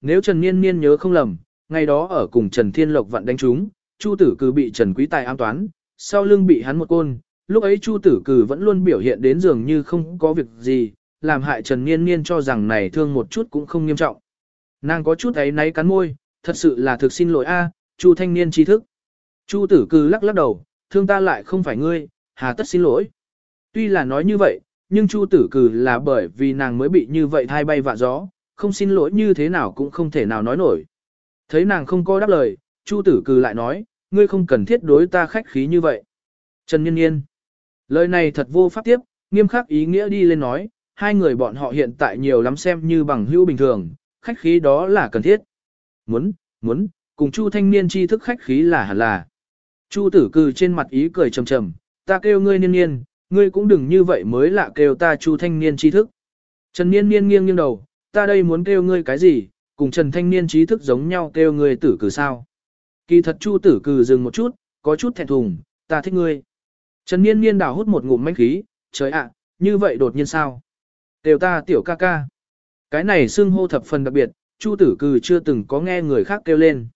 nếu Trần Niên Niên nhớ không lầm, ngày đó ở cùng Trần Thiên Lộc vặn đánh trúng, Chu Tử Cừ bị Trần Quý Tài ám toán, sau lưng bị hắn một côn, lúc ấy Chu Tử Cừ vẫn luôn biểu hiện đến dường như không có việc gì, làm hại Trần Niên Niên cho rằng này thương một chút cũng không nghiêm trọng. Nàng có chút ấy náy cắn môi, thật sự là thực xin lỗi a, Chu thanh niên trí thức. Chu Tử Cừ lắc lắc đầu, thương ta lại không phải ngươi, hà tất xin lỗi. Tuy là nói như vậy, nhưng Chu Tử Cừ là bởi vì nàng mới bị như vậy thay bay vạ gió, không xin lỗi như thế nào cũng không thể nào nói nổi. Thấy nàng không có đáp lời, Chu Tử Cừ lại nói, ngươi không cần thiết đối ta khách khí như vậy. Trần Niên Nhiên. Lời này thật vô pháp tiếp, nghiêm khắc ý nghĩa đi lên nói, hai người bọn họ hiện tại nhiều lắm xem như bằng hữu bình thường, khách khí đó là cần thiết. Muốn, muốn, cùng Chu thanh niên tri thức khách khí là hẳn là. Chu tử cừ trên mặt ý cười trầm trầm, ta kêu ngươi niên niên, ngươi cũng đừng như vậy mới lạ kêu ta Chu thanh niên tri thức. Trần niên niên nghiêng nghiêng đầu, ta đây muốn kêu ngươi cái gì, cùng Trần thanh niên trí thức giống nhau kêu ngươi tử cử sao. Kỳ thật Chu tử cử dừng một chút, có chút thẹn thùng, ta thích ngươi. Trần niên niên đào hút một ngụm manh khí, trời ạ, như vậy đột nhiên sao? Đều ta tiểu ca ca. Cái này xưng hô thập phần đặc biệt, Chu tử cử chưa từng có nghe người khác kêu lên.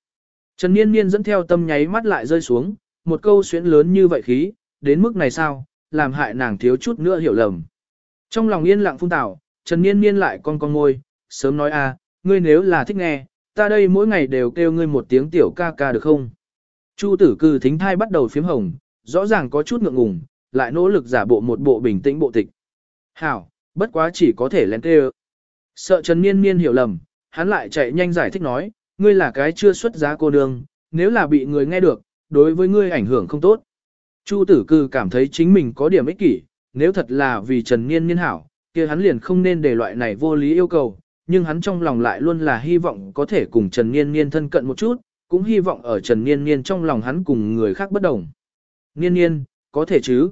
Trần niên niên dẫn theo tâm nháy mắt lại rơi xuống, một câu xuyến lớn như vậy khí, đến mức này sao, làm hại nàng thiếu chút nữa hiểu lầm. Trong lòng yên lặng phun tảo, Trần Niên Niên lại con con ngôi, sớm nói a, ngươi nếu là thích nghe, ta đây mỗi ngày đều kêu ngươi một tiếng tiểu ca ca được không? Chu tử cư thính thai bắt đầu phiếm hồng, rõ ràng có chút ngượng ngùng, lại nỗ lực giả bộ một bộ bình tĩnh bộ tịch. Hảo, bất quá chỉ có thể lén kêu. Sợ Trần Niên Niên hiểu lầm, hắn lại chạy nhanh giải thích nói, ngươi là cái chưa xuất giá cô nương, nếu là bị người nghe được, đối với ngươi ảnh hưởng không tốt. Chu tử cư cảm thấy chính mình có điểm ích kỷ, nếu thật là vì Trần Niên Niên hảo, kia hắn liền không nên để loại này vô lý yêu cầu, nhưng hắn trong lòng lại luôn là hy vọng có thể cùng Trần Niên Niên thân cận một chút, cũng hy vọng ở Trần Niên Niên trong lòng hắn cùng người khác bất đồng. Niên Niên, có thể chứ?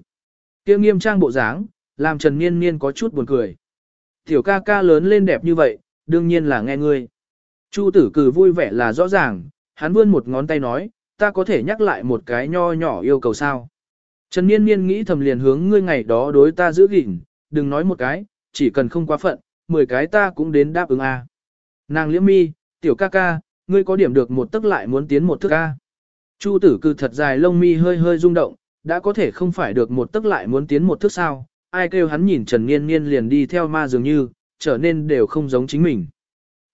Kia nghiêm trang bộ dáng, làm Trần Niên Niên có chút buồn cười. Tiểu ca ca lớn lên đẹp như vậy, đương nhiên là nghe ngươi. Chu tử cử vui vẻ là rõ ràng, hắn vươn một ngón tay nói, ta có thể nhắc lại một cái nho nhỏ yêu cầu sao. Trần Niên Niên nghĩ thầm liền hướng ngươi ngày đó đối ta giữ gìn, đừng nói một cái, chỉ cần không quá phận, 10 cái ta cũng đến đáp ứng a. Nàng liễm mi, tiểu ca ca, ngươi có điểm được một tức lại muốn tiến một thức a. Chu tử cư thật dài lông mi hơi hơi rung động, đã có thể không phải được một tức lại muốn tiến một thức sao, ai kêu hắn nhìn Trần Niên Niên liền đi theo ma dường như, trở nên đều không giống chính mình.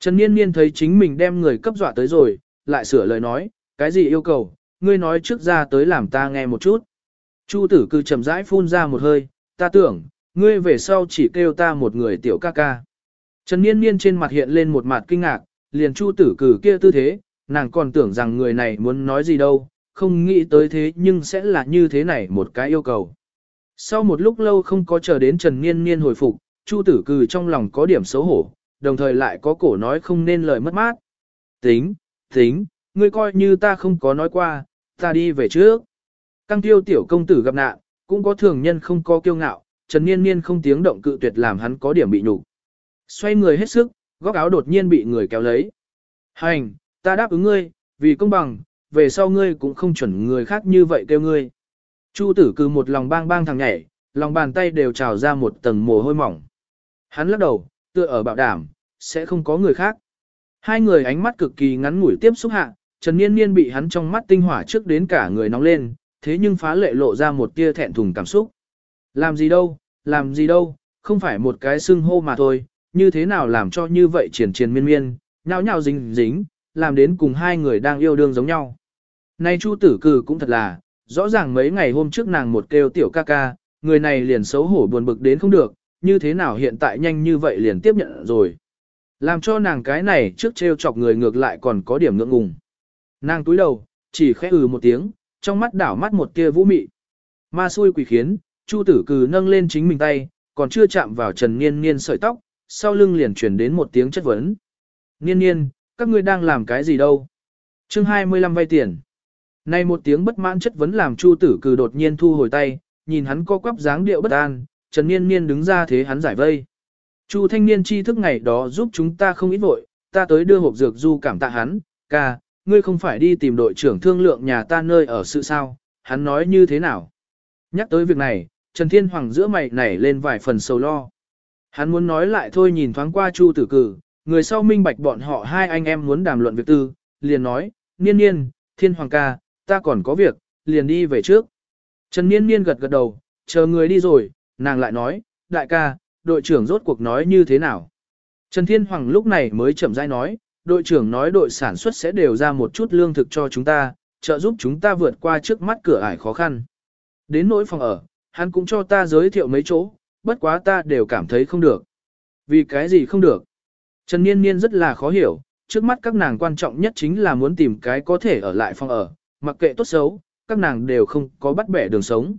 Trần Niên Niên thấy chính mình đem người cấp dọa tới rồi, lại sửa lời nói, cái gì yêu cầu, ngươi nói trước ra tới làm ta nghe một chút. Chu tử cư chậm rãi phun ra một hơi, ta tưởng, ngươi về sau chỉ kêu ta một người tiểu ca ca. Trần Niên Niên trên mặt hiện lên một mặt kinh ngạc, liền chu tử cử kia tư thế, nàng còn tưởng rằng người này muốn nói gì đâu, không nghĩ tới thế nhưng sẽ là như thế này một cái yêu cầu. Sau một lúc lâu không có chờ đến Trần Niên Niên hồi phục, chu tử cử trong lòng có điểm xấu hổ, đồng thời lại có cổ nói không nên lời mất mát. Tính, tính, ngươi coi như ta không có nói qua, ta đi về trước. Căng tiêu tiểu công tử gặp nạn, cũng có thường nhân không có kiêu ngạo, Trần Niên Niên không tiếng động cự tuyệt làm hắn có điểm bị nhục. Xoay người hết sức, góc áo đột nhiên bị người kéo lấy. Hành, ta đáp ứng ngươi, vì công bằng, về sau ngươi cũng không chuẩn người khác như vậy kêu ngươi. Chu tử cư một lòng bang bang thằng nhảy, lòng bàn tay đều trào ra một tầng mồ hôi mỏng. Hắn lắc đầu, tựa ở bảo đảm, sẽ không có người khác. Hai người ánh mắt cực kỳ ngắn ngủi tiếp xúc hạ, Trần Niên Niên bị hắn trong mắt tinh hỏa trước đến cả người nóng lên, thế nhưng phá lệ lộ ra một tia thẹn thùng cảm xúc. Làm gì đâu, làm gì đâu, không phải một cái xưng hô mà thôi, như thế nào làm cho như vậy triển triển miên miên, nhao nhao dính dính, làm đến cùng hai người đang yêu đương giống nhau. Nay Chu tử cử cũng thật là, rõ ràng mấy ngày hôm trước nàng một kêu tiểu ca ca, người này liền xấu hổ buồn bực đến không được, như thế nào hiện tại nhanh như vậy liền tiếp nhận rồi. Làm cho nàng cái này trước trêu chọc người ngược lại còn có điểm ngượng ngùng. Nàng túi đầu, chỉ khẽ ừ một tiếng, trong mắt đảo mắt một tia vũ mị. Ma xui quỷ khiến, Chu tử cừ nâng lên chính mình tay, còn chưa chạm vào Trần Niên Niên sợi tóc, sau lưng liền chuyển đến một tiếng chất vấn. Niên Niên, các ngươi đang làm cái gì đâu? chương 25 vay tiền. Nay một tiếng bất mãn chất vấn làm Chu tử cừ đột nhiên thu hồi tay, nhìn hắn co quắp dáng điệu bất an, Trần Niên Niên đứng ra thế hắn giải vây. Chu thanh niên tri thức ngày đó giúp chúng ta không ít vội, ta tới đưa hộp dược du cảm tạ hắn, ca, ngươi không phải đi tìm đội trưởng thương lượng nhà ta nơi ở sự sao, hắn nói như thế nào? Nhắc tới việc này, Trần Thiên Hoàng giữa mày nảy lên vài phần sầu lo. Hắn muốn nói lại thôi nhìn thoáng qua Chu Tử Cử, người sau minh bạch bọn họ hai anh em muốn đàm luận việc tư, liền nói, niên niên, thiên hoàng ca, ta còn có việc, liền đi về trước. Trần niên niên gật gật đầu, chờ người đi rồi, nàng lại nói, đại ca, đội trưởng rốt cuộc nói như thế nào. Trần Thiên Hoàng lúc này mới chậm rãi nói, đội trưởng nói đội sản xuất sẽ đều ra một chút lương thực cho chúng ta, trợ giúp chúng ta vượt qua trước mắt cửa ải khó khăn. Đến nỗi phòng ở, hắn cũng cho ta giới thiệu mấy chỗ, bất quá ta đều cảm thấy không được. Vì cái gì không được? Trần Niên Niên rất là khó hiểu, trước mắt các nàng quan trọng nhất chính là muốn tìm cái có thể ở lại phòng ở, mặc kệ tốt xấu, các nàng đều không có bắt bẻ đường sống.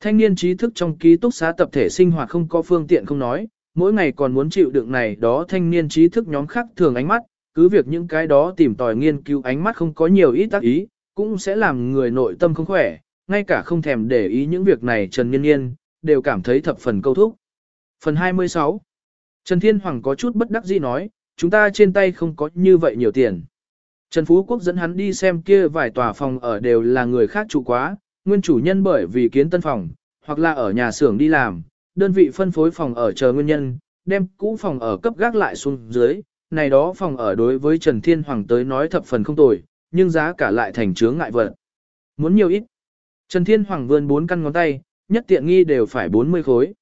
Thanh niên trí thức trong ký túc xá tập thể sinh hoạt không có phương tiện không nói, mỗi ngày còn muốn chịu đựng này đó thanh niên trí thức nhóm khác thường ánh mắt, cứ việc những cái đó tìm tòi nghiên cứu ánh mắt không có nhiều ít tác ý, cũng sẽ làm người nội tâm không khỏe, ngay cả không thèm để ý những việc này Trần Niên Niên, đều cảm thấy thập phần câu thúc. Phần 26 Trần Thiên Hoàng có chút bất đắc dĩ nói, chúng ta trên tay không có như vậy nhiều tiền. Trần Phú Quốc dẫn hắn đi xem kia vài tòa phòng ở đều là người khác chủ quá, nguyên chủ nhân bởi vì kiến tân phòng, hoặc là ở nhà xưởng đi làm, đơn vị phân phối phòng ở chờ nguyên nhân, đem cũ phòng ở cấp gác lại xuống dưới, này đó phòng ở đối với Trần Thiên Hoàng tới nói thập phần không tồi, nhưng giá cả lại thành chướng ngại vật. Muốn nhiều ít. Trần Thiên Hoàng vươn bốn căn ngón tay, nhất tiện nghi đều phải 40 khối.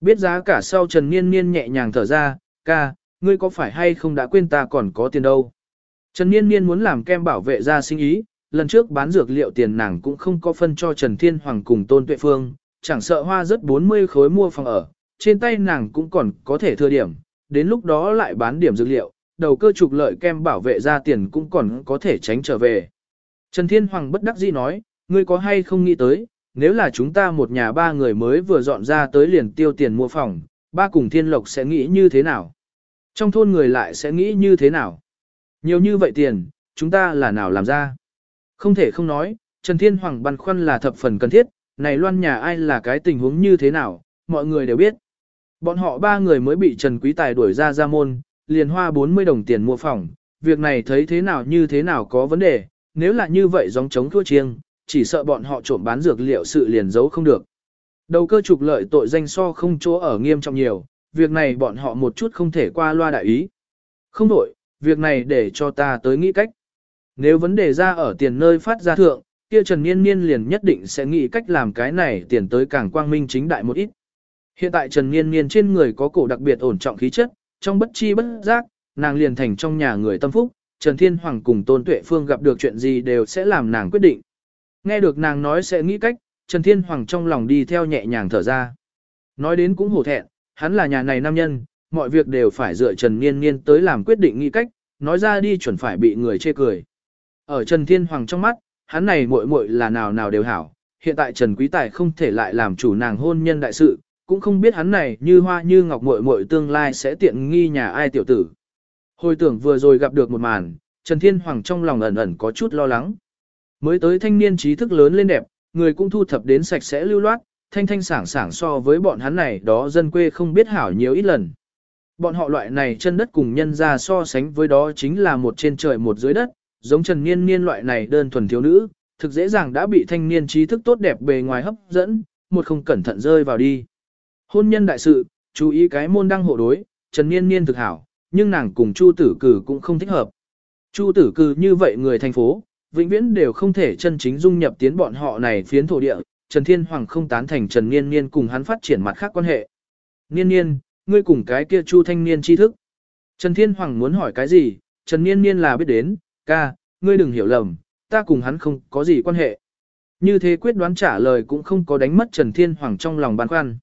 Biết giá cả sau Trần Niên Niên nhẹ nhàng thở ra, ca, ngươi có phải hay không đã quên ta còn có tiền đâu. Trần Niên Niên muốn làm kem bảo vệ ra sinh ý, lần trước bán dược liệu tiền nàng cũng không có phân cho Trần Thiên Hoàng cùng Tôn Tuệ Phương, chẳng sợ hoa rất 40 khối mua phòng ở, trên tay nàng cũng còn có thể thừa điểm, đến lúc đó lại bán điểm dược liệu, đầu cơ trục lợi kem bảo vệ ra tiền cũng còn có thể tránh trở về. Trần Thiên Hoàng bất đắc dĩ nói, ngươi có hay không nghĩ tới, nếu là chúng ta một nhà ba người mới vừa dọn ra tới liền tiêu tiền mua phòng, ba cùng Thiên Lộc sẽ nghĩ như thế nào? Trong thôn người lại sẽ nghĩ như thế nào? Nhiều như vậy tiền, chúng ta là nào làm ra? Không thể không nói, Trần Thiên Hoàng băn khoăn là thập phần cần thiết, này loan nhà ai là cái tình huống như thế nào, mọi người đều biết. Bọn họ ba người mới bị Trần Quý Tài đuổi ra ra môn, liền hoa 40 đồng tiền mua phòng, việc này thấy thế nào như thế nào có vấn đề, nếu là như vậy giống chống thua chiêng, chỉ sợ bọn họ trộm bán dược liệu sự liền giấu không được. Đầu cơ trục lợi tội danh so không chỗ ở nghiêm trọng nhiều, việc này bọn họ một chút không thể qua loa đại ý. Không đổi, việc này để cho ta tới nghĩ cách. Nếu vấn đề ra ở tiền nơi phát ra thượng, kia Trần Niên Niên liền nhất định sẽ nghĩ cách làm cái này tiền tới càng quang minh chính đại một ít. Hiện tại Trần Niên Niên trên người có cổ đặc biệt ổn trọng khí chất, trong bất chi bất giác, nàng liền thành trong nhà người tâm phúc, Trần Thiên Hoàng cùng Tôn Tuệ Phương gặp được chuyện gì đều sẽ làm nàng quyết định. Nghe được nàng nói sẽ nghĩ cách, Trần Thiên Hoàng trong lòng đi theo nhẹ nhàng thở ra. Nói đến cũng hổ thẹn, hắn là nhà này nam nhân, mọi việc đều phải dựa Trần Niên Niên tới làm quyết định nghĩ cách, nói ra đi chuẩn phải bị người chê cười. Ở Trần Thiên Hoàng trong mắt, hắn này muội muội là nào nào đều hảo, hiện tại Trần Quý Tài không thể lại làm chủ nàng hôn nhân đại sự, cũng không biết hắn này như hoa như ngọc muội muội tương lai sẽ tiện nghi nhà ai tiểu tử. Hồi tưởng vừa rồi gặp được một màn, Trần Thiên Hoàng trong lòng ẩn ẩn có chút lo lắng. Mới tới thanh niên trí thức lớn lên đẹp, người cũng thu thập đến sạch sẽ lưu loát, thanh thanh sảng sảng so với bọn hắn này đó dân quê không biết hảo nhiều ít lần. Bọn họ loại này chân đất cùng nhân ra so sánh với đó chính là một trên trời một dưới đất, giống Trần Niên Niên loại này đơn thuần thiếu nữ, thực dễ dàng đã bị thanh niên trí thức tốt đẹp bề ngoài hấp dẫn, một không cẩn thận rơi vào đi. Hôn nhân đại sự, chú ý cái môn đăng hộ đối, Trần Niên Niên thực hảo, nhưng nàng cùng Chu Tử Cử cũng không thích hợp. Chu Tử Cử như vậy người thành phố, vĩnh viễn đều không thể chân chính dung nhập tiến bọn họ này phiến thổ địa, Trần Thiên Hoàng không tán thành Trần Niên Niên cùng hắn phát triển mặt khác quan hệ. Niên Niên, ngươi cùng cái kia Chu thanh niên tri thức. Trần Thiên Hoàng muốn hỏi cái gì, Trần Niên Niên là biết đến, ca, ngươi đừng hiểu lầm, ta cùng hắn không có gì quan hệ. Như thế quyết đoán trả lời cũng không có đánh mất Trần Thiên Hoàng trong lòng băn khoăn.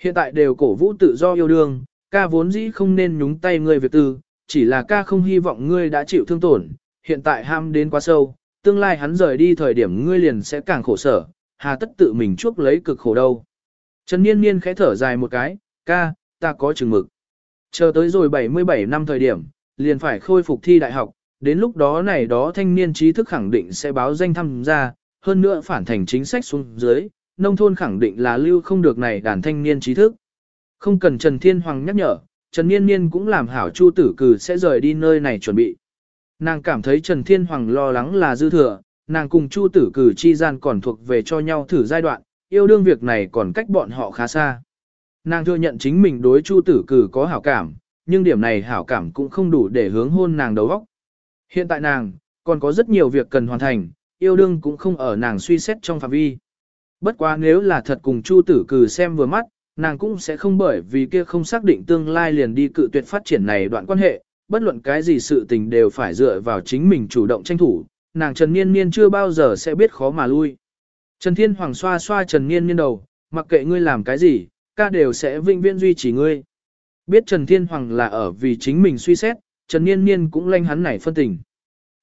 Hiện tại đều cổ vũ tự do yêu đương, ca vốn dĩ không nên nhúng tay ngươi việc tư, chỉ là ca không hy vọng ngươi đã chịu thương tổn, hiện tại ham đến quá sâu, tương lai hắn rời đi thời điểm ngươi liền sẽ càng khổ sở, hà tất tự mình chuốc lấy cực khổ đâu. Trần Niên Niên khẽ thở dài một cái, ca, ta có chừng mực. Chờ tới rồi 77 năm thời điểm, liền phải khôi phục thi đại học, đến lúc đó này đó thanh niên trí thức khẳng định sẽ báo danh tham gia, hơn nữa phản thành chính sách xuống dưới, nông thôn khẳng định là lưu không được này đàn thanh niên trí thức. Không cần Trần Thiên Hoàng nhắc nhở, Trần Niên Niên cũng làm hảo Chu Tử Cử sẽ rời đi nơi này chuẩn bị. Nàng cảm thấy Trần Thiên Hoàng lo lắng là dư thừa, nàng cùng Chu Tử Cử chi gian còn thuộc về cho nhau thử giai đoạn, yêu đương việc này còn cách bọn họ khá xa. Nàng thừa nhận chính mình đối Chu Tử Cử có hảo cảm, nhưng điểm này hảo cảm cũng không đủ để hướng hôn nàng đầu óc. Hiện tại nàng, còn có rất nhiều việc cần hoàn thành, yêu đương cũng không ở nàng suy xét trong phạm vi. Bất quá nếu là thật cùng Chu tử cử xem vừa mắt, nàng cũng sẽ không bởi vì kia không xác định tương lai liền đi cự tuyệt phát triển này đoạn quan hệ, bất luận cái gì sự tình đều phải dựa vào chính mình chủ động tranh thủ, nàng Trần Niên Niên chưa bao giờ sẽ biết khó mà lui. Trần Thiên Hoàng xoa xoa Trần Niên Niên đầu, mặc kệ ngươi làm cái gì, ca đều sẽ vinh viễn duy trì ngươi. Biết Trần Thiên Hoàng là ở vì chính mình suy xét, Trần Niên Niên cũng lanh hắn này phân tình.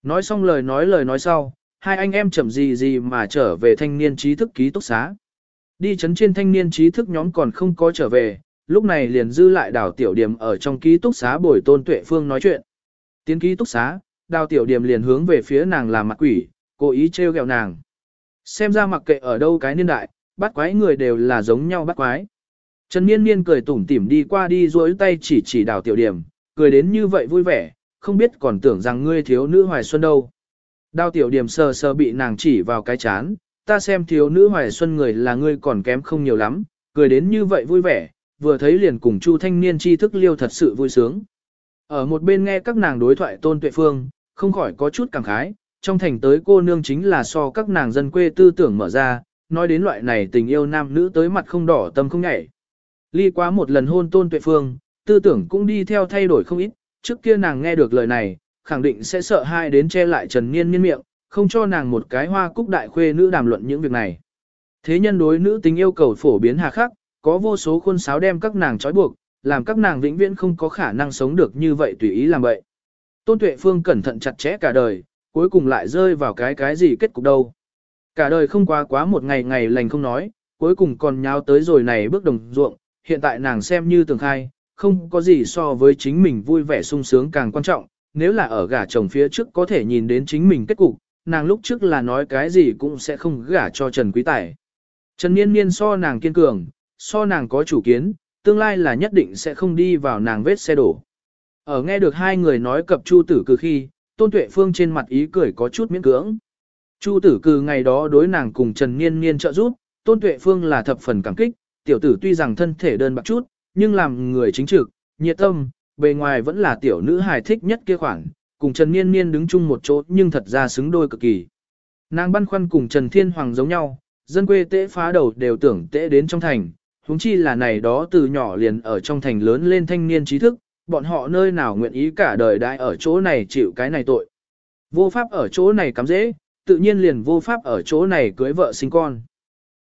Nói xong lời nói lời nói sau, hai anh em chậm gì gì mà trở về thanh niên trí thức ký túc xá. Đi chấn trên thanh niên trí thức nhóm còn không có trở về, lúc này liền dư lại đào tiểu điểm ở trong ký túc xá bồi tôn tuệ phương nói chuyện. Tiến ký túc xá, đào tiểu điểm liền hướng về phía nàng làm mặt quỷ, cố ý trêu ghẹo nàng. Xem ra mặc kệ ở đâu cái niên đại, bắt quái người đều là giống nhau bắt quái. Trần Niên Niên cười tủm tỉm đi qua đi duỗi tay chỉ chỉ đào tiểu điểm, cười đến như vậy vui vẻ, không biết còn tưởng rằng ngươi thiếu nữ hoài xuân đâu. Đào tiểu điểm sờ sờ bị nàng chỉ vào cái chán, ta xem thiếu nữ hoài xuân người là ngươi còn kém không nhiều lắm, cười đến như vậy vui vẻ, vừa thấy liền cùng Chu thanh niên tri thức liêu thật sự vui sướng. Ở một bên nghe các nàng đối thoại tôn tuệ phương, không khỏi có chút cảm khái, trong thành tới cô nương chính là so các nàng dân quê tư tưởng mở ra, nói đến loại này tình yêu nam nữ tới mặt không đỏ tâm không nhảy. Ly quá một lần hôn tôn tuệ phương, tư tưởng cũng đi theo thay đổi không ít, trước kia nàng nghe được lời này, khẳng định sẽ sợ hai đến che lại Trần Niên Niên miệng, không cho nàng một cái hoa cúc đại khuê nữ đàm luận những việc này. Thế nhân đối nữ tính yêu cầu phổ biến hà khắc, có vô số khuôn sáo đem các nàng trói buộc, làm các nàng vĩnh viễn không có khả năng sống được như vậy tùy ý làm vậy. Tôn Tuệ Phương cẩn thận chặt chẽ cả đời, cuối cùng lại rơi vào cái cái gì kết cục đâu. Cả đời không qua quá một ngày ngày lành không nói, cuối cùng còn nháo tới rồi này bước đồng ruộng, hiện tại nàng xem như tường khai, không có gì so với chính mình vui vẻ sung sướng càng quan trọng, nếu là ở gả chồng phía trước có thể nhìn đến chính mình kết cục, nàng lúc trước là nói cái gì cũng sẽ không gả cho Trần Quý Tài. Trần Niên Niên so nàng kiên cường, so nàng có chủ kiến, tương lai là nhất định sẽ không đi vào nàng vết xe đổ. Ở nghe được hai người nói cập Chu Tử Cừ khi, Tôn Tuệ Phương trên mặt ý cười có chút miễn cưỡng. Chu Tử Cừ ngày đó đối nàng cùng Trần Niên Niên trợ giúp, Tôn Tuệ Phương là thập phần cảm kích, tiểu tử tuy rằng thân thể đơn bạc chút, nhưng làm người chính trực, nhiệt tâm, bề ngoài vẫn là tiểu nữ hài thích nhất kia khoảng, cùng Trần Niên Niên đứng chung một chỗ nhưng thật ra xứng đôi cực kỳ. Nàng băn khoăn cùng Trần Thiên Hoàng giống nhau, dân quê tễ phá đầu đều tưởng tễ đến trong thành, huống chi là này đó từ nhỏ liền ở trong thành lớn lên thanh niên trí thức, bọn họ nơi nào nguyện ý cả đời đại ở chỗ này chịu cái này tội. Vô pháp ở chỗ này cắm dễ, tự nhiên liền vô pháp ở chỗ này cưới vợ sinh con.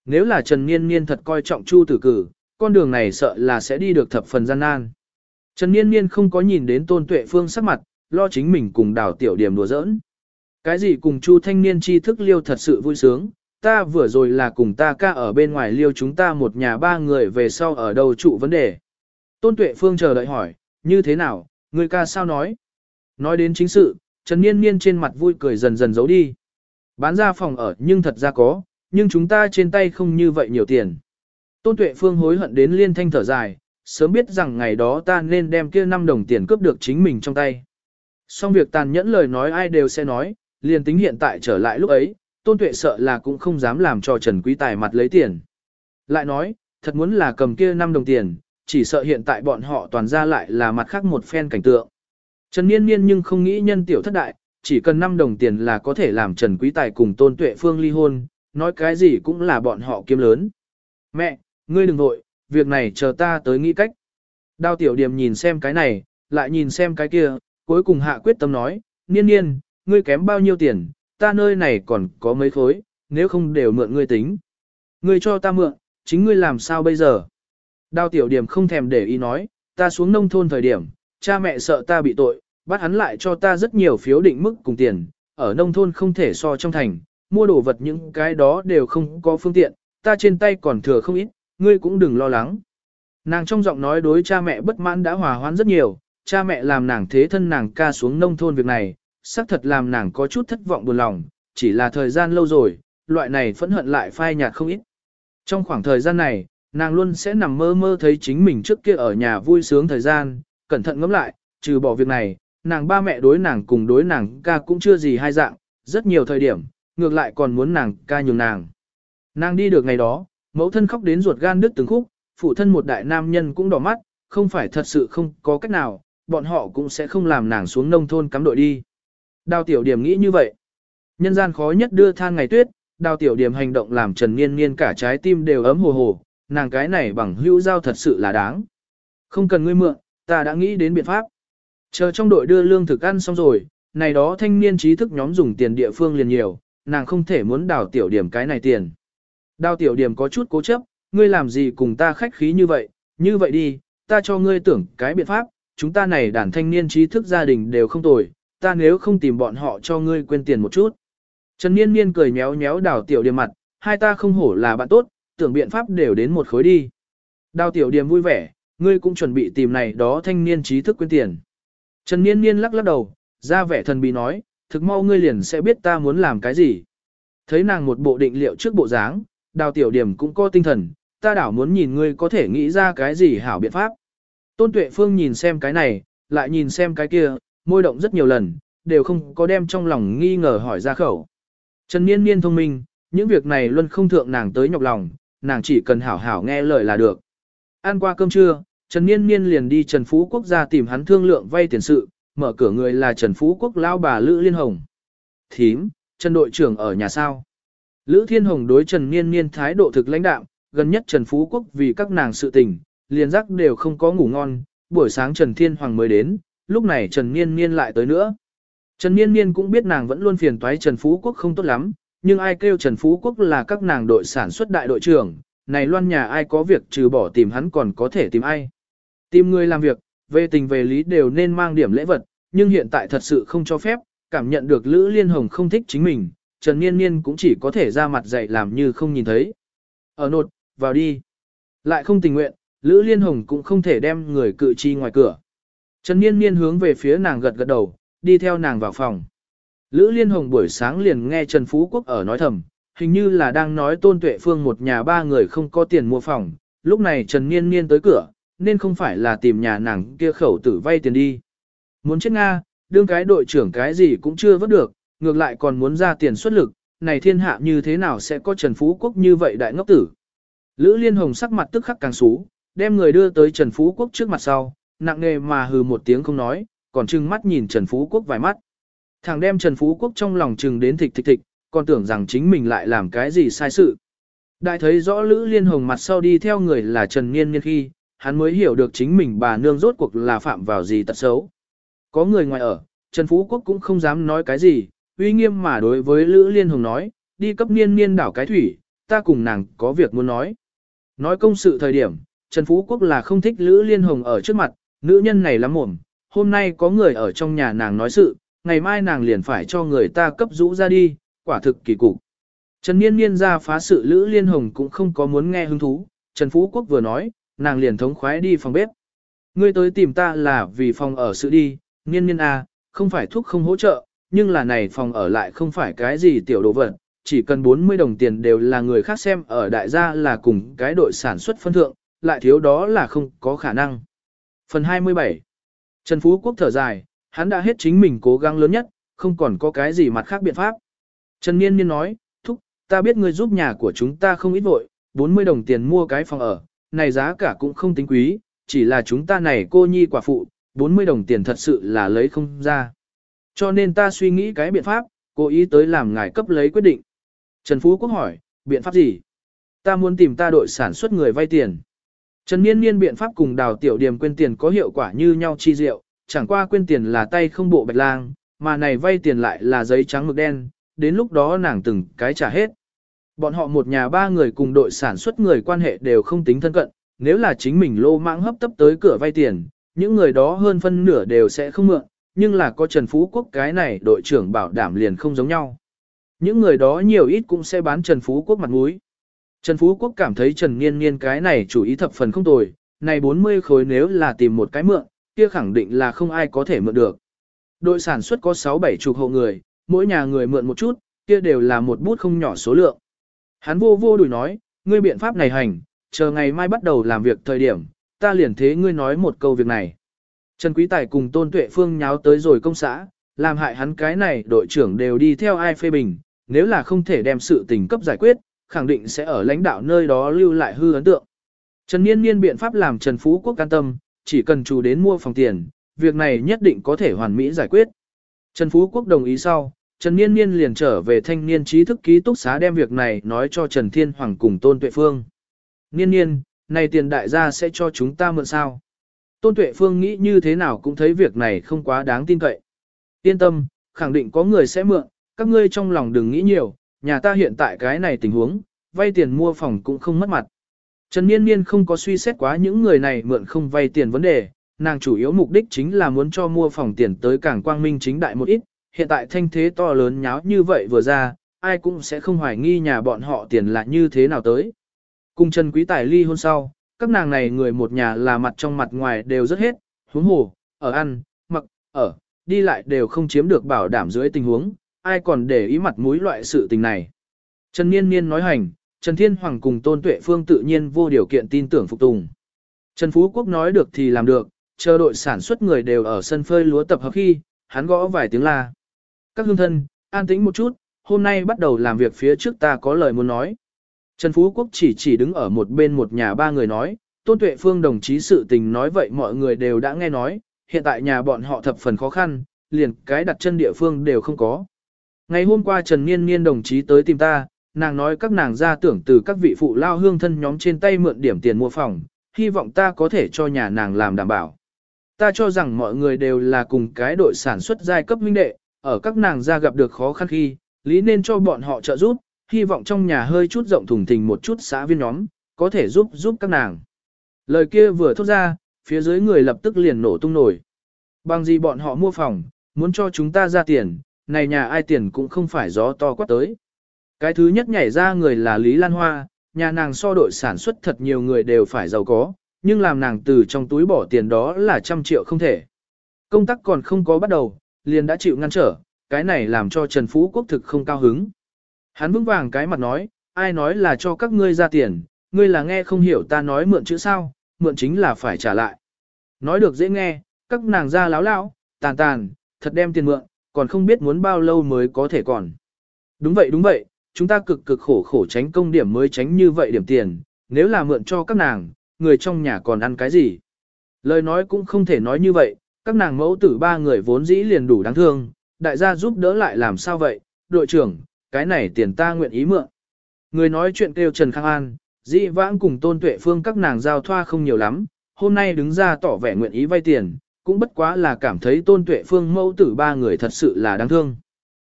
Nếu là Trần Niên Niên thật coi trọng Chu tử cử, con đường này sợ là sẽ đi được thập phần gian nan. Trần Niên Niên không có nhìn đến Tôn Tuệ Phương sắc mặt, lo chính mình cùng đào tiểu điểm đùa giỡn. Cái gì cùng Chu thanh niên tri thức liêu thật sự vui sướng, ta vừa rồi là cùng ta ca ở bên ngoài liêu chúng ta một nhà ba người về sau ở đâu trụ vấn đề. Tôn Tuệ Phương chờ đợi hỏi, như thế nào, người ca sao nói? Nói đến chính sự, Trần Niên Niên trên mặt vui cười dần dần giấu đi. Bán ra phòng ở nhưng thật ra có, nhưng chúng ta trên tay không như vậy nhiều tiền. Tôn Tuệ Phương hối hận đến liên thanh thở dài, sớm biết rằng ngày đó ta nên đem kia 5 đồng tiền cướp được chính mình trong tay. Xong việc tàn nhẫn lời nói ai đều sẽ nói, liền tính hiện tại trở lại lúc ấy, Tôn Tuệ sợ là cũng không dám làm cho Trần Quý Tài mặt lấy tiền. Lại nói, thật muốn là cầm kia 5 đồng tiền, chỉ sợ hiện tại bọn họ toàn ra lại là mặt khác một phen cảnh tượng. Trần Niên Niên nhưng không nghĩ nhân tiểu thất đại, chỉ cần 5 đồng tiền là có thể làm Trần Quý Tài cùng Tôn Tuệ Phương ly hôn, nói cái gì cũng là bọn họ kiếm lớn. Mẹ, ngươi đừng nội, việc này chờ ta tới nghĩ cách. Đao tiểu điểm nhìn xem cái này, lại nhìn xem cái kia, cuối cùng hạ quyết tâm nói, niên niên, ngươi kém bao nhiêu tiền, ta nơi này còn có mấy khối, nếu không đều mượn ngươi tính. Ngươi cho ta mượn, chính ngươi làm sao bây giờ? Đao tiểu điểm không thèm để ý nói, ta xuống nông thôn thời điểm, cha mẹ sợ ta bị tội, bắt hắn lại cho ta rất nhiều phiếu định mức cùng tiền, ở nông thôn không thể so trong thành, mua đồ vật những cái đó đều không có phương tiện, ta trên tay còn thừa không ít, ngươi cũng đừng lo lắng. Nàng trong giọng nói đối cha mẹ bất mãn đã hòa hoãn rất nhiều, cha mẹ làm nàng thế thân nàng ca xuống nông thôn việc này, xác thật làm nàng có chút thất vọng buồn lòng, chỉ là thời gian lâu rồi, loại này phẫn hận lại phai nhạt không ít. Trong khoảng thời gian này, nàng luôn sẽ nằm mơ mơ thấy chính mình trước kia ở nhà vui sướng thời gian, cẩn thận ngẫm lại, trừ bỏ việc này, nàng ba mẹ đối nàng cùng đối nàng ca cũng chưa gì hai dạng, rất nhiều thời điểm, ngược lại còn muốn nàng ca nhường nàng. Nàng đi được ngày đó, mẫu thân khóc đến ruột gan đứt từng khúc, phụ thân một đại nam nhân cũng đỏ mắt, không phải thật sự không có cách nào, bọn họ cũng sẽ không làm nàng xuống nông thôn cắm đội đi. Đào tiểu điểm nghĩ như vậy. Nhân gian khó nhất đưa than ngày tuyết, đào tiểu điểm hành động làm Trần Niên Niên cả trái tim đều ấm hồ hồ, nàng cái này bằng hữu giao thật sự là đáng. Không cần ngươi mượn, ta đã nghĩ đến biện pháp. Chờ trong đội đưa lương thực ăn xong rồi, này đó thanh niên trí thức nhóm dùng tiền địa phương liền nhiều, nàng không thể muốn đào tiểu điểm cái này tiền. Đào tiểu điểm có chút cố chấp, ngươi làm gì cùng ta khách khí như vậy, như vậy đi, ta cho ngươi tưởng cái biện pháp, chúng ta này đàn thanh niên trí thức gia đình đều không tồi, ta nếu không tìm bọn họ cho ngươi quên tiền một chút. Trần Niên Niên cười méo méo đào tiểu điểm mặt, hai ta không hổ là bạn tốt, tưởng biện pháp đều đến một khối đi. Đào tiểu điểm vui vẻ, ngươi cũng chuẩn bị tìm này đó thanh niên trí thức quên tiền. Trần Niên Niên lắc lắc đầu, ra vẻ thần bí nói, thực mau ngươi liền sẽ biết ta muốn làm cái gì. Thấy nàng một bộ định liệu trước bộ dáng, đào tiểu điểm cũng có tinh thần, ta đảo muốn nhìn ngươi có thể nghĩ ra cái gì hảo biện pháp. Tôn Tuệ Phương nhìn xem cái này, lại nhìn xem cái kia, môi động rất nhiều lần, đều không có đem trong lòng nghi ngờ hỏi ra khẩu. Trần Niên Niên thông minh, những việc này luôn không thượng nàng tới nhọc lòng, nàng chỉ cần hảo hảo nghe lời là được. Ăn qua cơm trưa, Trần Niên Niên liền đi Trần Phú Quốc ra tìm hắn thương lượng vay tiền sự, mở cửa người là Trần Phú Quốc lao bà Lữ Liên Hồng. Thím, Trần đội trưởng ở nhà sao? Lữ Thiên Hồng đối Trần Niên Niên thái độ thực lãnh đạm, gần nhất Trần Phú Quốc vì các nàng sự tình, liền giấc đều không có ngủ ngon, buổi sáng Trần Thiên Hoàng mới đến, lúc này Trần Niên Niên lại tới nữa. Trần Niên Niên cũng biết nàng vẫn luôn phiền toái Trần Phú Quốc không tốt lắm, nhưng ai kêu Trần Phú Quốc là các nàng đội sản xuất đại đội trưởng, này loan nhà ai có việc trừ bỏ tìm hắn còn có thể tìm ai. Tìm người làm việc, về tình về lý đều nên mang điểm lễ vật, nhưng hiện tại thật sự không cho phép, cảm nhận được Lữ Liên Hồng không thích chính mình, Trần Niên Niên cũng chỉ có thể ra mặt dạy làm như không nhìn thấy. Ở nột, vào đi. Lại không tình nguyện, Lữ Liên Hồng cũng không thể đem người cự chi ngoài cửa. Trần Niên Niên hướng về phía nàng gật gật đầu, đi theo nàng vào phòng. Lữ Liên Hồng buổi sáng liền nghe Trần Phú Quốc ở nói thầm, hình như là đang nói Tôn Tuệ Phương một nhà ba người không có tiền mua phòng, lúc này Trần Niên Niên tới cửa, nên không phải là tìm nhà nàng kia khẩu tử vay tiền đi. Muốn chết Nga, đương cái đội trưởng cái gì cũng chưa vớt được, ngược lại còn muốn ra tiền xuất lực, này thiên hạ như thế nào sẽ có Trần Phú Quốc như vậy đại ngốc tử. Lữ Liên Hồng sắc mặt tức khắc càng xú, đem người đưa tới Trần Phú Quốc trước mặt sau, nặng nề mà hừ một tiếng không nói, còn trừng mắt nhìn Trần Phú Quốc vài mắt. Thằng đem Trần Phú Quốc trong lòng trừng đến thịch thịch thịch, còn tưởng rằng chính mình lại làm cái gì sai sự. Đại thấy rõ Lữ Liên Hồng mặt sau đi theo người là Trần Niên Niên khi, hắn mới hiểu được chính mình bà nương rốt cuộc là phạm vào gì tật xấu. Có người ngoài ở, Trần Phú Quốc cũng không dám nói cái gì, uy nghiêm mà đối với Lữ Liên Hồng nói, đi cấp Niên Niên đảo cái thủy, ta cùng nàng có việc muốn nói. Nói công sự thời điểm, Trần Phú Quốc là không thích Lữ Liên Hồng ở trước mặt, nữ nhân này lắm mồm, hôm nay có người ở trong nhà nàng nói sự, ngày mai nàng liền phải cho người ta cấp rũ ra đi, quả thực kỳ cục. Trần Niên Niên ra phá sự Lữ Liên Hồng cũng không có muốn nghe hứng thú, Trần Phú Quốc vừa nói, nàng liền thống khoái đi phòng bếp. Ngươi tới tìm ta là vì phòng ở sự đi, Niên Niên à, không phải thuốc không hỗ trợ, nhưng là này phòng ở lại không phải cái gì tiểu đồ vật, chỉ cần 40 đồng tiền đều là người khác xem ở đại gia là cùng cái đội sản xuất phân thượng, lại thiếu đó là không có khả năng. Phần 27 Trần Phú Quốc thở dài, hắn đã hết chính mình cố gắng lớn nhất, không còn có cái gì mặt khác biện pháp. Trần Niên Niên nói, thúc, ta biết ngươi giúp nhà của chúng ta không ít vội, 40 đồng tiền mua cái phòng ở, này giá cả cũng không tính quý, chỉ là chúng ta này cô nhi quả phụ, 40 đồng tiền thật sự là lấy không ra. Cho nên ta suy nghĩ cái biện pháp, cố ý tới làm ngài cấp lấy quyết định. Trần Phú Quốc hỏi, biện pháp gì? Ta muốn tìm ta đội sản xuất người vay tiền. Trần Niên Niên biện pháp cùng đào tiểu điểm quên tiền có hiệu quả như nhau chi diệu, chẳng qua quên tiền là tay không bộ bạch lang, mà này vay tiền lại là giấy trắng mực đen, đến lúc đó nàng từng cái trả hết. Bọn họ một nhà ba người cùng đội sản xuất người quan hệ đều không tính thân cận, nếu là chính mình lô mạng hấp tấp tới cửa vay tiền, những người đó hơn phân nửa đều sẽ không mượn, nhưng là có Trần Phú Quốc cái này đội trưởng bảo đảm liền không giống nhau. Những người đó nhiều ít cũng sẽ bán Trần Phú Quốc mặt mũi. Trần Phú Quốc cảm thấy Trần Niên Niên cái này chủ ý thập phần không tồi, này 40 khối nếu là tìm một cái mượn, kia khẳng định là không ai có thể mượn được. Đội sản xuất có 6-7 chục hộ người, mỗi nhà người mượn một chút, kia đều là một bút không nhỏ số lượng. Hắn vô vô đùi nói, ngươi biện pháp này hành, chờ ngày mai bắt đầu làm việc thời điểm, ta liền thế ngươi nói một câu việc này. Trần Quý Tài cùng Tôn Tuệ Phương nháo tới rồi công xã, làm hại hắn cái này đội trưởng đều đi theo ai phê bình, nếu là không thể đem sự tình cấp giải quyết, khẳng định sẽ ở lãnh đạo nơi đó lưu lại hư ấn tượng. Trần Niên Niên biện pháp làm Trần Phú Quốc can tâm, chỉ cần chủ đến mua phòng tiền, việc này nhất định có thể hoàn mỹ giải quyết. Trần Phú Quốc đồng ý sau, Trần Niên Niên liền trở về thanh niên trí thức ký túc xá đem việc này nói cho Trần Thiên Hoàng cùng Tôn Tuệ Phương. Niên Niên, này tiền đại gia sẽ cho chúng ta mượn sao? Tôn Tuệ Phương nghĩ như thế nào cũng thấy việc này không quá đáng tin cậy. Yên tâm, khẳng định có người sẽ mượn, các ngươi trong lòng đừng nghĩ nhiều, nhà ta hiện tại cái này tình huống, vay tiền mua phòng cũng không mất mặt. Trần Niên Niên không có suy xét quá những người này mượn không vay tiền vấn đề, nàng chủ yếu mục đích chính là muốn cho mua phòng tiền tới cảng quang minh chính đại một ít, hiện tại thanh thế to lớn nháo như vậy vừa ra, ai cũng sẽ không hoài nghi nhà bọn họ tiền là như thế nào tới. Cùng Trần Quý Tài ly hôn sau, các nàng này người một nhà là mặt trong mặt ngoài đều rất hết, huống hồ, ở ăn, mặc, ở, đi lại đều không chiếm được bảo đảm dưới tình huống, ai còn để ý mặt mũi loại sự tình này. Trần Niên Niên nói hành, Trần Thiên Hoàng cùng Tôn Tuệ Phương tự nhiên vô điều kiện tin tưởng phục tùng. Trần Phú Quốc nói được thì làm được, chờ đội sản xuất người đều ở sân phơi lúa tập hợp khi, hắn gõ vài tiếng la. Các hương thân, an tĩnh một chút, hôm nay bắt đầu làm việc phía trước ta có lời muốn nói. Trần Phú Quốc chỉ chỉ đứng ở một bên một nhà ba người nói, Tôn Tuệ Phương đồng chí sự tình nói vậy mọi người đều đã nghe nói, hiện tại nhà bọn họ thập phần khó khăn, liền cái đặt chân địa phương đều không có. Ngày hôm qua Trần Niên Niên đồng chí tới tìm ta, nàng nói các nàng ra tưởng từ các vị phụ lao hương thân nhóm trên tay mượn điểm tiền mua phòng, hy vọng ta có thể cho nhà nàng làm đảm bảo. Ta cho rằng mọi người đều là cùng cái đội sản xuất giai cấp minh đệ, ở các nàng ra gặp được khó khăn khi, lý nên cho bọn họ trợ giúp, hy vọng trong nhà hơi chút rộng thùng thình một chút xã viên nhóm, có thể giúp giúp các nàng. Lời kia vừa thốt ra, phía dưới người lập tức liền nổ tung nổi. Bằng gì bọn họ mua phòng, muốn cho chúng ta ra tiền, này nhà ai tiền cũng không phải gió to quát tới. Cái thứ nhất nhảy ra người là Lý Lan Hoa, nhà nàng so đội sản xuất thật nhiều người đều phải giàu có, nhưng làm nàng từ trong túi bỏ tiền đó là trăm triệu không thể. Công tác còn không có bắt đầu, liền đã chịu ngăn trở, cái này làm cho Trần Phú Quốc thực không cao hứng. Hắn vững vàng cái mặt nói, ai nói là cho các ngươi ra tiền, ngươi là nghe không hiểu ta nói mượn chữ sao, mượn chính là phải trả lại. Nói được dễ nghe, các nàng ra láo lão, tàn tàn, thật đem tiền mượn, còn không biết muốn bao lâu mới có thể còn. Đúng vậy đúng vậy, chúng ta cực cực khổ khổ tránh công điểm mới tránh như vậy điểm tiền, nếu là mượn cho các nàng, người trong nhà còn ăn cái gì. Lời nói cũng không thể nói như vậy, các nàng mẫu tử ba người vốn dĩ liền đủ đáng thương, đại gia giúp đỡ lại làm sao vậy, đội trưởng, cái này tiền ta nguyện ý mượn. Người nói chuyện kêu Trần Khang An, dĩ vãng cùng tôn tuệ phương các nàng giao thoa không nhiều lắm, hôm nay đứng ra tỏ vẻ nguyện ý vay tiền, cũng bất quá là cảm thấy tôn tuệ phương mẫu tử ba người thật sự là đáng thương.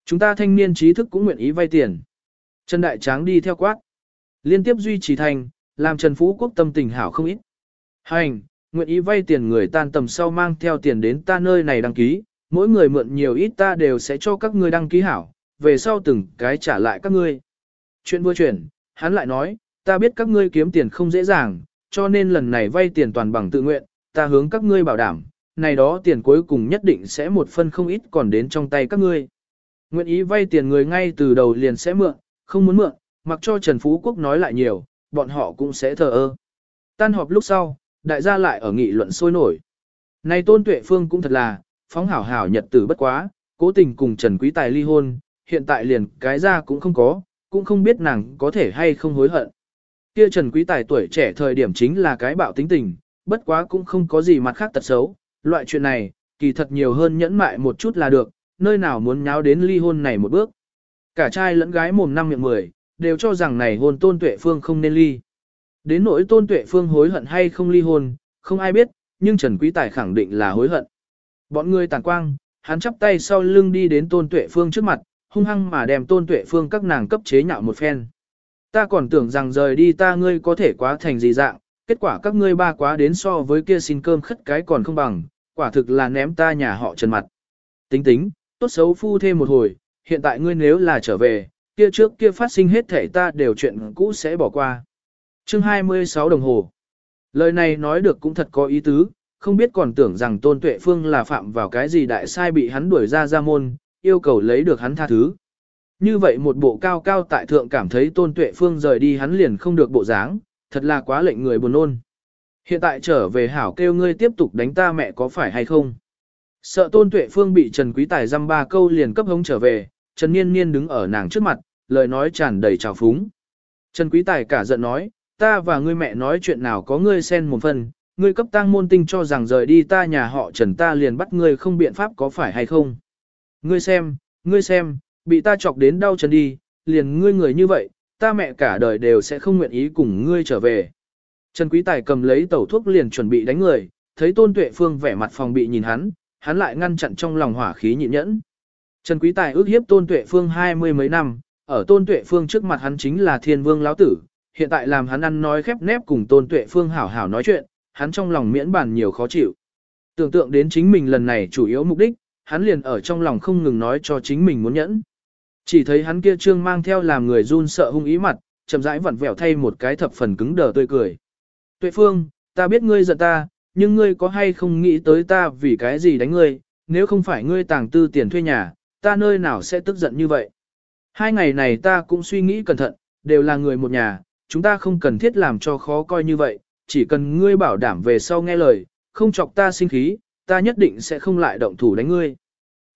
Chúng ta thanh niên trí thức cũng nguyện ý vay tiền. Trần Đại Tráng đi theo quát. Liên tiếp duy trì thành, làm Trần Phú Quốc tâm tình hảo không ít. Hành, nguyện ý vay tiền người tan tầm sau mang theo tiền đến ta nơi này đăng ký, mỗi người mượn nhiều ít ta đều sẽ cho các ngươi đăng ký hảo, về sau từng cái trả lại các ngươi. Chuyện vừa chuyển, hắn lại nói, ta biết các ngươi kiếm tiền không dễ dàng, cho nên lần này vay tiền toàn bằng tự nguyện, ta hướng các ngươi bảo đảm, này đó tiền cuối cùng nhất định sẽ một phân không ít còn đến trong tay các ngươi. Nguyện ý vay tiền người ngay từ đầu liền sẽ mượn, không muốn mượn, mặc cho Trần Phú Quốc nói lại nhiều, bọn họ cũng sẽ thờ ơ. Tan họp lúc sau, đại gia lại ở nghị luận sôi nổi. Này Tôn Tuệ Phương cũng thật là, phóng hảo hảo nhật tử bất quá, cố tình cùng Trần Quý Tài ly hôn, hiện tại liền cái ra cũng không có, cũng không biết nàng có thể hay không hối hận. Kia Trần Quý Tài tuổi trẻ thời điểm chính là cái bạo tính tình, bất quá cũng không có gì mặt khác tật xấu, loại chuyện này, kỳ thật nhiều hơn nhẫn mại một chút là được, nơi nào muốn nháo đến ly hôn này một bước. Cả trai lẫn gái mồm năm miệng mười, đều cho rằng này hôn tôn tuệ phương không nên ly. Đến nỗi tôn tuệ phương hối hận hay không ly hôn, không ai biết, nhưng Trần Quý Tài khẳng định là hối hận. Bọn người tàn quang, hắn chắp tay sau lưng đi đến tôn tuệ phương trước mặt, hung hăng mà đem tôn tuệ phương các nàng cấp chế nhạo một phen. Ta còn tưởng rằng rời đi ta ngươi có thể quá thành gì dạng, kết quả các ngươi ba quá đến so với kia xin cơm khất cái còn không bằng, quả thực là ném ta nhà họ trần mặt. Tính tính, tốt xấu phu thêm một hồi, hiện tại ngươi nếu là trở về, kia trước kia phát sinh hết thể ta đều chuyện cũ sẽ bỏ qua. Chương 26 đồng hồ. Lời này nói được cũng thật có ý tứ, không biết còn tưởng rằng Tôn Tuệ Phương là phạm vào cái gì đại sai bị hắn đuổi ra ra môn, yêu cầu lấy được hắn tha thứ. Như vậy một bộ cao cao tại thượng cảm thấy Tôn Tuệ Phương rời đi hắn liền không được bộ dáng, thật là quá lệnh người buồn ôn. Hiện tại trở về hảo kêu ngươi tiếp tục đánh ta mẹ có phải hay không? Sợ Tôn Tuệ Phương bị Trần Quý Tài dăm ba câu liền cấp hống trở về, Trần Niên Niên đứng ở nàng trước mặt, lời nói tràn đầy trào phúng. Trần Quý Tài cả giận nói, ta và ngươi mẹ nói chuyện nào có ngươi xen một phần, ngươi cấp tang môn tinh cho rằng rời đi ta nhà họ Trần ta liền bắt ngươi không biện pháp có phải hay không. Ngươi xem, ngươi xem, bị ta chọc đến đau chân đi, liền ngươi người như vậy, ta mẹ cả đời đều sẽ không nguyện ý cùng ngươi trở về. Trần Quý Tài cầm lấy tẩu thuốc liền chuẩn bị đánh người, thấy Tôn Tuệ Phương vẻ mặt phòng bị nhìn hắn, hắn lại ngăn chặn trong lòng hỏa khí nhịn nhẫn. Trần Quý Tài ước hiếp Tôn Tuệ Phương hai mươi mấy năm, ở Tôn Tuệ Phương trước mặt hắn chính là thiên vương lão tử, hiện tại làm hắn ăn nói khép nép cùng Tôn Tuệ Phương hảo hảo nói chuyện, hắn trong lòng miễn bàn nhiều khó chịu. Tưởng tượng đến chính mình lần này chủ yếu mục đích, hắn liền ở trong lòng không ngừng nói cho chính mình muốn nhẫn. Chỉ thấy hắn kia trương mang theo làm người run sợ hung ý mặt, chậm rãi vặn vẹo thay một cái thập phần cứng đờ tươi cười. Tuệ Phương, ta biết ngươi giận ta, nhưng ngươi có hay không nghĩ tới ta vì cái gì đánh ngươi, nếu không phải ngươi tàng tư tiền thuê nhà, ta nơi nào sẽ tức giận như vậy. Hai ngày này ta cũng suy nghĩ cẩn thận, đều là người một nhà, chúng ta không cần thiết làm cho khó coi như vậy, chỉ cần ngươi bảo đảm về sau nghe lời, không chọc ta sinh khí, ta nhất định sẽ không lại động thủ đánh ngươi.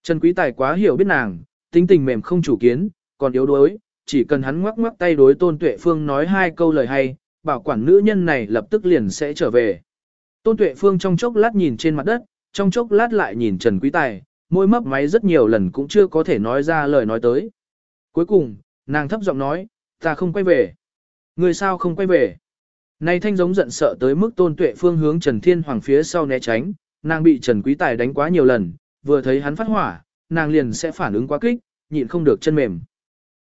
Trần Quý Tài quá hiểu biết nàng, tính tình mềm không chủ kiến, còn yếu đuối, chỉ cần hắn ngoắc ngoắc tay đối Tôn Tuệ Phương nói hai câu lời hay, bảo quản nữ nhân này lập tức liền sẽ trở về. Tôn Tuệ Phương trong chốc lát nhìn trên mặt đất, trong chốc lát lại nhìn Trần Quý Tài, môi mấp máy rất nhiều lần cũng chưa có thể nói ra lời nói tới. Cuối cùng, nàng thấp giọng nói, ta không quay về. Người sao không quay về? Này thanh giống giận sợ tới mức Tôn Tuệ Phương hướng Trần Thiên Hoàng phía sau né tránh, nàng bị Trần Quý Tài đánh quá nhiều lần, vừa thấy hắn phát hỏa, nàng liền sẽ phản ứng quá kích, nhịn không được chân mềm.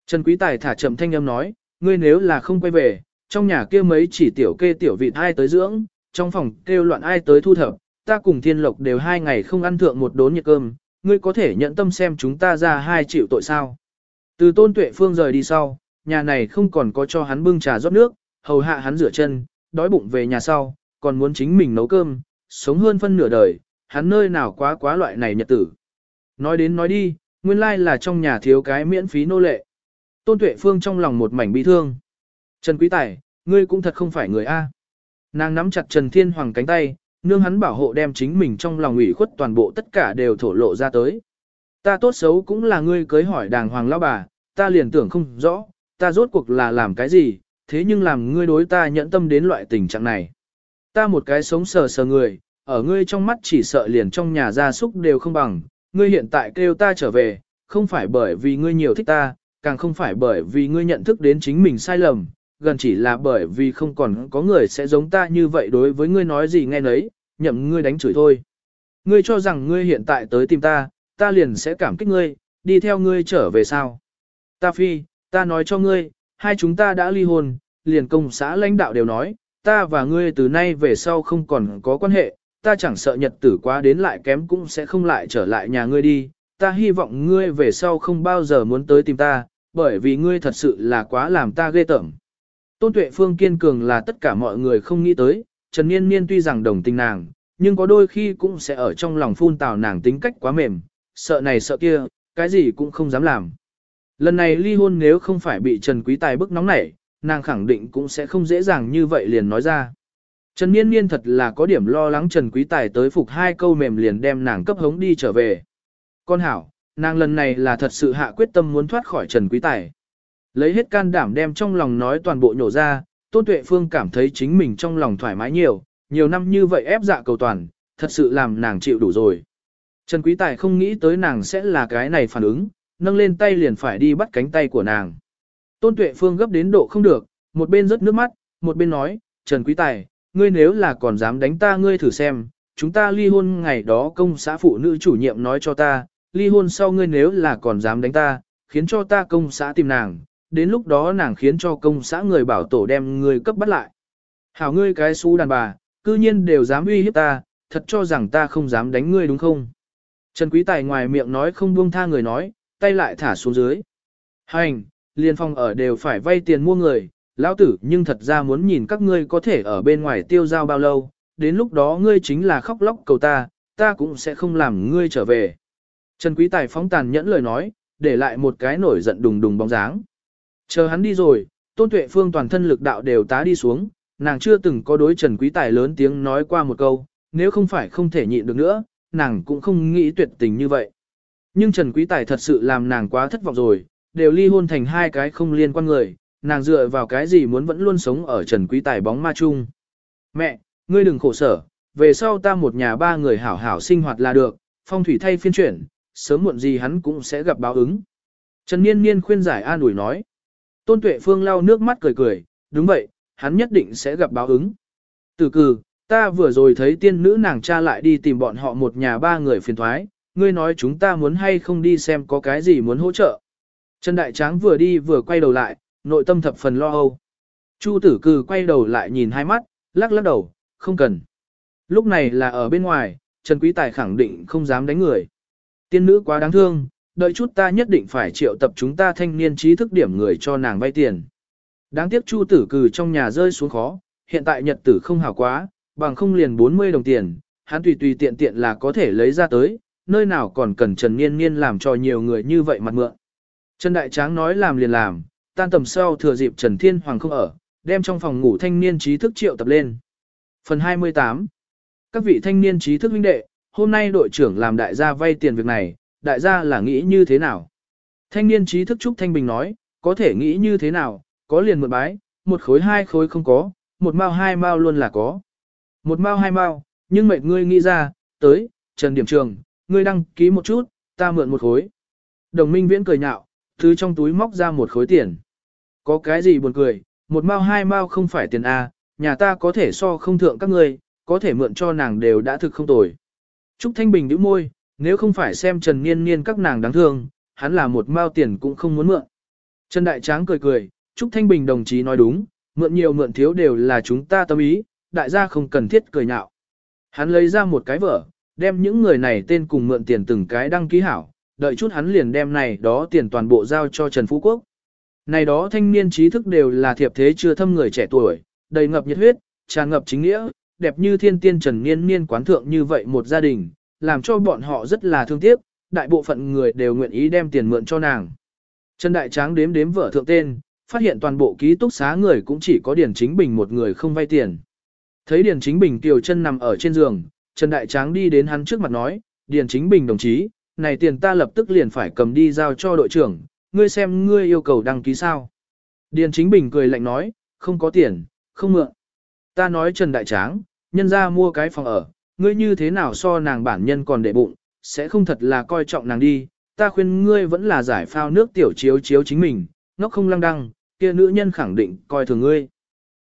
Trần Quý Tài thả chậm thanh âm nói, ngươi nếu là không quay về, trong nhà kia mấy chỉ tiểu kê tiểu vịt ai tới dưỡng, trong phòng kêu loạn ai tới thu thập, ta cùng thiên lộc đều hai ngày không ăn thượng một đốn nhiệt cơm, ngươi có thể nhận tâm xem chúng ta ra hai triệu tội sao. Từ tôn tuệ phương rời đi sau, nhà này không còn có cho hắn bưng trà rót nước, hầu hạ hắn rửa chân, đói bụng về nhà sau, còn muốn chính mình nấu cơm, sống hơn phân nửa đời, hắn nơi nào quá quá loại này nhật tử. Nói đến nói đi, nguyên lai là trong nhà thiếu cái miễn phí nô lệ. Tôn Tuệ Phương trong lòng một mảnh bi thương. Trần Quý Tài, ngươi cũng thật không phải người A. Nàng nắm chặt Trần Thiên Hoàng cánh tay, nương hắn bảo hộ đem chính mình trong lòng ủy khuất toàn bộ tất cả đều thổ lộ ra tới. Ta tốt xấu cũng là ngươi cưới hỏi đàng hoàng lão bà, ta liền tưởng không rõ, ta rốt cuộc là làm cái gì, thế nhưng làm ngươi đối ta nhẫn tâm đến loại tình trạng này. Ta một cái sống sờ sờ người, ở ngươi trong mắt chỉ sợ liền trong nhà gia súc đều không bằng, ngươi hiện tại kêu ta trở về, không phải bởi vì ngươi nhiều thích ta, càng không phải bởi vì ngươi nhận thức đến chính mình sai lầm, gần chỉ là bởi vì không còn có người sẽ giống ta như vậy đối với ngươi nói gì nghe nấy, nhậm ngươi đánh chửi thôi. Ngươi cho rằng ngươi hiện tại tới tìm ta, ta liền sẽ cảm kích ngươi, đi theo ngươi trở về sao. Ta phi, ta nói cho ngươi, hai chúng ta đã ly hôn, liền công xã lãnh đạo đều nói, ta và ngươi từ nay về sau không còn có quan hệ, ta chẳng sợ nhật tử quá đến lại kém cũng sẽ không lại trở lại nhà ngươi đi, ta hy vọng ngươi về sau không bao giờ muốn tới tìm ta, bởi vì ngươi thật sự là quá làm ta ghê tởm. Tôn Tuệ Phương kiên cường là tất cả mọi người không nghĩ tới, Trần Niên Niên tuy rằng đồng tình nàng, nhưng có đôi khi cũng sẽ ở trong lòng phun tào nàng tính cách quá mềm, sợ này sợ kia, cái gì cũng không dám làm. Lần này ly hôn nếu không phải bị Trần Quý Tài bức nóng nảy, nàng khẳng định cũng sẽ không dễ dàng như vậy liền nói ra. Trần Niên Niên thật là có điểm lo lắng Trần Quý Tài tới phục hai câu mềm liền đem nàng cấp hống đi trở về. Con hảo, nàng lần này là thật sự hạ quyết tâm muốn thoát khỏi Trần Quý Tài. Lấy hết can đảm đem trong lòng nói toàn bộ nhổ ra, Tôn Tuệ Phương cảm thấy chính mình trong lòng thoải mái nhiều, nhiều năm như vậy ép dạ cầu toàn, thật sự làm nàng chịu đủ rồi. Trần Quý Tài không nghĩ tới nàng sẽ là cái này phản ứng, nâng lên tay liền phải đi bắt cánh tay của nàng. Tôn Tuệ Phương gấp đến độ không được, một bên rớt nước mắt, một bên nói, Trần Quý Tài, ngươi nếu là còn dám đánh ta ngươi thử xem, chúng ta ly hôn ngày đó công xã phụ nữ chủ nhiệm nói cho ta, ly hôn sau ngươi nếu là còn dám đánh ta, khiến cho ta công xã tìm nàng, đến lúc đó nàng khiến cho công xã người bảo tổ đem ngươi cấp bắt lại. Hảo ngươi cái xú đàn bà, cư nhiên đều dám uy hiếp ta, thật cho rằng ta không dám đánh ngươi đúng không? Trần Quý Tài ngoài miệng nói không buông tha người nói, tay lại thả xuống dưới. Hành, liên phong ở đều phải vay tiền mua người, lão tử nhưng thật ra muốn nhìn các ngươi có thể ở bên ngoài tiêu giao bao lâu, đến lúc đó ngươi chính là khóc lóc cầu ta, ta cũng sẽ không làm ngươi trở về. Trần Quý Tài phóng tàn nhẫn lời nói, để lại một cái nổi giận đùng đùng bóng dáng. Chờ hắn đi rồi, Tôn Tuệ Phương toàn thân lực đạo đều tá đi xuống, nàng chưa từng có đối Trần Quý Tài lớn tiếng nói qua một câu, nếu không phải không thể nhịn được nữa, nàng cũng không nghĩ tuyệt tình như vậy. Nhưng Trần Quý Tài thật sự làm nàng quá thất vọng rồi, đều ly hôn thành hai cái không liên quan người, nàng dựa vào cái gì muốn vẫn luôn sống ở Trần Quý Tài bóng ma chung. Mẹ, ngươi đừng khổ sở, về sau ta một nhà ba người hảo hảo sinh hoạt là được, phong thủy thay phiên chuyển, sớm muộn gì hắn cũng sẽ gặp báo ứng. Trần Niên Niên khuyên giải an ủi nói. Tôn Tuệ Phương lau nước mắt cười cười, đúng vậy, hắn nhất định sẽ gặp báo ứng. Tử cử, ta vừa rồi thấy tiên nữ nàng cha lại đi tìm bọn họ một nhà ba người phiền thoái, ngươi nói chúng ta muốn hay không đi xem có cái gì muốn hỗ trợ. Trần Đại Tráng vừa đi vừa quay đầu lại, nội tâm thập phần lo âu. Chu tử cử quay đầu lại nhìn hai mắt, lắc lắc đầu, không cần. Lúc này là ở bên ngoài, Trần Quý Tài khẳng định không dám đánh người. Tiên nữ quá đáng thương, đợi chút ta nhất định phải triệu tập chúng ta thanh niên trí thức điểm người cho nàng vay tiền. Đáng tiếc Chu tử cử trong nhà rơi xuống khó, hiện tại nhật tử không hảo quá, bằng không liền 40 đồng tiền, hắn tùy tùy tiện tiện là có thể lấy ra tới, nơi nào còn cần Trần Niên Niên làm cho nhiều người như vậy mặt mượn. Trần Đại Tráng nói làm liền làm, tan tầm sau thừa dịp Trần Thiên Hoàng không ở, đem trong phòng ngủ thanh niên trí thức triệu tập lên. Phần 28 Các vị thanh niên trí thức huynh đệ, hôm nay đội trưởng làm đại gia vay tiền việc này, đại gia là nghĩ như thế nào? Thanh niên trí thức Trúc Thanh Bình nói, có thể nghĩ như thế nào, có liền một bái, một khối hai khối không có, một mao hai mao luôn là có. Một mao hai mao, nhưng mệt ngươi nghĩ ra, tới, Trần Điểm Trường, ngươi đăng ký một chút, ta mượn một khối. Đồng minh viễn cười nhạo, thứ trong túi móc ra một khối tiền. Có cái gì buồn cười, một mao hai mao không phải tiền A, nhà ta có thể so không thượng các ngươi, có thể mượn cho nàng đều đã thực không tồi. Trúc Thanh Bình nhíu môi, nếu không phải xem Trần Niên Niên các nàng đáng thương, hắn là một mao tiền cũng không muốn mượn. Trần Đại Tráng cười cười, Trúc Thanh Bình đồng chí nói đúng, mượn nhiều mượn thiếu đều là chúng ta tâm ý, đại gia không cần thiết cười nhạo. Hắn lấy ra một cái vở, đem những người này tên cùng mượn tiền từng cái đăng ký hảo, đợi chút hắn liền đem này đó tiền toàn bộ giao cho Trần Phú Quốc. Này đó thanh niên trí thức đều là thiệp thế chưa thâm người trẻ tuổi, đầy ngập nhiệt huyết, tràn ngập chính nghĩa, đẹp như thiên tiên Trần Niên Niên quán thượng như vậy một gia đình, làm cho bọn họ rất là thương tiếc, đại bộ phận người đều nguyện ý đem tiền mượn cho nàng. Trần Đại Tráng đếm đếm vở thượng tên, phát hiện toàn bộ ký túc xá người cũng chỉ có Điền Chính Bình một người không vay tiền. Thấy Điền Chính Bình kiều chân nằm ở trên giường, Trần Đại Tráng đi đến hắn trước mặt nói, Điền Chính Bình đồng chí, này tiền ta lập tức liền phải cầm đi giao cho đội trưởng, ngươi xem ngươi yêu cầu đăng ký sao. Điền Chính Bình cười lạnh nói, không có tiền, không mượn. Ta nói Trần Đại Tráng, nhân ra mua cái phòng ở, ngươi như thế nào so nàng bản nhân còn để bụng, sẽ không thật là coi trọng nàng đi, ta khuyên ngươi vẫn là giải phao nước tiểu chiếu chiếu chính mình, nó không lăng đăng, kia nữ nhân khẳng định coi thường ngươi.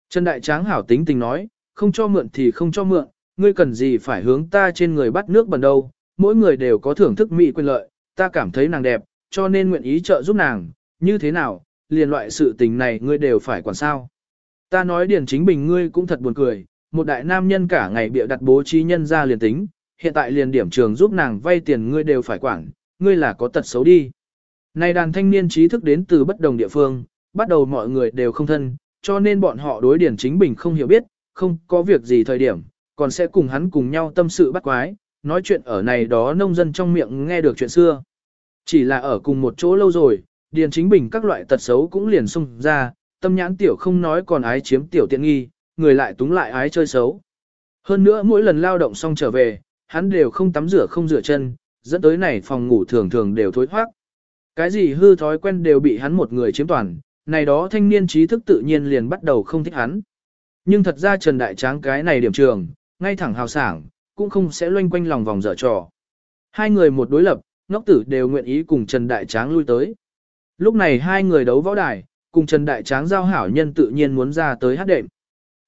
Trần Đại Tráng hảo tính tình nói, không cho mượn thì không cho mượn, ngươi cần gì phải hướng ta trên người bắt nước bẩn đâu, mỗi người đều có thưởng thức mỹ quyền lợi, ta cảm thấy nàng đẹp, cho nên nguyện ý trợ giúp nàng, như thế nào, liền loại sự tình này ngươi đều phải quản sao. Ta nói Điền Chính Bình ngươi cũng thật buồn cười, một đại nam nhân cả ngày bịa đặt bố trí nhân ra liền tính, hiện tại liền điểm trường giúp nàng vay tiền ngươi đều phải quản, ngươi là có tật xấu đi. Này đàn thanh niên trí thức đến từ bất đồng địa phương, bắt đầu mọi người đều không thân, cho nên bọn họ đối điển Chính Bình không hiểu biết, không có việc gì thời điểm, còn sẽ cùng hắn cùng nhau tâm sự bắt quái, nói chuyện ở này đó nông dân trong miệng nghe được chuyện xưa. Chỉ là ở cùng một chỗ lâu rồi, Điền Chính Bình các loại tật xấu cũng liền xung ra, tâm nhãn tiểu không nói còn ái chiếm tiểu tiện nghi, người lại túng lại ái chơi xấu. Hơn nữa mỗi lần lao động xong trở về, hắn đều không tắm rửa không rửa chân, dẫn tới này phòng ngủ thường thường đều thối thoát. Cái gì hư thói quen đều bị hắn một người chiếm toàn, này đó thanh niên trí thức tự nhiên liền bắt đầu không thích hắn. Nhưng thật ra Trần Đại Tráng cái này điểm trường, ngay thẳng hào sảng, cũng không sẽ loanh quanh lòng vòng dở trò. Hai người một đối lập, ngốc tử đều nguyện ý cùng Trần Đại Tráng lui tới. Lúc này hai người đấu võ đài, cùng Trần Đại Tráng giao hảo nhân tự nhiên muốn ra tới hát đệm.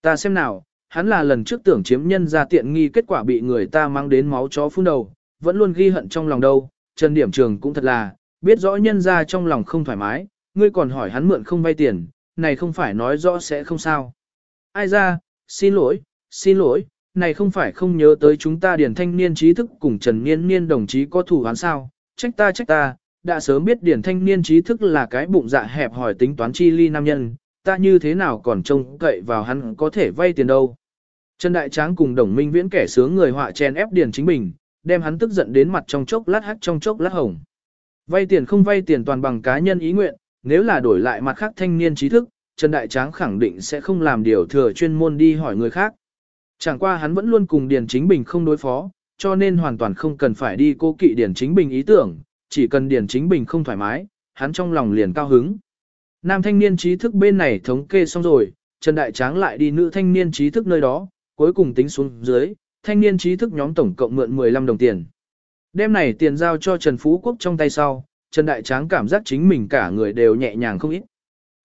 Ta xem nào, hắn là lần trước tưởng chiếm nhân ra tiện nghi kết quả bị người ta mang đến máu chó phun đầu, vẫn luôn ghi hận trong lòng đâu, Trần Điểm Trường cũng thật là, biết rõ nhân ra trong lòng không thoải mái, ngươi còn hỏi hắn mượn không vay tiền, này không phải nói rõ sẽ không sao. Ai ra, xin lỗi, xin lỗi, này không phải không nhớ tới chúng ta điển thanh niên trí thức cùng Trần Niên Niên đồng chí có thủ án sao, trách ta trách ta, đã sớm biết điển thanh niên trí thức là cái bụng dạ hẹp hỏi tính toán chi ly nam nhân, ta như thế nào còn trông cậy vào hắn có thể vay tiền đâu. Trần Đại Tráng cùng đồng minh viễn kẻ sướng người họa chen ép Điền chính mình, đem hắn tức giận đến mặt trong chốc lát hắt trong chốc lát hồng. Vay tiền không vay tiền toàn bằng cá nhân ý nguyện, nếu là đổi lại mặt khác thanh niên trí thức, Trần Đại Tráng khẳng định sẽ không làm điều thừa chuyên môn đi hỏi người khác. Chẳng qua hắn vẫn luôn cùng Điền Chính Bình không đối phó, cho nên hoàn toàn không cần phải đi cô kỵ Điền Chính Bình ý tưởng, chỉ cần Điền Chính Bình không thoải mái, hắn trong lòng liền cao hứng. Nam thanh niên trí thức bên này thống kê xong rồi, Trần Đại Tráng lại đi nữ thanh niên trí thức nơi đó, cuối cùng tính xuống dưới, thanh niên trí thức nhóm tổng cộng mượn 15 đồng tiền. Đêm này tiền giao cho Trần Phú Quốc trong tay sau, Trần Đại Tráng cảm giác chính mình cả người đều nhẹ nhàng không ít.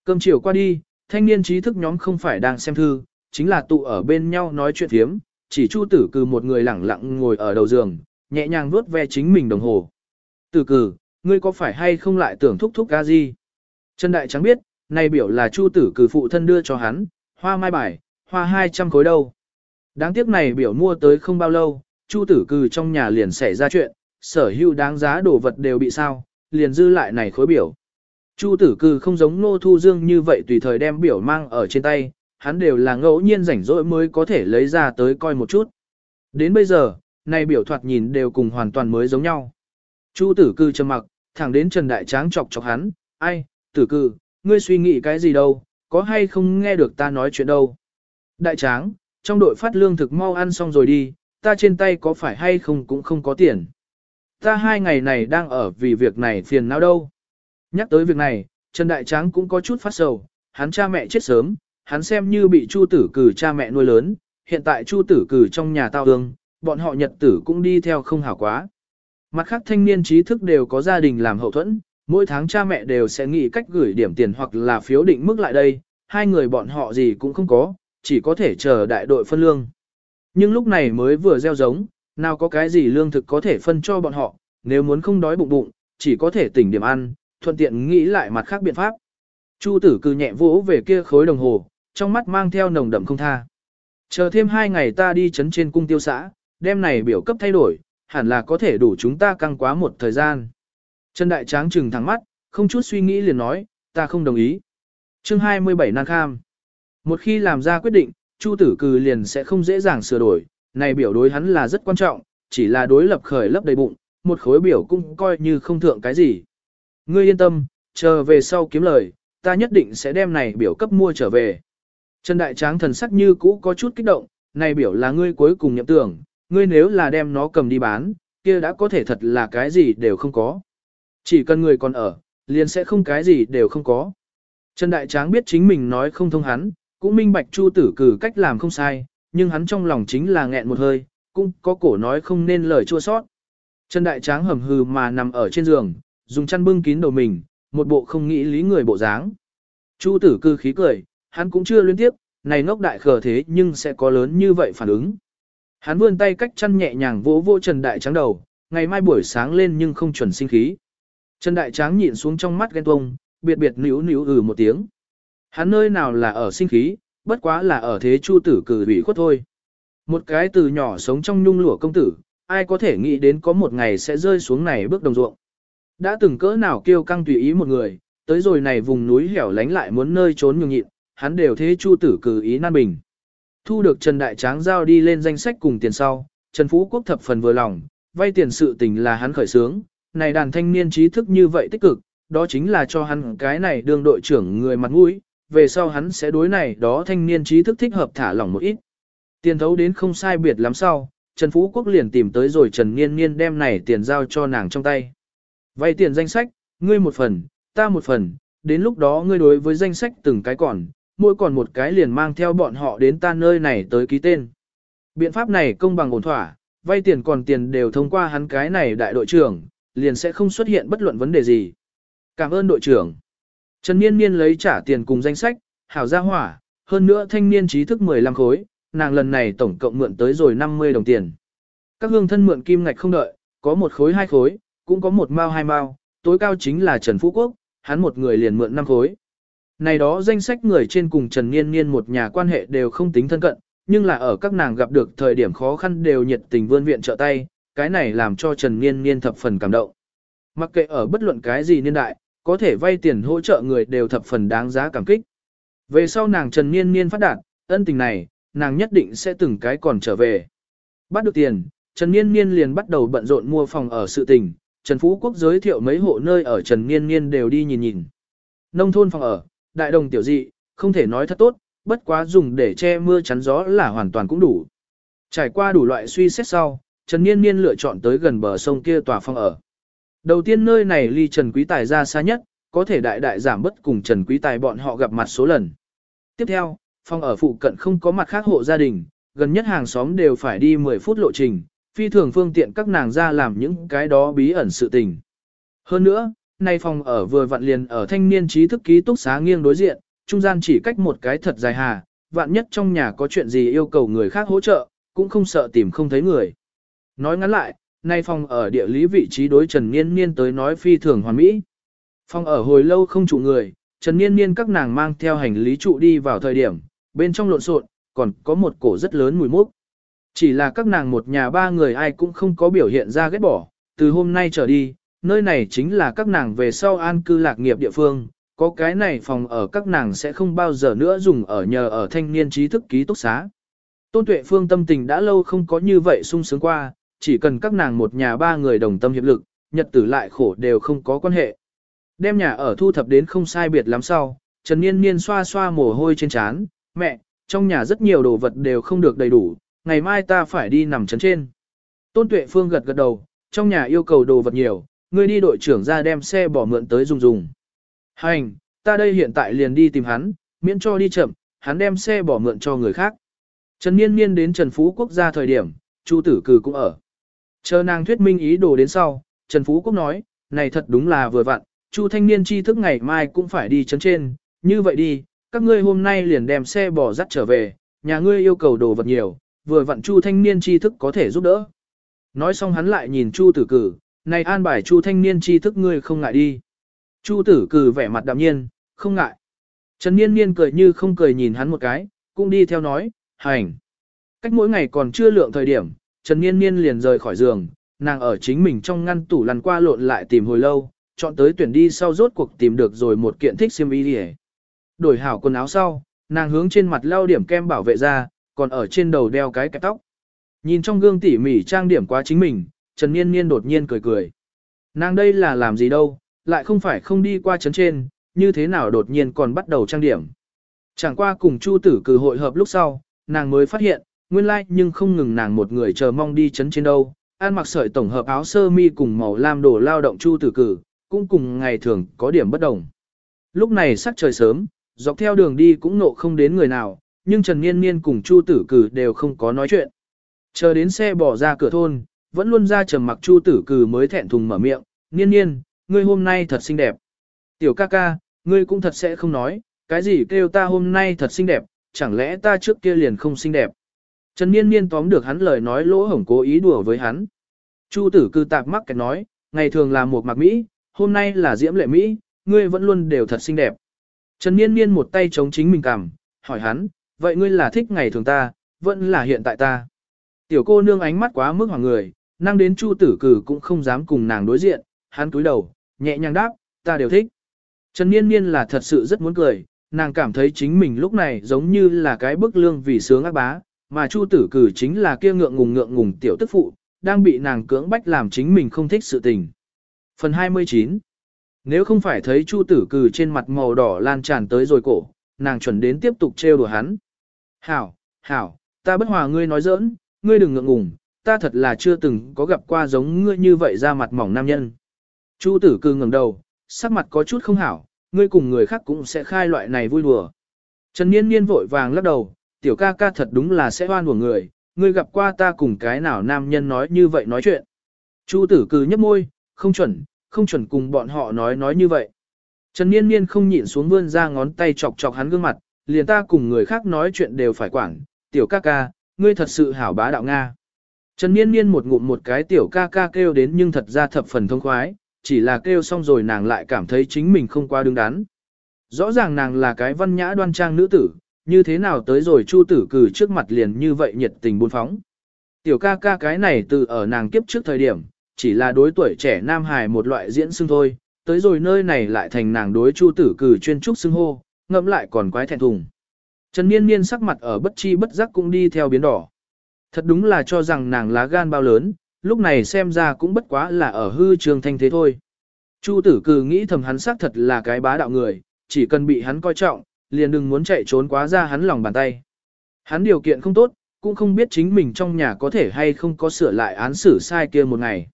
Cơm chiều qua đi, thanh niên trí thức nhóm không phải đang xem thư, chính là tụ ở bên nhau nói chuyện thiếm, chỉ Chu Tử Cừ một người lẳng lặng ngồi ở đầu giường, nhẹ nhàng vuốt ve chính mình đồng hồ. Tử Cừ, ngươi có phải hay không lại tưởng thúc thúc ca gì? Trần Đại Trắng biết, này biểu là Chu Tử cử phụ thân đưa cho hắn, hoa mai bài, hoa 200 khối đâu. Đáng tiếc này biểu mua tới không bao lâu, Chu Tử cử trong nhà liền xảy ra chuyện, sở hữu đáng giá đồ vật đều bị sao, liền dư lại này khối biểu. Chu tử cư không giống Nô Thu Dương như vậy tùy thời đem biểu mang ở trên tay, hắn đều là ngẫu nhiên rảnh rỗi mới có thể lấy ra tới coi một chút. Đến bây giờ, này biểu thoạt nhìn đều cùng hoàn toàn mới giống nhau. Chu tử cư trầm mặc, thẳng đến Trần Đại Tráng chọc chọc hắn, ai, tử cư, ngươi suy nghĩ cái gì đâu, có hay không nghe được ta nói chuyện đâu. Đại Tráng, trong đội phát lương thực mau ăn xong rồi đi, ta trên tay có phải hay không cũng không có tiền. Ta hai ngày này đang ở vì việc này phiền não đâu. Nhắc tới việc này, Trần Đại Tráng cũng có chút phát sầu, hắn cha mẹ chết sớm, hắn xem như bị Chu Tử Cử cha mẹ nuôi lớn, hiện tại Chu Tử Cử trong nhà tao ương, bọn họ nhật tử cũng đi theo không hảo quá. Mặt khác thanh niên trí thức đều có gia đình làm hậu thuẫn, mỗi tháng cha mẹ đều sẽ nghĩ cách gửi điểm tiền hoặc là phiếu định mức lại đây, hai người bọn họ gì cũng không có, chỉ có thể chờ đại đội phân lương. Nhưng lúc này mới vừa gieo giống, nào có cái gì lương thực có thể phân cho bọn họ, nếu muốn không đói bụng bụng, chỉ có thể tỉnh điểm ăn, thuận tiện nghĩ lại mặt khác biện pháp. Chu tử cư nhẹ vỗ về kia khối đồng hồ, trong mắt mang theo nồng đậm không tha. Chờ thêm hai ngày ta đi chấn trên cung tiêu xã, đêm này biểu cấp thay đổi, hẳn là có thể đủ chúng ta căng quá một thời gian. Trần Đại Tráng trừng thẳng mắt, không chút suy nghĩ liền nói, ta không đồng ý. chương 27 Nan Kham Một khi làm ra quyết định, Chu tử cừ liền sẽ không dễ dàng sửa đổi, này biểu đối hắn là rất quan trọng, chỉ là đối lập khởi lấp đầy bụng, một khối biểu cũng coi như không thượng cái gì. Ngươi yên tâm, chờ về sau kiếm lời, ta nhất định sẽ đem này biểu cấp mua trở về. Trần Đại Tráng thần sắc như cũ có chút kích động, này biểu là ngươi cuối cùng nhậm tưởng, ngươi nếu là đem nó cầm đi bán, kia đã có thể thật là cái gì đều không có. Chỉ cần người còn ở, liền sẽ không cái gì đều không có. Trần Đại Tráng biết chính mình nói không thông hắn, cũng minh bạch Chu tử cử cách làm không sai, nhưng hắn trong lòng chính là nghẹn một hơi, cũng có cổ nói không nên lời chua sót. Trần Đại Tráng hầm hừ mà nằm ở trên giường, dùng chăn bưng kín đầu mình, một bộ không nghĩ lý người bộ dáng. Chu tử cư khí cười, hắn cũng chưa liên tiếp, này ngốc đại khờ thế nhưng sẽ có lớn như vậy phản ứng. Hắn vươn tay cách chăn nhẹ nhàng vỗ vỗ Trần Đại Tráng đầu, ngày mai buổi sáng lên nhưng không chuẩn sinh khí. Trần Đại Tráng nhịn xuống trong mắt ghen tuông, biệt biệt níu níu ừ một tiếng. Hắn nơi nào là ở sinh khí, bất quá là ở thế chu tử cử ủy khuất thôi. Một cái từ nhỏ sống trong nhung lụa công tử, ai có thể nghĩ đến có một ngày sẽ rơi xuống này bước đồng ruộng. Đã từng cỡ nào kêu căng tùy ý một người, tới rồi này vùng núi hẻo lánh lại muốn nơi trốn nhường nhịn, hắn đều thế chu tử cử ý nan bình. Thu được Trần Đại Tráng giao đi lên danh sách cùng tiền sau, Trần Phú Quốc thập phần vừa lòng, vay tiền sự tình là hắn khởi sướng, này đàn thanh niên trí thức như vậy tích cực, đó chính là cho hắn cái này đương đội trưởng người mặt mũi, về sau hắn sẽ đối này đó thanh niên trí thức thích hợp thả lỏng một ít. Tiền thấu đến không sai biệt lắm sau, Trần Phú Quốc liền tìm tới rồi Trần Niên Niên đem này tiền giao cho nàng trong tay. Vay tiền danh sách, ngươi một phần, ta một phần, đến lúc đó ngươi đối với danh sách từng cái còn, mỗi còn một cái liền mang theo bọn họ đến ta nơi này tới ký tên. Biện pháp này công bằng ổn thỏa, vay tiền còn tiền đều thông qua hắn cái này đại đội trưởng, liền sẽ không xuất hiện bất luận vấn đề gì. Cảm ơn đội trưởng. Trần Niên Niên lấy trả tiền cùng danh sách, hảo gia hỏa, hơn nữa thanh niên trí thức 15 khối, nàng lần này tổng cộng mượn tới rồi 50 đồng tiền. Các hương thân mượn kim ngạch không đợi, có một khối hai khối, cũng có một mao hai mao, tối cao chính là Trần Phú Quốc, hắn một người liền mượn năm khối. Này đó danh sách người trên cùng Trần Niên Niên một nhà quan hệ đều không tính thân cận, nhưng là ở các nàng gặp được thời điểm khó khăn đều nhiệt tình vươn viện trợ tay, cái này làm cho Trần Niên Niên thập phần cảm động. Mặc kệ ở bất luận cái gì niên đại, có thể vay tiền hỗ trợ người đều thập phần đáng giá cảm kích. Về sau nàng Trần Niên Niên phát đạt, ân tình này, nàng nhất định sẽ từng cái còn trở về. Bắt được tiền, Trần Niên Niên liền bắt đầu bận rộn mua phòng ở sự tình, Trần Phú Quốc giới thiệu mấy hộ nơi ở Trần Niên Niên đều đi nhìn nhìn. Nông thôn phòng ở, đại đồng tiểu dị, không thể nói thật tốt, bất quá dùng để che mưa chắn gió là hoàn toàn cũng đủ. Trải qua đủ loại suy xét sau, Trần Niên Niên lựa chọn tới gần bờ sông kia tòa phòng ở. Đầu tiên nơi này ly Trần Quý Tài ra xa nhất, có thể đại đại giảm bất cùng Trần Quý Tài bọn họ gặp mặt số lần. Tiếp theo, phòng ở phụ cận không có mặt khác hộ gia đình, gần nhất hàng xóm đều phải đi 10 phút lộ trình, phi thường phương tiện các nàng ra làm những cái đó bí ẩn sự tình. Hơn nữa, nay phòng ở vừa vặn liền ở thanh niên trí thức ký túc xá nghiêng đối diện, trung gian chỉ cách một cái thật dài hà, vạn nhất trong nhà có chuyện gì yêu cầu người khác hỗ trợ, cũng không sợ tìm không thấy người. Nói ngắn lại, nay phòng ở địa lý vị trí đối Trần Niên Niên tới nói phi thường hoàn mỹ. Phòng ở hồi lâu không trụ người, Trần Niên Niên các nàng mang theo hành lý trụ đi vào thời điểm, bên trong lộn xộn, còn có một cổ rất lớn mùi mốc. Chỉ là các nàng một nhà ba người ai cũng không có biểu hiện ra ghét bỏ, từ hôm nay trở đi, nơi này chính là các nàng về sau an cư lạc nghiệp địa phương, có cái này phòng ở các nàng sẽ không bao giờ nữa dùng ở nhờ ở thanh niên trí thức ký túc xá. Tôn Tuệ Phương tâm tình đã lâu không có như vậy sung sướng qua, chỉ cần các nàng một nhà ba người đồng tâm hiệp lực, nhật tử lại khổ đều không có quan hệ. Đem nhà ở thu thập đến không sai biệt lắm sau, Trần Niên Niên xoa xoa mồ hôi trên trán, mẹ, trong nhà rất nhiều đồ vật đều không được đầy đủ, ngày mai ta phải đi nằm chấn trên. Tôn Tuệ Phương gật gật đầu, trong nhà yêu cầu đồ vật nhiều, ngươi đi đội trưởng ra đem xe bỏ mượn tới dùng dùng. Hành, ta đây hiện tại liền đi tìm hắn, miễn cho đi chậm, hắn đem xe bỏ mượn cho người khác. Trần Niên Niên đến Trần Phú Quốc gia thời điểm, Chu Tử Cử cũng ở. Chờ nàng thuyết minh ý đồ đến sau, Trần Phú Quốc nói, này thật đúng là vừa vặn, Chu thanh niên tri thức ngày mai cũng phải đi chấn trên, như vậy đi, các ngươi hôm nay liền đem xe bỏ dắt trở về, nhà ngươi yêu cầu đồ vật nhiều, vừa vặn Chu thanh niên tri thức có thể giúp đỡ. Nói xong hắn lại nhìn Chu tử cử, này an bài Chu thanh niên tri thức ngươi không ngại đi. Chu tử cử vẻ mặt đạm nhiên, không ngại. Trần Niên Niên cười như không cười nhìn hắn một cái, cũng đi theo nói, hành. Cách mỗi ngày còn chưa lượng thời điểm, Trần Niên Niên liền rời khỏi giường, nàng ở chính mình trong ngăn tủ lăn qua lộn lại tìm hồi lâu, chọn tới tuyển đi sau rốt cuộc tìm được rồi một kiện thích xiêm y đi Đổi hảo quần áo sau, nàng hướng trên mặt lau điểm kem bảo vệ ra, còn ở trên đầu đeo cái kẹp tóc. Nhìn trong gương tỉ mỉ trang điểm quá chính mình, Trần Niên Niên đột nhiên cười cười. Nàng đây là làm gì đâu, lại không phải không đi qua chấn trên, như thế nào đột nhiên còn bắt đầu trang điểm. Chẳng qua cùng Chu tử cử hội hợp lúc sau, nàng mới phát hiện, nguyên lai like nhưng không ngừng nàng một người chờ mong đi chấn trên đâu. An mặc sợi tổng hợp áo sơ mi cùng màu lam đồ lao động Chu tử cử, cũng cùng ngày thường có điểm bất đồng. Lúc này sắc trời sớm, dọc theo đường đi cũng nộ không đến người nào, nhưng Trần Niên Niên cùng Chu Tử Cử đều không có nói chuyện. Chờ đến xe bỏ ra cửa thôn, vẫn luôn ra trầm mặc Chu Tử Cử mới thẹn thùng mở miệng, Niên Niên, ngươi hôm nay thật xinh đẹp. Tiểu ca ca, ngươi cũng thật sẽ không nói, cái gì kêu ta hôm nay thật xinh đẹp, chẳng lẽ ta trước kia liền không xinh đẹp. Trần Niên Niên tóm được hắn lời nói lỗ hổng cố ý đùa với hắn. Chu tử cư tạp mắc kẹt nói, ngày thường là một mặc Mỹ, hôm nay là diễm lệ Mỹ, ngươi vẫn luôn đều thật xinh đẹp. Trần Niên Niên một tay chống chính mình cằm, hỏi hắn, vậy ngươi là thích ngày thường ta, vẫn là hiện tại ta. Tiểu cô nương ánh mắt quá mức hoàng người, năng đến Chu tử cử cũng không dám cùng nàng đối diện, hắn cúi đầu, nhẹ nhàng đáp, ta đều thích. Trần Niên Niên là thật sự rất muốn cười, nàng cảm thấy chính mình lúc này giống như là cái bức lương vì sướng ác bá, mà Chu tử cử chính là kia ngượng ngùng ngượng ngùng tiểu tức phụ, đang bị nàng cưỡng bách làm chính mình không thích sự tình. Phần 29 Nếu không phải thấy Chu tử cử trên mặt màu đỏ lan tràn tới rồi cổ, nàng chuẩn đến tiếp tục trêu đùa hắn. Hảo, hảo, ta bất hòa ngươi nói giỡn, ngươi đừng ngượng ngùng, ta thật là chưa từng có gặp qua giống ngươi như vậy ra mặt mỏng nam nhân. Chu tử cư ngẩng đầu, sắc mặt có chút không hảo, ngươi cùng người khác cũng sẽ khai loại này vui đùa. Trần Niên Niên vội vàng lắc đầu, tiểu ca ca thật đúng là sẽ hoan của người, ngươi gặp qua ta cùng cái nào nam nhân nói như vậy nói chuyện. Chu tử cứ nhấp môi, không chuẩn, không chuẩn cùng bọn họ nói nói như vậy. Trần Niên Niên không nhịn xuống vươn ra ngón tay chọc chọc hắn gương mặt, liền ta cùng người khác nói chuyện đều phải quản, tiểu ca ca, ngươi thật sự hảo bá đạo Nga. Trần Niên Niên một ngụm một cái tiểu ca ca kêu đến nhưng thật ra thập phần thông khoái, chỉ là kêu xong rồi nàng lại cảm thấy chính mình không qua đứng đắn. Rõ ràng nàng là cái văn nhã đoan trang nữ tử, như thế nào tới rồi chu tử cử trước mặt liền như vậy nhiệt tình buôn phóng. Tiểu ca ca cái này từ ở nàng kiếp trước thời điểm, chỉ là đối tuổi trẻ nam hài một loại diễn xưng thôi, tới rồi nơi này lại thành nàng đối chu tử cử chuyên trúc xưng hô, ngẫm lại còn quái thẹn thùng. Trần Niên Niên sắc mặt ở bất chi bất giác cũng đi theo biến đỏ. Thật đúng là cho rằng nàng lá gan bao lớn, lúc này xem ra cũng bất quá là ở hư trường thanh thế thôi. Chu tử cử nghĩ thầm hắn xác thật là cái bá đạo người, chỉ cần bị hắn coi trọng, liền đừng muốn chạy trốn quá ra hắn lòng bàn tay. Hắn điều kiện không tốt, cũng không biết chính mình trong nhà có thể hay không có sửa lại án xử sai kia một ngày.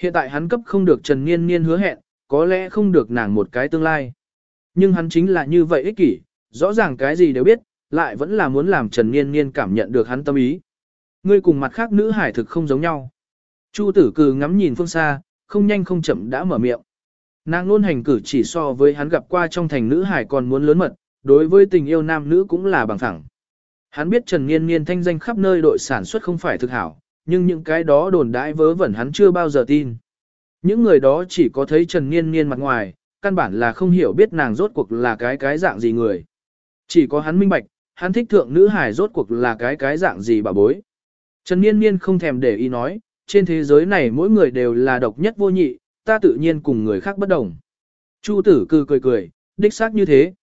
Hiện tại hắn cấp không được Trần Niên Niên hứa hẹn, có lẽ không được nàng một cái tương lai. Nhưng hắn chính là như vậy ích kỷ, rõ ràng cái gì đều biết, lại vẫn là muốn làm Trần Niên Niên cảm nhận được hắn tâm ý. Ngươi cùng mặt khác nữ hải thực không giống nhau. Chu tử cừ ngắm nhìn phương xa, không nhanh không chậm đã mở miệng. Nàng luôn hành cử chỉ so với hắn gặp qua trong thành nữ hải còn muốn lớn mật, đối với tình yêu nam nữ cũng là bằng thẳng Hắn biết Trần Niên Niên thanh danh khắp nơi đội sản xuất không phải thực hảo, nhưng những cái đó đồn đãi vớ vẩn hắn chưa bao giờ tin. Những người đó chỉ có thấy Trần Niên Niên mặt ngoài, căn bản là không hiểu biết nàng rốt cuộc là cái cái dạng gì người. Chỉ có hắn minh bạch, hắn thích thượng nữ hải rốt cuộc là cái cái dạng gì bà bối. Trần Niên Niên không thèm để ý nói, trên thế giới này mỗi người đều là độc nhất vô nhị, ta tự nhiên cùng người khác bất đồng. Chu tử cư cười cười, đích xác như thế.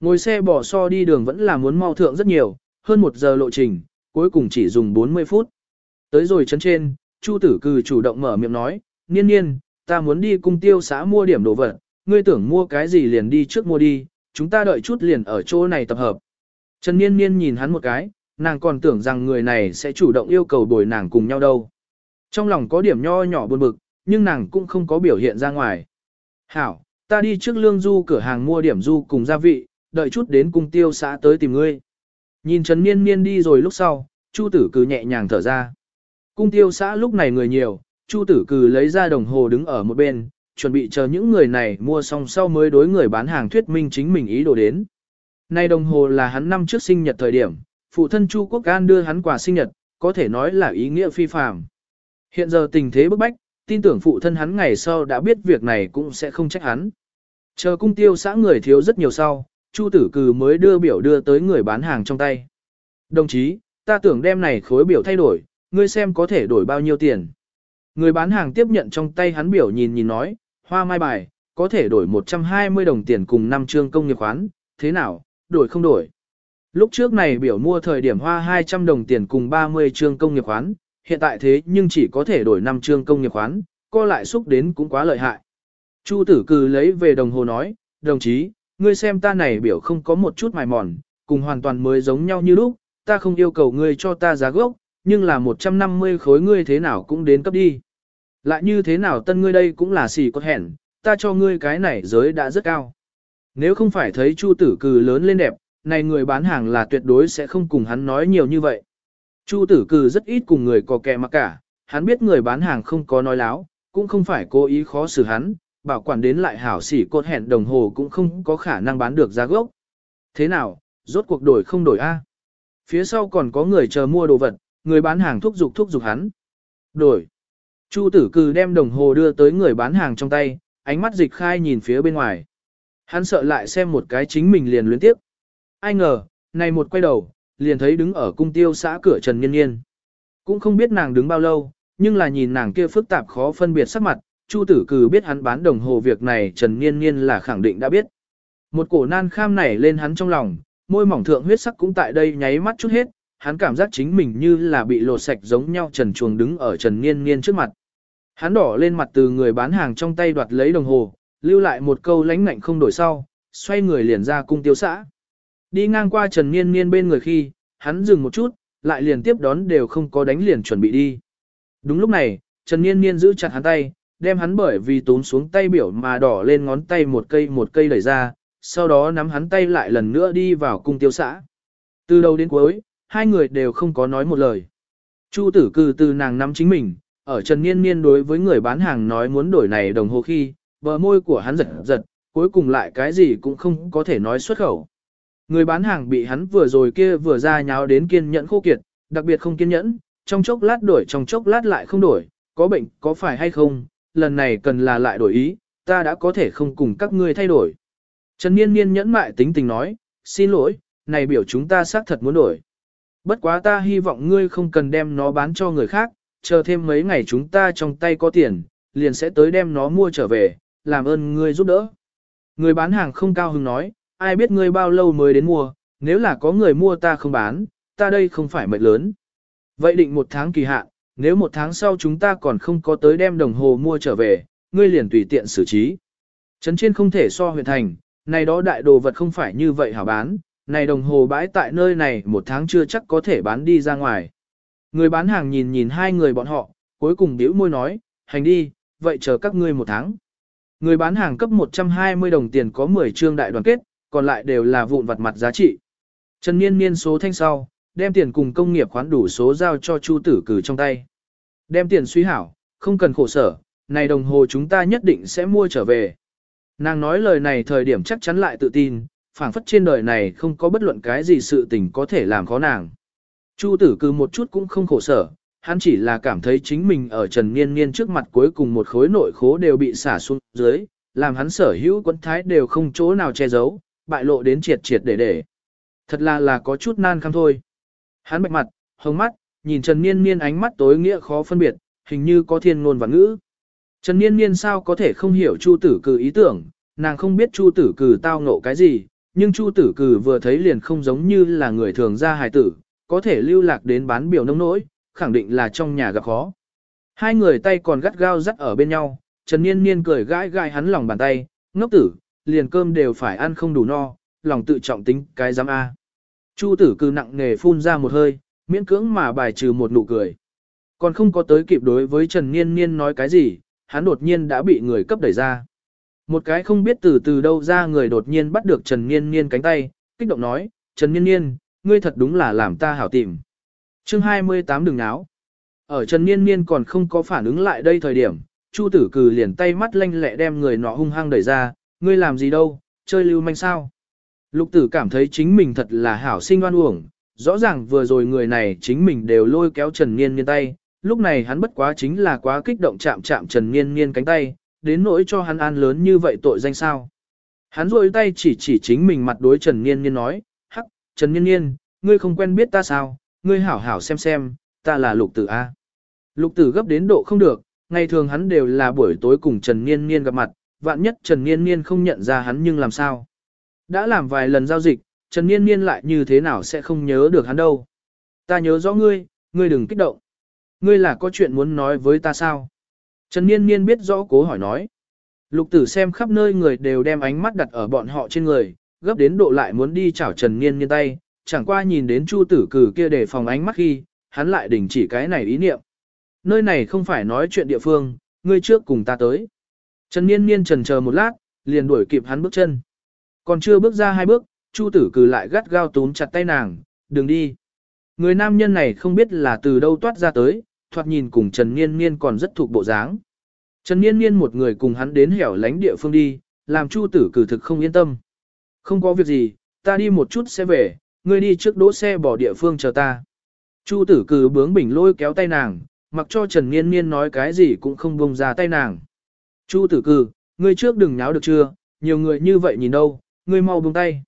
Ngồi xe bỏ so đi đường vẫn là muốn mau thượng rất nhiều, hơn một giờ lộ trình, cuối cùng chỉ dùng 40 phút. Tới rồi chân trên, Chu tử Cừ chủ động mở miệng nói, niên niên, ta muốn đi cung tiêu xã mua điểm đồ vật, ngươi tưởng mua cái gì liền đi trước mua đi, chúng ta đợi chút liền ở chỗ này tập hợp. Trần Niên Niên nhìn hắn một cái, nàng còn tưởng rằng người này sẽ chủ động yêu cầu bồi nàng cùng nhau đâu. Trong lòng có điểm nho nhỏ buồn bực, nhưng nàng cũng không có biểu hiện ra ngoài. Hảo, ta đi trước lương du cửa hàng mua điểm du cùng gia vị, đợi chút đến cung tiêu xã tới tìm ngươi. Nhìn Trần Niên Niên đi rồi lúc sau, Chu tử cừ nhẹ nhàng thở ra. Cung tiêu xã lúc này người nhiều, Chu tử cừ lấy ra đồng hồ đứng ở một bên, chuẩn bị chờ những người này mua xong sau mới đối người bán hàng thuyết minh chính mình ý đồ đến. Nay đồng hồ là hắn năm trước sinh nhật thời điểm, phụ thân Chu Quốc An đưa hắn quà sinh nhật, có thể nói là ý nghĩa phi phàm. Hiện giờ tình thế bức bách, tin tưởng phụ thân hắn ngày sau đã biết việc này cũng sẽ không trách hắn. Chờ cung tiêu xã người thiếu rất nhiều sau, Chu tử cừ mới đưa biểu đưa tới người bán hàng trong tay. Đồng chí, ta tưởng đem này khối biểu thay đổi, ngươi xem có thể đổi bao nhiêu tiền. Người bán hàng tiếp nhận trong tay hắn biểu nhìn nhìn nói, hoa mai bài, có thể đổi 120 đồng tiền cùng năm trương công nghiệp khoán, thế nào, đổi không đổi. Lúc trước này biểu mua thời điểm hoa 200 đồng tiền cùng 30 trương công nghiệp khoán, hiện tại thế nhưng chỉ có thể đổi 5 trương công nghiệp khoán, co lại xúc đến cũng quá lợi hại. Chu tử cừ lấy về đồng hồ nói, đồng chí, ngươi xem ta này biểu không có một chút mài mòn, cùng hoàn toàn mới giống nhau như lúc, ta không yêu cầu ngươi cho ta giá gốc, nhưng là 150 khối ngươi thế nào cũng đến cấp đi. Lại như thế nào tân ngươi đây cũng là xì có hẹn, ta cho ngươi cái này giới đã rất cao. Nếu không phải thấy Chu tử cừ lớn lên đẹp, này người bán hàng là tuyệt đối sẽ không cùng hắn nói nhiều như vậy. Chu tử cừ rất ít cùng người có kẻ mà cả, hắn biết người bán hàng không có nói láo, cũng không phải cố ý khó xử hắn, bảo quản đến lại hảo xỉ cột hẹn đồng hồ cũng không có khả năng bán được giá gốc. Thế nào, rốt cuộc đổi không đổi a? Phía sau còn có người chờ mua đồ vật, người bán hàng thúc giục thúc giục hắn. Đổi. Chu tử cừ đem đồng hồ đưa tới người bán hàng trong tay, ánh mắt dịch khai nhìn phía bên ngoài. Hắn sợ lại xem một cái chính mình liền luyến tiếp. Ai ngờ, này một quay đầu, liền thấy đứng ở cung tiêu xã cửa Trần Nhiên Nhiên. Cũng không biết nàng đứng bao lâu, nhưng là nhìn nàng kia phức tạp khó phân biệt sắc mặt, Chu tử cừ biết hắn bán đồng hồ việc này Trần Niên Niên là khẳng định đã biết. Một cổ nan kham nảy lên hắn trong lòng, môi mỏng thượng huyết sắc cũng tại đây nháy mắt chút hết, hắn cảm giác chính mình như là bị lột sạch giống nhau trần chuồng đứng ở Trần Niên Niên trước mặt. Hắn đỏ lên mặt từ người bán hàng trong tay đoạt lấy đồng hồ, lưu lại một câu lánh ngạnh không đổi sau, xoay người liền ra cung tiêu xã. Đi ngang qua Trần Niên Niên bên người khi, hắn dừng một chút, lại liền tiếp đón đều không có đánh liền chuẩn bị đi. Đúng lúc này, Trần Niên Niên giữ chặt hắn tay, đem hắn bởi vì tốn xuống tay biểu mà đỏ lên ngón tay một cây một cây đẩy ra, sau đó nắm hắn tay lại lần nữa đi vào cung tiêu xã. Từ đầu đến cuối, hai người đều không có nói một lời. Chu tử cư từ nàng nắm chính mình, ở Trần Niên Niên đối với người bán hàng nói muốn đổi này đồng hồ khi, bờ môi của hắn giật giật, cuối cùng lại cái gì cũng không có thể nói xuất khẩu. Người bán hàng bị hắn vừa rồi kia vừa ra nháo đến kiên nhẫn khô kiệt, đặc biệt không kiên nhẫn, trong chốc lát đổi trong chốc lát lại không đổi, có bệnh có phải hay không, lần này cần là lại đổi ý, ta đã có thể không cùng các ngươi thay đổi. Trần Niên Niên nhẫn mại tính tình nói, xin lỗi, này biểu chúng ta xác thật muốn đổi. Bất quá ta hy vọng ngươi không cần đem nó bán cho người khác, chờ thêm mấy ngày chúng ta trong tay có tiền, liền sẽ tới đem nó mua trở về, làm ơn ngươi giúp đỡ. Người bán hàng không cao hứng nói, ai biết ngươi bao lâu mới đến mua, nếu là có người mua ta không bán, ta đây không phải mệt lớn. Vậy định một tháng kỳ hạn, nếu một tháng sau chúng ta còn không có tới đem đồng hồ mua trở về, ngươi liền tùy tiện xử trí. Trấn trên không thể so huyện thành, này đó đại đồ vật không phải như vậy hả bán, này đồng hồ bãi tại nơi này một tháng chưa chắc có thể bán đi ra ngoài. Người bán hàng nhìn nhìn hai người bọn họ, cuối cùng điếu môi nói, hành đi, vậy chờ các ngươi một tháng. Người bán hàng cấp 120 đồng tiền có 10 trương đại đoàn kết, còn lại đều là vụn vặt mặt giá trị. Trần Niên Niên số thanh sau, đem tiền cùng công nghiệp khoán đủ số giao cho Chu Tử Cử trong tay. Đem tiền suy hảo, không cần khổ sở, này đồng hồ chúng ta nhất định sẽ mua trở về. Nàng nói lời này thời điểm chắc chắn lại tự tin, phảng phất trên đời này không có bất luận cái gì sự tình có thể làm khó nàng. Chu tử cứ một chút cũng không khổ sở, hắn chỉ là cảm thấy chính mình ở Trần Niên Niên trước mặt cuối cùng một khối nội khố đều bị xả xuống dưới, làm hắn sở hữu quấn thái đều không chỗ nào che giấu, bại lộ đến triệt triệt để để. Thật là là có chút nan khăm thôi. Hắn bạch mặt, hồng mắt, nhìn Trần Niên Niên ánh mắt tối nghĩa khó phân biệt, hình như có thiên ngôn và ngữ. Trần Niên Niên sao có thể không hiểu Chu tử cử ý tưởng, nàng không biết Chu tử cử tao ngộ cái gì, nhưng Chu tử cử vừa thấy liền không giống như là người thường ra hài tử, có thể lưu lạc đến bán biểu nông nỗi, khẳng định là trong nhà gặp khó. Hai người tay còn gắt gao dắt ở bên nhau, Trần Niên Niên cười gãi gãi hắn lòng bàn tay, ngốc tử, liền cơm đều phải ăn không đủ no, lòng tự trọng tính cái dám A. Chu tử cử nặng nề phun ra một hơi, miễn cưỡng mà bài trừ một nụ cười. Còn không có tới kịp đối với Trần Niên Niên nói cái gì, hắn đột nhiên đã bị người cấp đẩy ra. Một cái không biết từ từ đâu ra người đột nhiên bắt được Trần Niên Niên cánh tay, kích động nói, Trần Niên Niên, ngươi thật đúng là làm ta hảo tìm. chương 28 đừng náo. Ở Trần Niên Niên còn không có phản ứng lại đây thời điểm, Chu tử cử liền tay mắt lanh lẹ đem người nọ hung hăng đẩy ra, ngươi làm gì đâu, chơi lưu manh sao. Lục tử cảm thấy chính mình thật là hảo sinh oan uổng, rõ ràng vừa rồi người này chính mình đều lôi kéo Trần Niên Niên tay, lúc này hắn bất quá chính là quá kích động chạm chạm Trần Niên Niên cánh tay, đến nỗi cho hắn an lớn như vậy tội danh sao. Hắn rôi tay chỉ chỉ chính mình mặt đối Trần Niên Niên nói, hắc, Trần Niên Niên, ngươi không quen biết ta sao, ngươi hảo hảo xem xem, ta là lục tử A. Lục tử gấp đến độ không được, ngày thường hắn đều là buổi tối cùng Trần Niên Niên gặp mặt, vạn nhất Trần Niên Niên không nhận ra hắn nhưng làm sao. Đã làm vài lần giao dịch, Trần Niên Niên lại như thế nào sẽ không nhớ được hắn đâu. Ta nhớ rõ ngươi, ngươi đừng kích động. Ngươi là có chuyện muốn nói với ta sao? Trần Niên Niên biết rõ cố hỏi nói. Lục tử xem khắp nơi người đều đem ánh mắt đặt ở bọn họ trên người, gấp đến độ lại muốn đi chảo Trần Niên Niên tay, chẳng qua nhìn đến Chu tử cử kia để phòng ánh mắt khi, hắn lại đình chỉ cái này ý niệm. Nơi này không phải nói chuyện địa phương, ngươi trước cùng ta tới. Trần Niên Niên trần chờ một lát, liền đuổi kịp hắn bước chân. Còn chưa bước ra hai bước, Chu tử cử lại gắt gao túm chặt tay nàng, đừng đi. Người nam nhân này không biết là từ đâu toát ra tới, thoạt nhìn cùng Trần Niên Niên còn rất thuộc bộ dáng. Trần Niên Niên một người cùng hắn đến hẻo lánh địa phương đi, làm Chu tử cử thực không yên tâm. Không có việc gì, ta đi một chút sẽ về, ngươi đi trước đỗ xe bỏ địa phương chờ ta. Chu tử cử bướng bỉnh lôi kéo tay nàng, mặc cho Trần Niên Niên nói cái gì cũng không buông ra tay nàng. Chu tử cử, ngươi trước đừng nháo được chưa, nhiều người như vậy nhìn đâu, ngươi mau buông tay.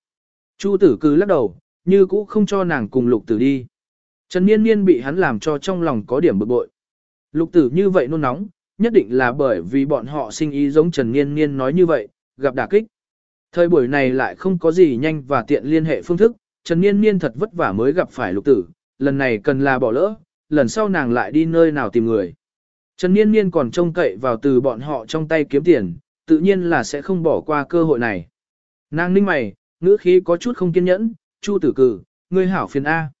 Chu tử cứ lắc đầu, như cũ không cho nàng cùng lục tử đi. Trần Niên Niên bị hắn làm cho trong lòng có điểm bực bội. Lục tử như vậy nôn nóng, nhất định là bởi vì bọn họ sinh ý giống Trần Niên Niên nói như vậy, gặp đả kích. Thời buổi này lại không có gì nhanh và tiện liên hệ phương thức, Trần Niên Niên thật vất vả mới gặp phải lục tử, lần này cần là bỏ lỡ, lần sau nàng lại đi nơi nào tìm người. Trần Niên Niên còn trông cậy vào từ bọn họ trong tay kiếm tiền, tự nhiên là sẽ không bỏ qua cơ hội này. Nàng ninh mày, ngữ khí có chút không kiên nhẫn, Chu tử cử, ngươi hảo phiền A.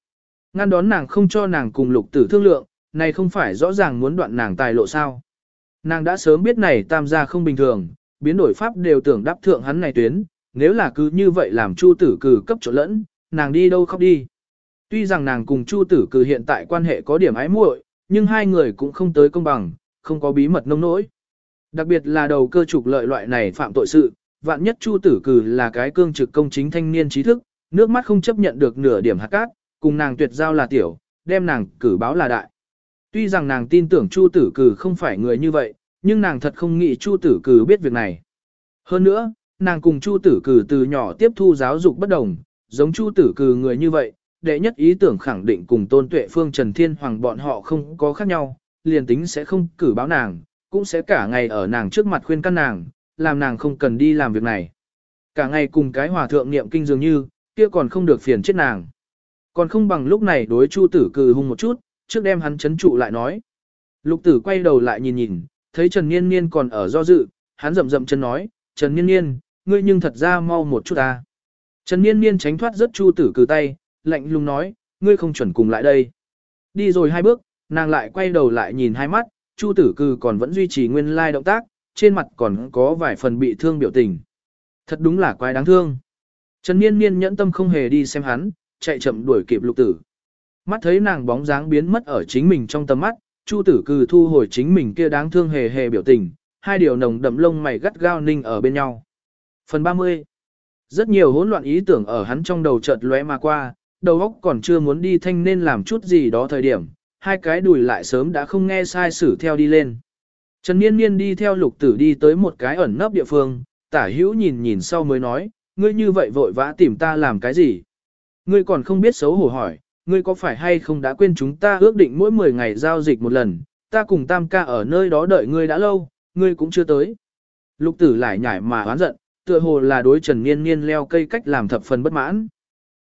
Ngăn đón nàng không cho nàng cùng lục tử thương lượng, này không phải rõ ràng muốn đoạn nàng tài lộ sao. Nàng đã sớm biết này tam gia không bình thường, biến đổi pháp đều tưởng đáp thượng hắn này tuyến, nếu là cứ như vậy làm chu tử cử cấp chỗ lẫn, nàng đi đâu khóc đi. Tuy rằng nàng cùng chu tử cử hiện tại quan hệ có điểm ái muội, nhưng hai người cũng không tới công bằng, không có bí mật nông nỗi. Đặc biệt là đầu cơ trục lợi loại này phạm tội sự, vạn nhất chu tử cử là cái cương trực công chính thanh niên trí thức, nước mắt không chấp nhận được nửa điểm hạt cát, cùng nàng tuyệt giao là tiểu, đem nàng cử báo là đại. Tuy rằng nàng tin tưởng Chu tử cử không phải người như vậy, nhưng nàng thật không nghĩ Chu tử cử biết việc này. Hơn nữa, nàng cùng Chu tử cử từ nhỏ tiếp thu giáo dục bất đồng, giống Chu tử cử người như vậy, đệ nhất ý tưởng khẳng định cùng tôn tuệ phương Trần Thiên Hoàng bọn họ không có khác nhau, liền tính sẽ không cử báo nàng, cũng sẽ cả ngày ở nàng trước mặt khuyên căn nàng, làm nàng không cần đi làm việc này. Cả ngày cùng cái hòa thượng niệm kinh dường như, kia còn không được phiền chết nàng. Còn không bằng lúc này đối Chu tử Cừ hung một chút, trước đem hắn chấn trụ lại nói. Lục tử quay đầu lại nhìn nhìn, thấy Trần Niên Niên còn ở do dự, hắn rậm rậm chân nói, Trần Niên Niên, ngươi nhưng thật ra mau một chút ta. Trần Niên Niên tránh thoát rất Chu tử Cừ tay, lạnh lùng nói, ngươi không chuẩn cùng lại đây. Đi rồi hai bước, nàng lại quay đầu lại nhìn hai mắt, Chu tử Cừ còn vẫn duy trì nguyên lai động tác, trên mặt còn có vài phần bị thương biểu tình. Thật đúng là quái đáng thương. Trần Niên Niên nhẫn tâm không hề đi xem hắn, chạy chậm đuổi kịp lục tử. Mắt thấy nàng bóng dáng biến mất ở chính mình trong tầm mắt, Chu tử cừ thu hồi chính mình kia đáng thương hề hề biểu tình, hai điều nồng đậm lông mày gắt gao ninh ở bên nhau. Phần 30 Rất nhiều hỗn loạn ý tưởng ở hắn trong đầu chợt lóe mà qua, đầu óc còn chưa muốn đi thanh nên làm chút gì đó thời điểm, hai cái đùi lại sớm đã không nghe sai sử theo đi lên. Trần Niên Niên đi theo lục tử đi tới một cái ẩn nấp địa phương, tả hữu nhìn nhìn sau mới nói, ngươi như vậy vội vã tìm ta làm cái gì? Ngươi còn không biết xấu hổ hỏi, ngươi có phải hay không đã quên chúng ta ước định mỗi 10 ngày giao dịch một lần, ta cùng tam ca ở nơi đó đợi ngươi đã lâu, ngươi cũng chưa tới. Lục tử lại nhảy mà oán giận, tựa hồ là đối Trần Niên Niên leo cây cách làm thập phần bất mãn.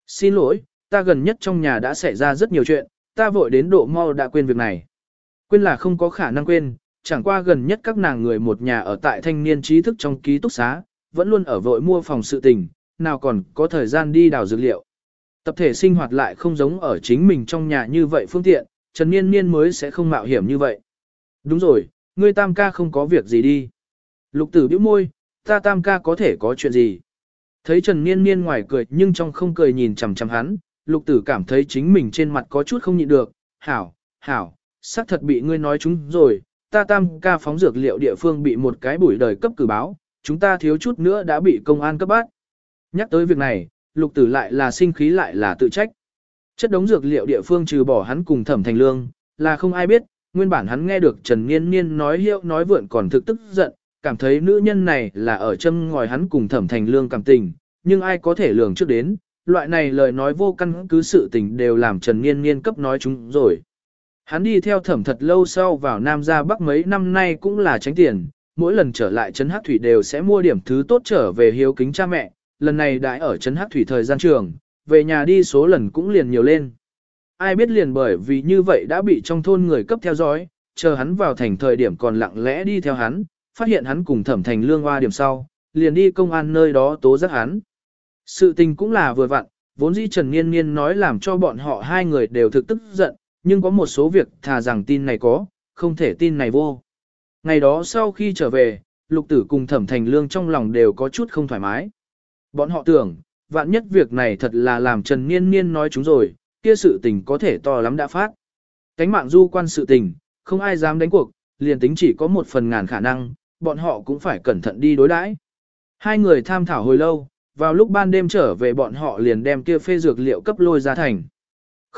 Xin lỗi, ta gần nhất trong nhà đã xảy ra rất nhiều chuyện, ta vội đến độ mau đã quên việc này. Quên là không có khả năng quên, chẳng qua gần nhất các nàng người một nhà ở tại thanh niên trí thức trong ký túc xá, vẫn luôn ở vội mua phòng sự tình, nào còn có thời gian đi đào dược liệu. Tập thể sinh hoạt lại không giống ở chính mình trong nhà như vậy phương tiện, Trần Niên Niên mới sẽ không mạo hiểm như vậy. Đúng rồi, ngươi tam ca không có việc gì đi. Lục tử bĩu môi, ta tam ca có thể có chuyện gì. Thấy Trần Niên Niên ngoài cười nhưng trong không cười nhìn chằm chằm hắn, lục tử cảm thấy chính mình trên mặt có chút không nhịn được. Hảo, hảo, xác thật bị ngươi nói chúng rồi, ta tam ca phóng dược liệu địa phương bị một cái buổi đời cấp cử báo, chúng ta thiếu chút nữa đã bị công an cấp bắt. Nhắc tới việc này, lục tử lại là sinh khí lại là tự trách. Chất đống dược liệu địa phương trừ bỏ hắn cùng thẩm thành lương, là không ai biết, nguyên bản hắn nghe được Trần Niên Niên nói hiệu nói vượn còn thực tức giận, cảm thấy nữ nhân này là ở châm ngòi hắn cùng thẩm thành lương cảm tình, nhưng ai có thể lường trước đến, loại này lời nói vô căn cứ sự tình đều làm Trần Niên Niên cấp nói chúng rồi. Hắn đi theo thẩm thật lâu sau vào Nam ra Bắc mấy năm nay cũng là tránh tiền, mỗi lần trở lại Trấn Hắc Thủy đều sẽ mua điểm thứ tốt trở về hiếu kính cha mẹ, lần này đã ở Trấn Hắc Thủy thời gian trường, về nhà đi số lần cũng liền nhiều lên. Ai biết liền bởi vì như vậy đã bị trong thôn người cấp theo dõi, chờ hắn vào thành thời điểm còn lặng lẽ đi theo hắn, phát hiện hắn cùng thẩm thành lương hoa điểm sau, liền đi công an nơi đó tố giác hắn. Sự tình cũng là vừa vặn, vốn dĩ Trần Niên Niên nói làm cho bọn họ hai người đều thực tức giận, nhưng có một số việc thà rằng tin này có, không thể tin này vô. Ngày đó sau khi trở về, lục tử cùng thẩm thành lương trong lòng đều có chút không thoải mái. Bọn họ tưởng, vạn nhất việc này thật là làm Trần Niên Niên nói chúng rồi, kia sự tình có thể to lắm đã phát. Cánh mạng du quan sự tình, không ai dám đánh cuộc, liền tính chỉ có một phần ngàn khả năng, bọn họ cũng phải cẩn thận đi đối đãi. Hai người tham thảo hồi lâu, vào lúc ban đêm trở về bọn họ liền đem kia phê dược liệu cấp lôi ra thành.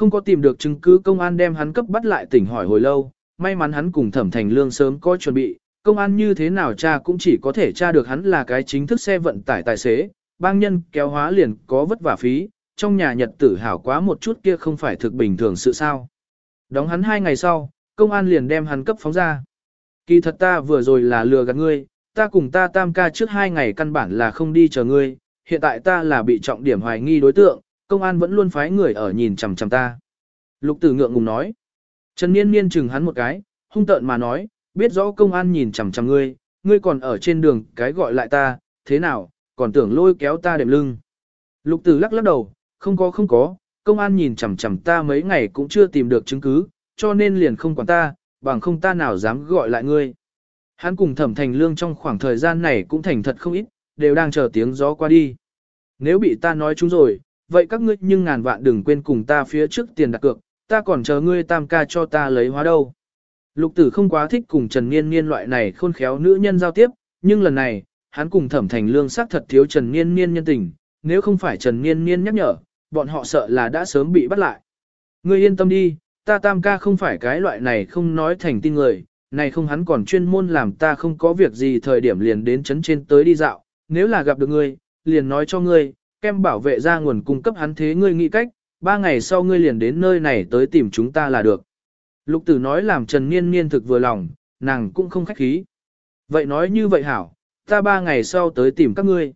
Không có tìm được chứng cứ công an đem hắn cấp bắt lại tỉnh hỏi hồi lâu, may mắn hắn cùng thẩm thành lương sớm có chuẩn bị, công an như thế nào cha cũng chỉ có thể tra được hắn là cái chính thức xe vận tải tài xế, bang nhân kéo hóa liền có vất vả phí, trong nhà nhật tử hảo quá một chút kia không phải thực bình thường sự sao. Đóng hắn hai ngày sau, công an liền đem hắn cấp phóng ra. Kỳ thật ta vừa rồi là lừa gạt ngươi, ta cùng ta tam ca trước hai ngày căn bản là không đi chờ ngươi, hiện tại ta là bị trọng điểm hoài nghi đối tượng, công an vẫn luôn phái người ở nhìn chằm chằm ta. Lục tử ngượng ngùng nói. Trần Niên Niên chừng hắn một cái, hung tợn mà nói, biết rõ công an nhìn chằm chằm ngươi, ngươi còn ở trên đường cái gọi lại ta, thế nào, còn tưởng lôi kéo ta đệm lưng. Lục tử lắc lắc đầu, không có không có, công an nhìn chằm chằm ta mấy ngày cũng chưa tìm được chứng cứ, cho nên liền không quản ta, bằng không ta nào dám gọi lại ngươi. Hắn cùng thẩm thành lương trong khoảng thời gian này cũng thành thật không ít, đều đang chờ tiếng gió qua đi. Nếu bị ta nói chúng rồi, vậy các ngươi nhưng ngàn vạn đừng quên cùng ta phía trước tiền đặt cược, ta còn chờ ngươi tam ca cho ta lấy hóa đâu. Lục tử không quá thích cùng Trần Niên Niên loại này khôn khéo nữ nhân giao tiếp, nhưng lần này, hắn cùng thẩm thành lương sắc thật thiếu Trần Niên Niên nhân tình, nếu không phải Trần Niên Niên nhắc nhở, bọn họ sợ là đã sớm bị bắt lại. Ngươi yên tâm đi, ta tam ca không phải cái loại này không nói thành tin người, này không hắn còn chuyên môn làm ta không có việc gì thời điểm liền đến chấn trên tới đi dạo, nếu là gặp được ngươi, liền nói cho ngươi, kem bảo vệ ra nguồn cung cấp hắn thế ngươi nghĩ cách, ba ngày sau ngươi liền đến nơi này tới tìm chúng ta là được. Lục tử nói làm Trần Niên Niên thực vừa lòng, nàng cũng không khách khí. Vậy nói như vậy hảo, ta ba ngày sau tới tìm các ngươi.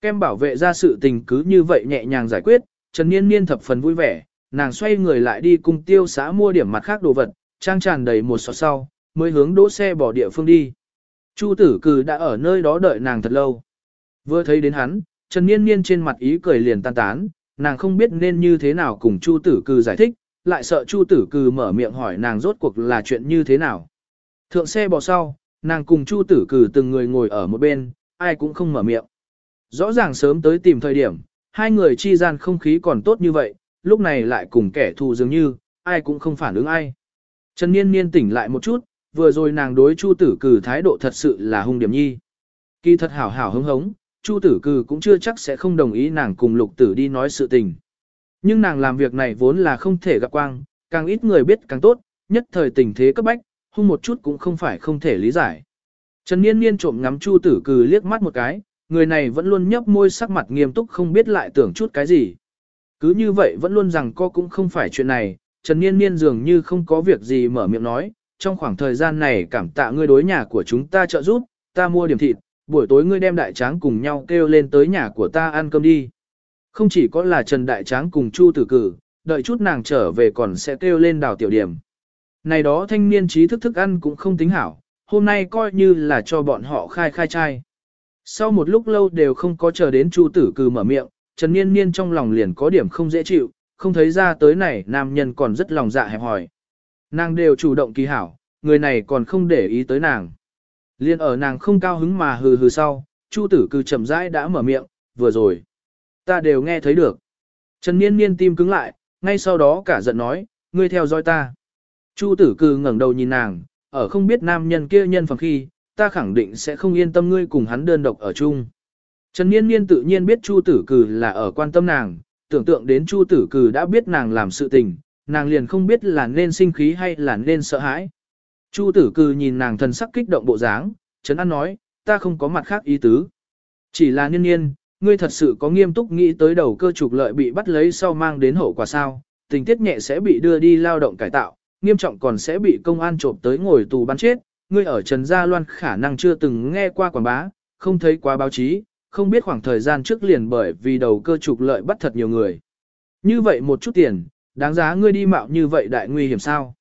Kem bảo vệ ra sự tình cứ như vậy nhẹ nhàng giải quyết, Trần Niên Niên thập phần vui vẻ, nàng xoay người lại đi cùng tiêu xã mua điểm mặt khác đồ vật, trang tràn đầy một sọt sau, mới hướng đỗ xe bỏ địa phương đi. Chu tử cử đã ở nơi đó đợi nàng thật lâu. Vừa thấy đến hắn, Trần Niên Niên trên mặt ý cười liền tan tán, nàng không biết nên như thế nào cùng Chu tử Cừ giải thích, lại sợ Chu tử Cừ mở miệng hỏi nàng rốt cuộc là chuyện như thế nào. Thượng xe bỏ sau, nàng cùng Chu tử Cừ từng người ngồi ở một bên, ai cũng không mở miệng. Rõ ràng sớm tới tìm thời điểm, hai người chi gian không khí còn tốt như vậy, lúc này lại cùng kẻ thù dường như, ai cũng không phản ứng ai. Trần Niên Niên tỉnh lại một chút, vừa rồi nàng đối Chu Tử Cừ thái độ thật sự là hung điểm nhi. Kỳ thật hảo hảo hứng hống, Chu Tử Cừ cũng chưa chắc sẽ không đồng ý nàng cùng Lục Tử đi nói sự tình. Nhưng nàng làm việc này vốn là không thể gặp quang, càng ít người biết càng tốt, nhất thời tình thế cấp bách, hung một chút cũng không phải không thể lý giải. Trần Niên Niên trộm ngắm Chu Tử Cừ liếc mắt một cái, người này vẫn luôn nhấp môi sắc mặt nghiêm túc không biết lại tưởng chút cái gì. Cứ như vậy vẫn luôn rằng co cũng không phải chuyện này, Trần Niên Niên dường như không có việc gì mở miệng nói, trong khoảng thời gian này cảm tạ ngươi đối nhà của chúng ta trợ giúp, ta mua điểm thịt, buổi tối ngươi đem đại tráng cùng nhau kêu lên tới nhà của ta ăn cơm đi. Không chỉ có là Trần Đại Tráng cùng Chu Tử Cử, đợi chút nàng trở về còn sẽ kêu lên đào tiểu điểm. Này đó thanh niên trí thức thức ăn cũng không tính hảo, hôm nay coi như là cho bọn họ khai khai trai. Sau một lúc lâu đều không có chờ đến Chu Tử Cử mở miệng, Trần Niên Niên trong lòng liền có điểm không dễ chịu, không thấy ra tới này nam nhân còn rất lòng dạ hẹp hòi. Nàng đều chủ động kỳ hảo, người này còn không để ý tới nàng. Liên ở nàng không cao hứng mà hừ hừ sau, Chu tử cư chậm rãi đã mở miệng, vừa rồi. Ta đều nghe thấy được. Trần Niên Niên tim cứng lại, ngay sau đó cả giận nói, ngươi theo dõi ta. Chu tử cư ngẩng đầu nhìn nàng, ở không biết nam nhân kia nhân phẩm khi, ta khẳng định sẽ không yên tâm ngươi cùng hắn đơn độc ở chung. Trần Niên Niên tự nhiên biết Chu tử cư là ở quan tâm nàng, tưởng tượng đến Chu tử cư đã biết nàng làm sự tình, nàng liền không biết là nên sinh khí hay là nên sợ hãi. Chu tử cư nhìn nàng thần sắc kích động bộ dáng, chấn An nói, ta không có mặt khác ý tứ. Chỉ là niên niên, ngươi thật sự có nghiêm túc nghĩ tới đầu cơ trục lợi bị bắt lấy sau mang đến hậu quả sao, tình tiết nhẹ sẽ bị đưa đi lao động cải tạo, nghiêm trọng còn sẽ bị công an trộm tới ngồi tù bắn chết. Ngươi ở Trần Gia Loan khả năng chưa từng nghe qua quảng bá, không thấy qua báo chí, không biết khoảng thời gian trước liền bởi vì đầu cơ trục lợi bắt thật nhiều người. Như vậy một chút tiền, đáng giá ngươi đi mạo như vậy đại nguy hiểm sao?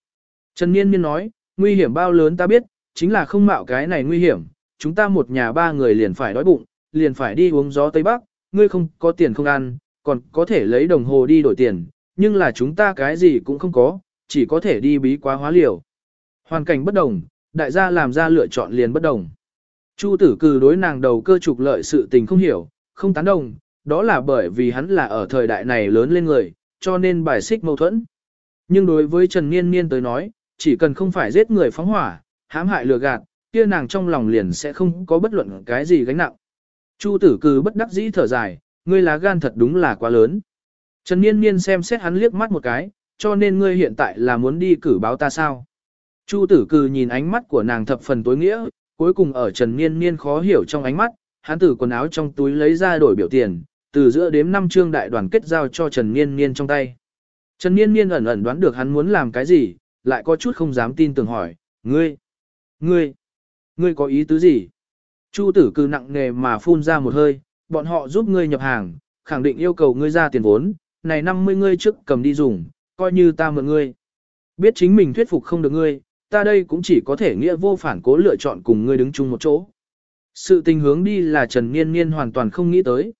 Trần Niên Niên nói, nguy hiểm bao lớn ta biết, chính là không mạo cái này nguy hiểm, chúng ta một nhà ba người liền phải đói bụng, liền phải đi uống gió Tây Bắc, ngươi không có tiền không ăn, còn có thể lấy đồng hồ đi đổi tiền, nhưng là chúng ta cái gì cũng không có, chỉ có thể đi bí quá hóa liều. Hoàn cảnh bất đồng, đại gia làm ra lựa chọn liền bất đồng. Chu tử cử đối nàng đầu cơ trục lợi sự tình không hiểu, không tán đồng, đó là bởi vì hắn là ở thời đại này lớn lên người, cho nên bài xích mâu thuẫn. Nhưng đối với Trần Niên Niên tới nói, chỉ cần không phải giết người phóng hỏa, hãm hại lừa gạt, kia nàng trong lòng liền sẽ không có bất luận cái gì gánh nặng. Chu tử cừ bất đắc dĩ thở dài, ngươi lá gan thật đúng là quá lớn. Trần Niên Niên xem xét hắn liếc mắt một cái, cho nên ngươi hiện tại là muốn đi cử báo ta sao. Chu tử cừ nhìn ánh mắt của nàng thập phần tối nghĩa, cuối cùng ở Trần Niên Niên khó hiểu trong ánh mắt, hắn từ quần áo trong túi lấy ra đổi biểu tiền, từ giữa đếm năm trương đại đoàn kết giao cho Trần Niên Niên trong tay. Trần Niên Niên ẩn ẩn đoán được hắn muốn làm cái gì, lại có chút không dám tin tưởng hỏi, ngươi, ngươi, ngươi có ý tứ gì? Chu tử cư nặng nề mà phun ra một hơi, bọn họ giúp ngươi nhập hàng, khẳng định yêu cầu ngươi ra tiền vốn, này 50 ngươi trước cầm đi dùng, coi như ta mượn ngươi. Biết chính mình thuyết phục không được ngươi, ta đây cũng chỉ có thể nghĩa vô phản cố lựa chọn cùng ngươi đứng chung một chỗ. Sự tình hướng đi là Trần Niên Niên hoàn toàn không nghĩ tới.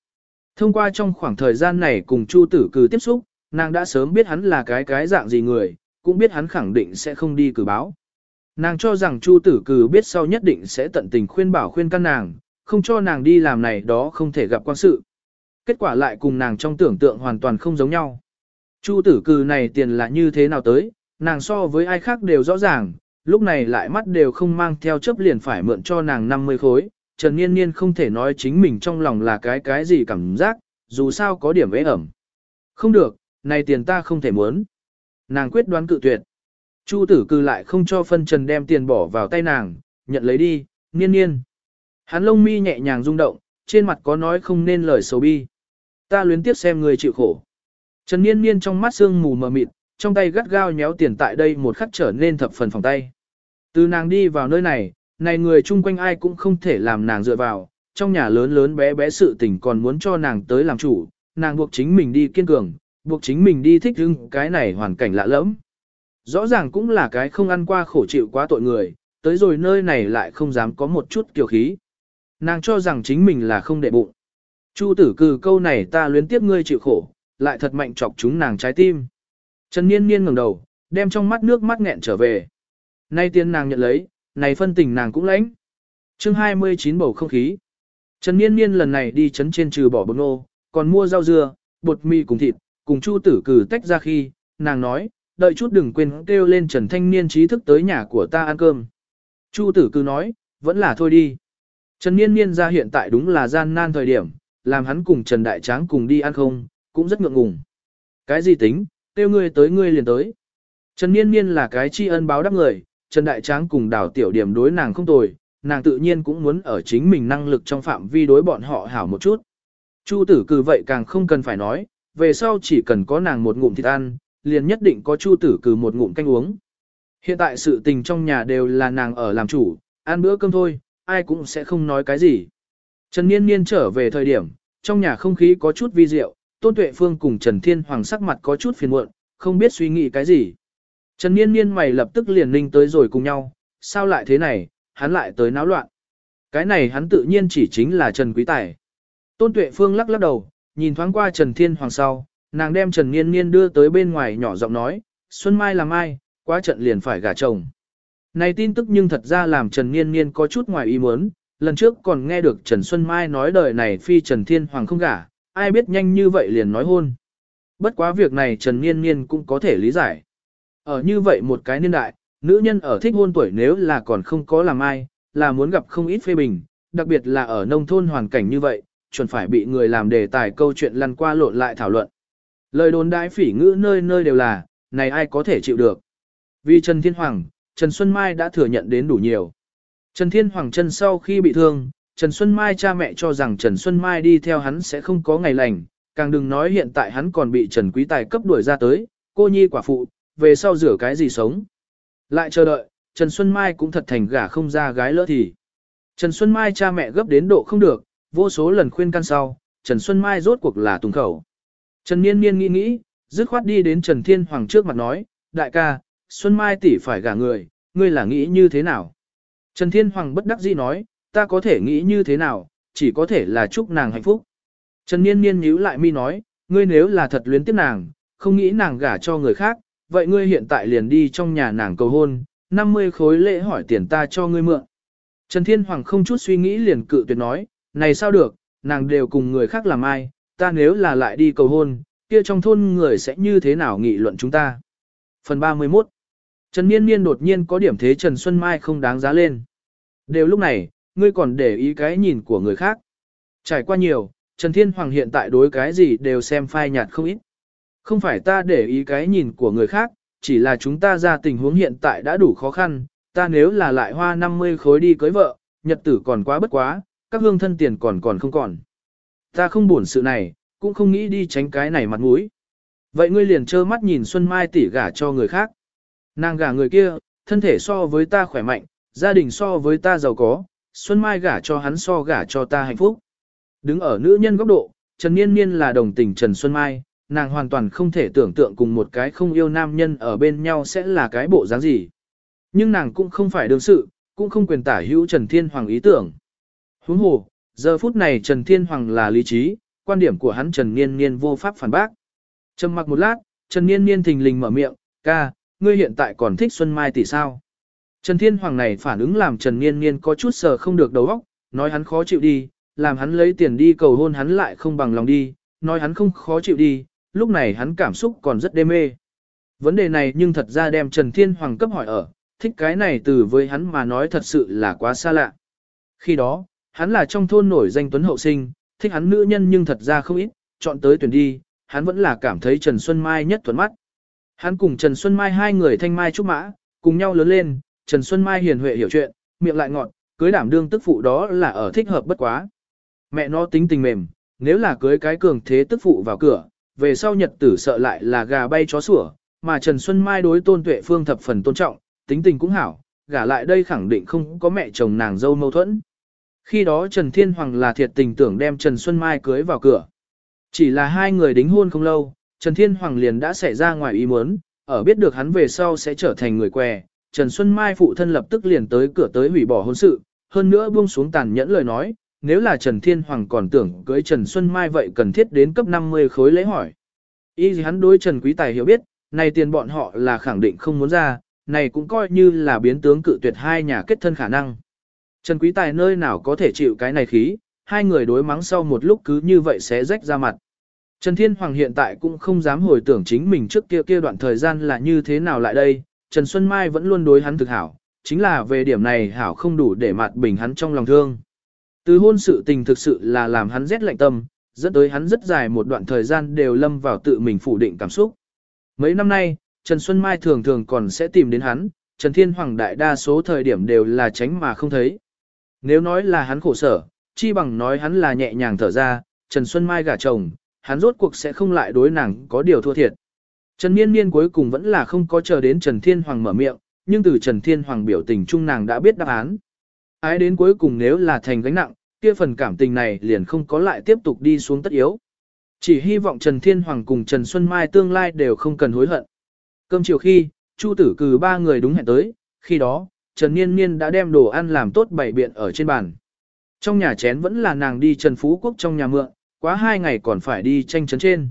Thông qua trong khoảng thời gian này cùng Chu Tử Cừ tiếp xúc, nàng đã sớm biết hắn là cái cái dạng gì người, cũng biết hắn khẳng định sẽ không đi cử báo. Nàng cho rằng Chu Tử Cử biết sau nhất định sẽ tận tình khuyên bảo khuyên can nàng, không cho nàng đi làm này đó không thể gặp quan sự. Kết quả lại cùng nàng trong tưởng tượng hoàn toàn không giống nhau. Chu Tử Cử này tiền là như thế nào tới, nàng so với ai khác đều rõ ràng, lúc này lại mắt đều không mang theo chấp liền phải mượn cho nàng 50 khối. Trần Niên Niên không thể nói chính mình trong lòng là cái cái gì cảm giác, dù sao có điểm vẽ ẩm. Không được, này tiền ta không thể muốn. Nàng quyết đoán cự tuyệt. Chu tử cư lại không cho phân trần đem tiền bỏ vào tay nàng, nhận lấy đi, niên niên. Hắn lông mi nhẹ nhàng rung động, trên mặt có nói không nên lời xấu bi. Ta luyến tiếp xem người chịu khổ. Trần niên niên trong mắt sương mù mờ mịt, trong tay gắt gao nhéo tiền tại đây một khắc trở nên thập phần phòng tay. Từ nàng đi vào nơi này, này người chung quanh ai cũng không thể làm nàng dựa vào, trong nhà lớn lớn bé bé sự tình còn muốn cho nàng tới làm chủ, nàng buộc chính mình đi kiên cường, buộc chính mình đi thích hưng cái này hoàn cảnh lạ lẫm. Rõ ràng cũng là cái không ăn qua khổ chịu quá tội người, tới rồi nơi này lại không dám có một chút kiều khí. Nàng cho rằng chính mình là không đệ bụng. Chu tử cử câu này ta luyến tiếp ngươi chịu khổ, lại thật mạnh chọc chúng nàng trái tim. Trần Niên Niên ngẩng đầu, đem trong mắt nước mắt nghẹn trở về. Nay tiền nàng nhận lấy, này phân tình nàng cũng lãnh. Chương 29 bầu không khí. Trần Niên Niên lần này đi chấn trên trừ bỏ bột nô, còn mua rau dưa, bột mì cùng thịt, cùng Chu tử cử tách ra khi, nàng nói, đợi chút đừng quên kêu lên Trần Thanh Niên trí thức tới nhà của ta ăn cơm. Chu tử cử nói, vẫn là thôi đi. Trần Niên Niên ra hiện tại đúng là gian nan thời điểm, làm hắn cùng Trần Đại Tráng cùng đi ăn không, cũng rất ngượng ngùng. Cái gì tính, kêu ngươi tới ngươi liền tới. Trần Niên Niên là cái tri ân báo đáp người, Trần Đại Tráng cùng đảo tiểu điểm đối nàng không tồi, nàng tự nhiên cũng muốn ở chính mình năng lực trong phạm vi đối bọn họ hảo một chút. Chu tử cử vậy càng không cần phải nói, về sau chỉ cần có nàng một ngụm thịt ăn, liền nhất định có chu tử cử một ngụm canh uống. Hiện tại sự tình trong nhà đều là nàng ở làm chủ, ăn bữa cơm thôi, ai cũng sẽ không nói cái gì. Trần Niên Niên trở về thời điểm, trong nhà không khí có chút vi diệu, Tôn Tuệ Phương cùng Trần Thiên Hoàng sắc mặt có chút phiền muộn, không biết suy nghĩ cái gì. Trần Niên Niên mày lập tức liền ninh tới rồi cùng nhau, sao lại thế này, hắn lại tới náo loạn. Cái này hắn tự nhiên chỉ chính là Trần Quý Tài. Tôn Tuệ Phương lắc lắc đầu, nhìn thoáng qua Trần Thiên Hoàng sau, nàng đem Trần Niên Niên đưa tới bên ngoài nhỏ giọng nói, Xuân Mai làm ai, quá trận liền phải gả chồng. Này tin tức nhưng thật ra làm Trần Niên Niên có chút ngoài ý muốn, lần trước còn nghe được Trần Xuân Mai nói đời này phi Trần Thiên Hoàng không gả, ai biết nhanh như vậy liền nói hôn. Bất quá việc này Trần Niên Niên cũng có thể lý giải. Ở như vậy một cái niên đại, nữ nhân ở thích hôn tuổi nếu là còn không có làm ai, là muốn gặp không ít phê bình, đặc biệt là ở nông thôn hoàn cảnh như vậy, chuẩn phải bị người làm đề tài câu chuyện lăn qua lộn lại thảo luận. Lời đồn đại phỉ ngữ nơi nơi đều là, này ai có thể chịu được. Vì Trần Thiên Hoàng, Trần Xuân Mai đã thừa nhận đến đủ nhiều. Trần Thiên Hoàng chân sau khi bị thương, Trần Xuân Mai cha mẹ cho rằng Trần Xuân Mai đi theo hắn sẽ không có ngày lành, càng đừng nói hiện tại hắn còn bị Trần Quý Tài cấp đuổi ra tới, cô nhi quả phụ, về sau rửa cái gì sống. Lại chờ đợi, Trần Xuân Mai cũng thật thành gả không ra gái lỡ thì. Trần Xuân Mai cha mẹ gấp đến độ không được, vô số lần khuyên can sau, Trần Xuân Mai rốt cuộc là tùng khẩu. Trần Niên Niên nghĩ nghĩ, dứt khoát đi đến Trần Thiên Hoàng trước mặt nói, đại ca, Xuân Mai tỷ phải gả người, ngươi là nghĩ như thế nào? Trần Thiên Hoàng bất đắc dĩ nói, ta có thể nghĩ như thế nào, chỉ có thể là chúc nàng hạnh phúc. Trần Niên Niên nhíu lại mi nói, ngươi nếu là thật luyến tiếc nàng, không nghĩ nàng gả cho người khác, vậy ngươi hiện tại liền đi trong nhà nàng cầu hôn, 50 khối lễ hỏi tiền ta cho ngươi mượn. Trần Thiên Hoàng không chút suy nghĩ liền cự tuyệt nói, này sao được, nàng đều cùng người khác làm ai, ta nếu là lại đi cầu hôn, kia trong thôn người sẽ như thế nào nghị luận chúng ta. Phần 31 Trần Niên Niên đột nhiên có điểm thế Trần Xuân Mai không đáng giá lên. Đều lúc này, ngươi còn để ý cái nhìn của người khác. Trải qua nhiều, Trần Thiên Hoàng hiện tại đối cái gì đều xem phai nhạt không ít. Không phải ta để ý cái nhìn của người khác, chỉ là chúng ta ra tình huống hiện tại đã đủ khó khăn, ta nếu là lại hoa 50 khối đi cưới vợ, nhật tử còn quá bất quá, các hương thân tiền còn còn không còn. Ta không buồn sự này, cũng không nghĩ đi tránh cái này mặt mũi. Vậy ngươi liền trơ mắt nhìn Xuân Mai tỷ gả cho người khác. Nàng gả người kia, thân thể so với ta khỏe mạnh, gia đình so với ta giàu có, Xuân Mai gả cho hắn so gả cho ta hạnh phúc. Đứng ở nữ nhân góc độ, Trần Niên Niên là đồng tình Trần Xuân Mai, nàng hoàn toàn không thể tưởng tượng cùng một cái không yêu nam nhân ở bên nhau sẽ là cái bộ dáng gì. Nhưng nàng cũng không phải đương sự, cũng không quyền tả hữu Trần Thiên Hoàng ý tưởng. Huống hồ, giờ phút này Trần Thiên Hoàng là lý trí, quan điểm của hắn Trần Niên Niên vô pháp phản bác. Trầm mặc một lát, Trần Niên Niên thình lình mở miệng, ca, ngươi hiện tại còn thích Xuân Mai tỷ sao? Trần Thiên Hoàng này phản ứng làm Trần Niên Niên có chút sờ không được đầu óc, nói hắn khó chịu đi, làm hắn lấy tiền đi cầu hôn hắn lại không bằng lòng đi, nói hắn không khó chịu đi, lúc này hắn cảm xúc còn rất đê mê. Vấn đề này nhưng thật ra đem Trần Thiên Hoàng cấp hỏi ở, thích cái này từ với hắn mà nói thật sự là quá xa lạ. Khi đó, hắn là trong thôn nổi danh tuấn hậu sinh, thích hắn nữ nhân nhưng thật ra không ít, chọn tới tuyển đi, hắn vẫn là cảm thấy Trần Xuân Mai nhất thuận mắt. Hắn cùng Trần Xuân Mai hai người thanh mai trúc mã, cùng nhau lớn lên, Trần Xuân Mai hiền huệ hiểu chuyện, miệng lại ngọt, cưới đảm đương tức phụ đó là ở thích hợp bất quá. Mẹ nó tính tình mềm, nếu là cưới cái cường thế tức phụ vào cửa, về sau nhật tử sợ lại là gà bay chó sủa, mà Trần Xuân Mai đối tôn tuệ phương thập phần tôn trọng, tính tình cũng hảo, gả lại đây khẳng định không có mẹ chồng nàng dâu mâu thuẫn. Khi đó Trần Thiên Hoàng là thiệt tình tưởng đem Trần Xuân Mai cưới vào cửa. Chỉ là hai người đính hôn không lâu, Trần Thiên Hoàng liền đã xảy ra ngoài ý muốn, ở biết được hắn về sau sẽ trở thành người què, Trần Xuân Mai phụ thân lập tức liền tới cửa tới hủy bỏ hôn sự, hơn nữa buông xuống tàn nhẫn lời nói, nếu là Trần Thiên Hoàng còn tưởng cưới Trần Xuân Mai vậy cần thiết đến cấp 50 khối lễ hỏi. Ý gì hắn đối Trần Quý Tài hiểu biết, này tiền bọn họ là khẳng định không muốn ra, này cũng coi như là biến tướng cự tuyệt hai nhà kết thân khả năng. Trần Quý Tài nơi nào có thể chịu cái này khí, hai người đối mắng sau một lúc cứ như vậy sẽ rách ra mặt. Trần Thiên Hoàng hiện tại cũng không dám hồi tưởng chính mình trước kia kia đoạn thời gian là như thế nào lại đây, Trần Xuân Mai vẫn luôn đối hắn thực hảo, chính là về điểm này hảo không đủ để mặt bình hắn trong lòng thương. Từ hôn sự tình thực sự là làm hắn rét lạnh tâm, dẫn tới hắn rất dài một đoạn thời gian đều lâm vào tự mình phủ định cảm xúc. Mấy năm nay, Trần Xuân Mai thường thường còn sẽ tìm đến hắn, Trần Thiên Hoàng đại đa số thời điểm đều là tránh mà không thấy. Nếu nói là hắn khổ sở, chi bằng nói hắn là nhẹ nhàng thở ra, Trần Xuân Mai gả chồng, hắn rốt cuộc sẽ không lại đối nàng có điều thua thiệt. Trần Niên Niên cuối cùng vẫn là không có chờ đến Trần Thiên Hoàng mở miệng, nhưng từ Trần Thiên Hoàng biểu tình chung nàng đã biết đáp án. Ái đến cuối cùng nếu là thành gánh nặng, kia phần cảm tình này liền không có lại tiếp tục đi xuống tất yếu. Chỉ hy vọng Trần Thiên Hoàng cùng Trần Xuân Mai tương lai đều không cần hối hận. Cơm chiều khi, Chu tử cử ba người đúng hẹn tới, khi đó, Trần Niên Niên đã đem đồ ăn làm tốt bày biện ở trên bàn. Trong nhà chén vẫn là nàng đi Trần Phú Quốc trong nhà mượn, quá hai ngày còn phải đi tranh chấn trên.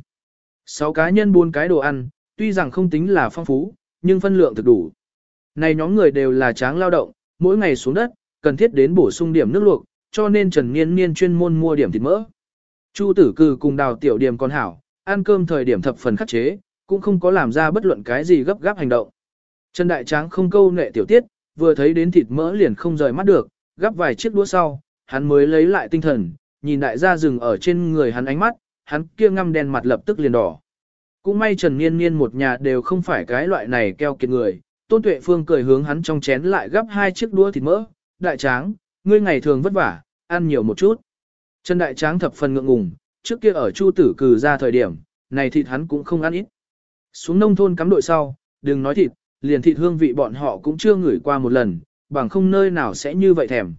Sáu cá nhân bốn cái đồ ăn, tuy rằng không tính là phong phú, nhưng phân lượng thực đủ. Này nhóm người đều là tráng lao động, mỗi ngày xuống đất, cần thiết đến bổ sung điểm nước luộc, cho nên Trần Niên Niên chuyên môn mua điểm thịt mỡ. Chu tử Cừ cùng đào tiểu điểm còn hảo, ăn cơm thời điểm thập phần khắc chế, cũng không có làm ra bất luận cái gì gấp gáp hành động. Trần Đại Tráng không câu nệ tiểu tiết, vừa thấy đến thịt mỡ liền không rời mắt được, gắp vài chiếc đũa sau, hắn mới lấy lại tinh thần, nhìn đại gia rừng ở trên người hắn ánh mắt, hắn kia ngăm đen mặt lập tức liền đỏ. Cũng may Trần Niên Niên một nhà đều không phải cái loại này keo kiệt người, Tôn Tuệ Phương cười hướng hắn trong chén lại gắp hai chiếc đũa thịt mỡ, đại tráng, ngươi ngày thường vất vả, ăn nhiều một chút. Trần Đại Tráng thập phần ngượng ngùng, trước kia ở Chu Tử Cử ra thời điểm, này thịt hắn cũng không ăn ít. Xuống nông thôn cắm đội sau, đừng nói thịt, liền thịt hương vị bọn họ cũng chưa ngửi qua một lần, bằng không nơi nào sẽ như vậy thèm.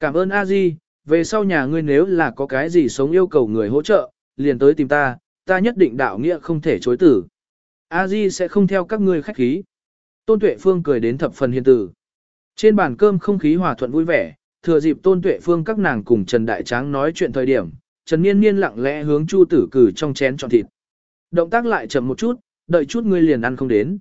Cảm ơn A Di, về sau nhà ngươi nếu là có cái gì sống yêu cầu người hỗ trợ, liền tới tìm ta, ta nhất định đạo nghĩa không thể chối tử. A Di sẽ không theo các ngươi khách khí. Tôn Tuệ Phương cười đến thập phần hiền tử. Trên bàn cơm không khí hòa thuận vui vẻ, thừa dịp Tôn Tuệ Phương các nàng cùng Trần Đại Tráng nói chuyện thời điểm, Trần Niên Niên lặng lẽ hướng Chu Tử Cử trong chén chọn thịt. Động tác lại chậm một chút, đợi chút ngươi liền ăn không đến.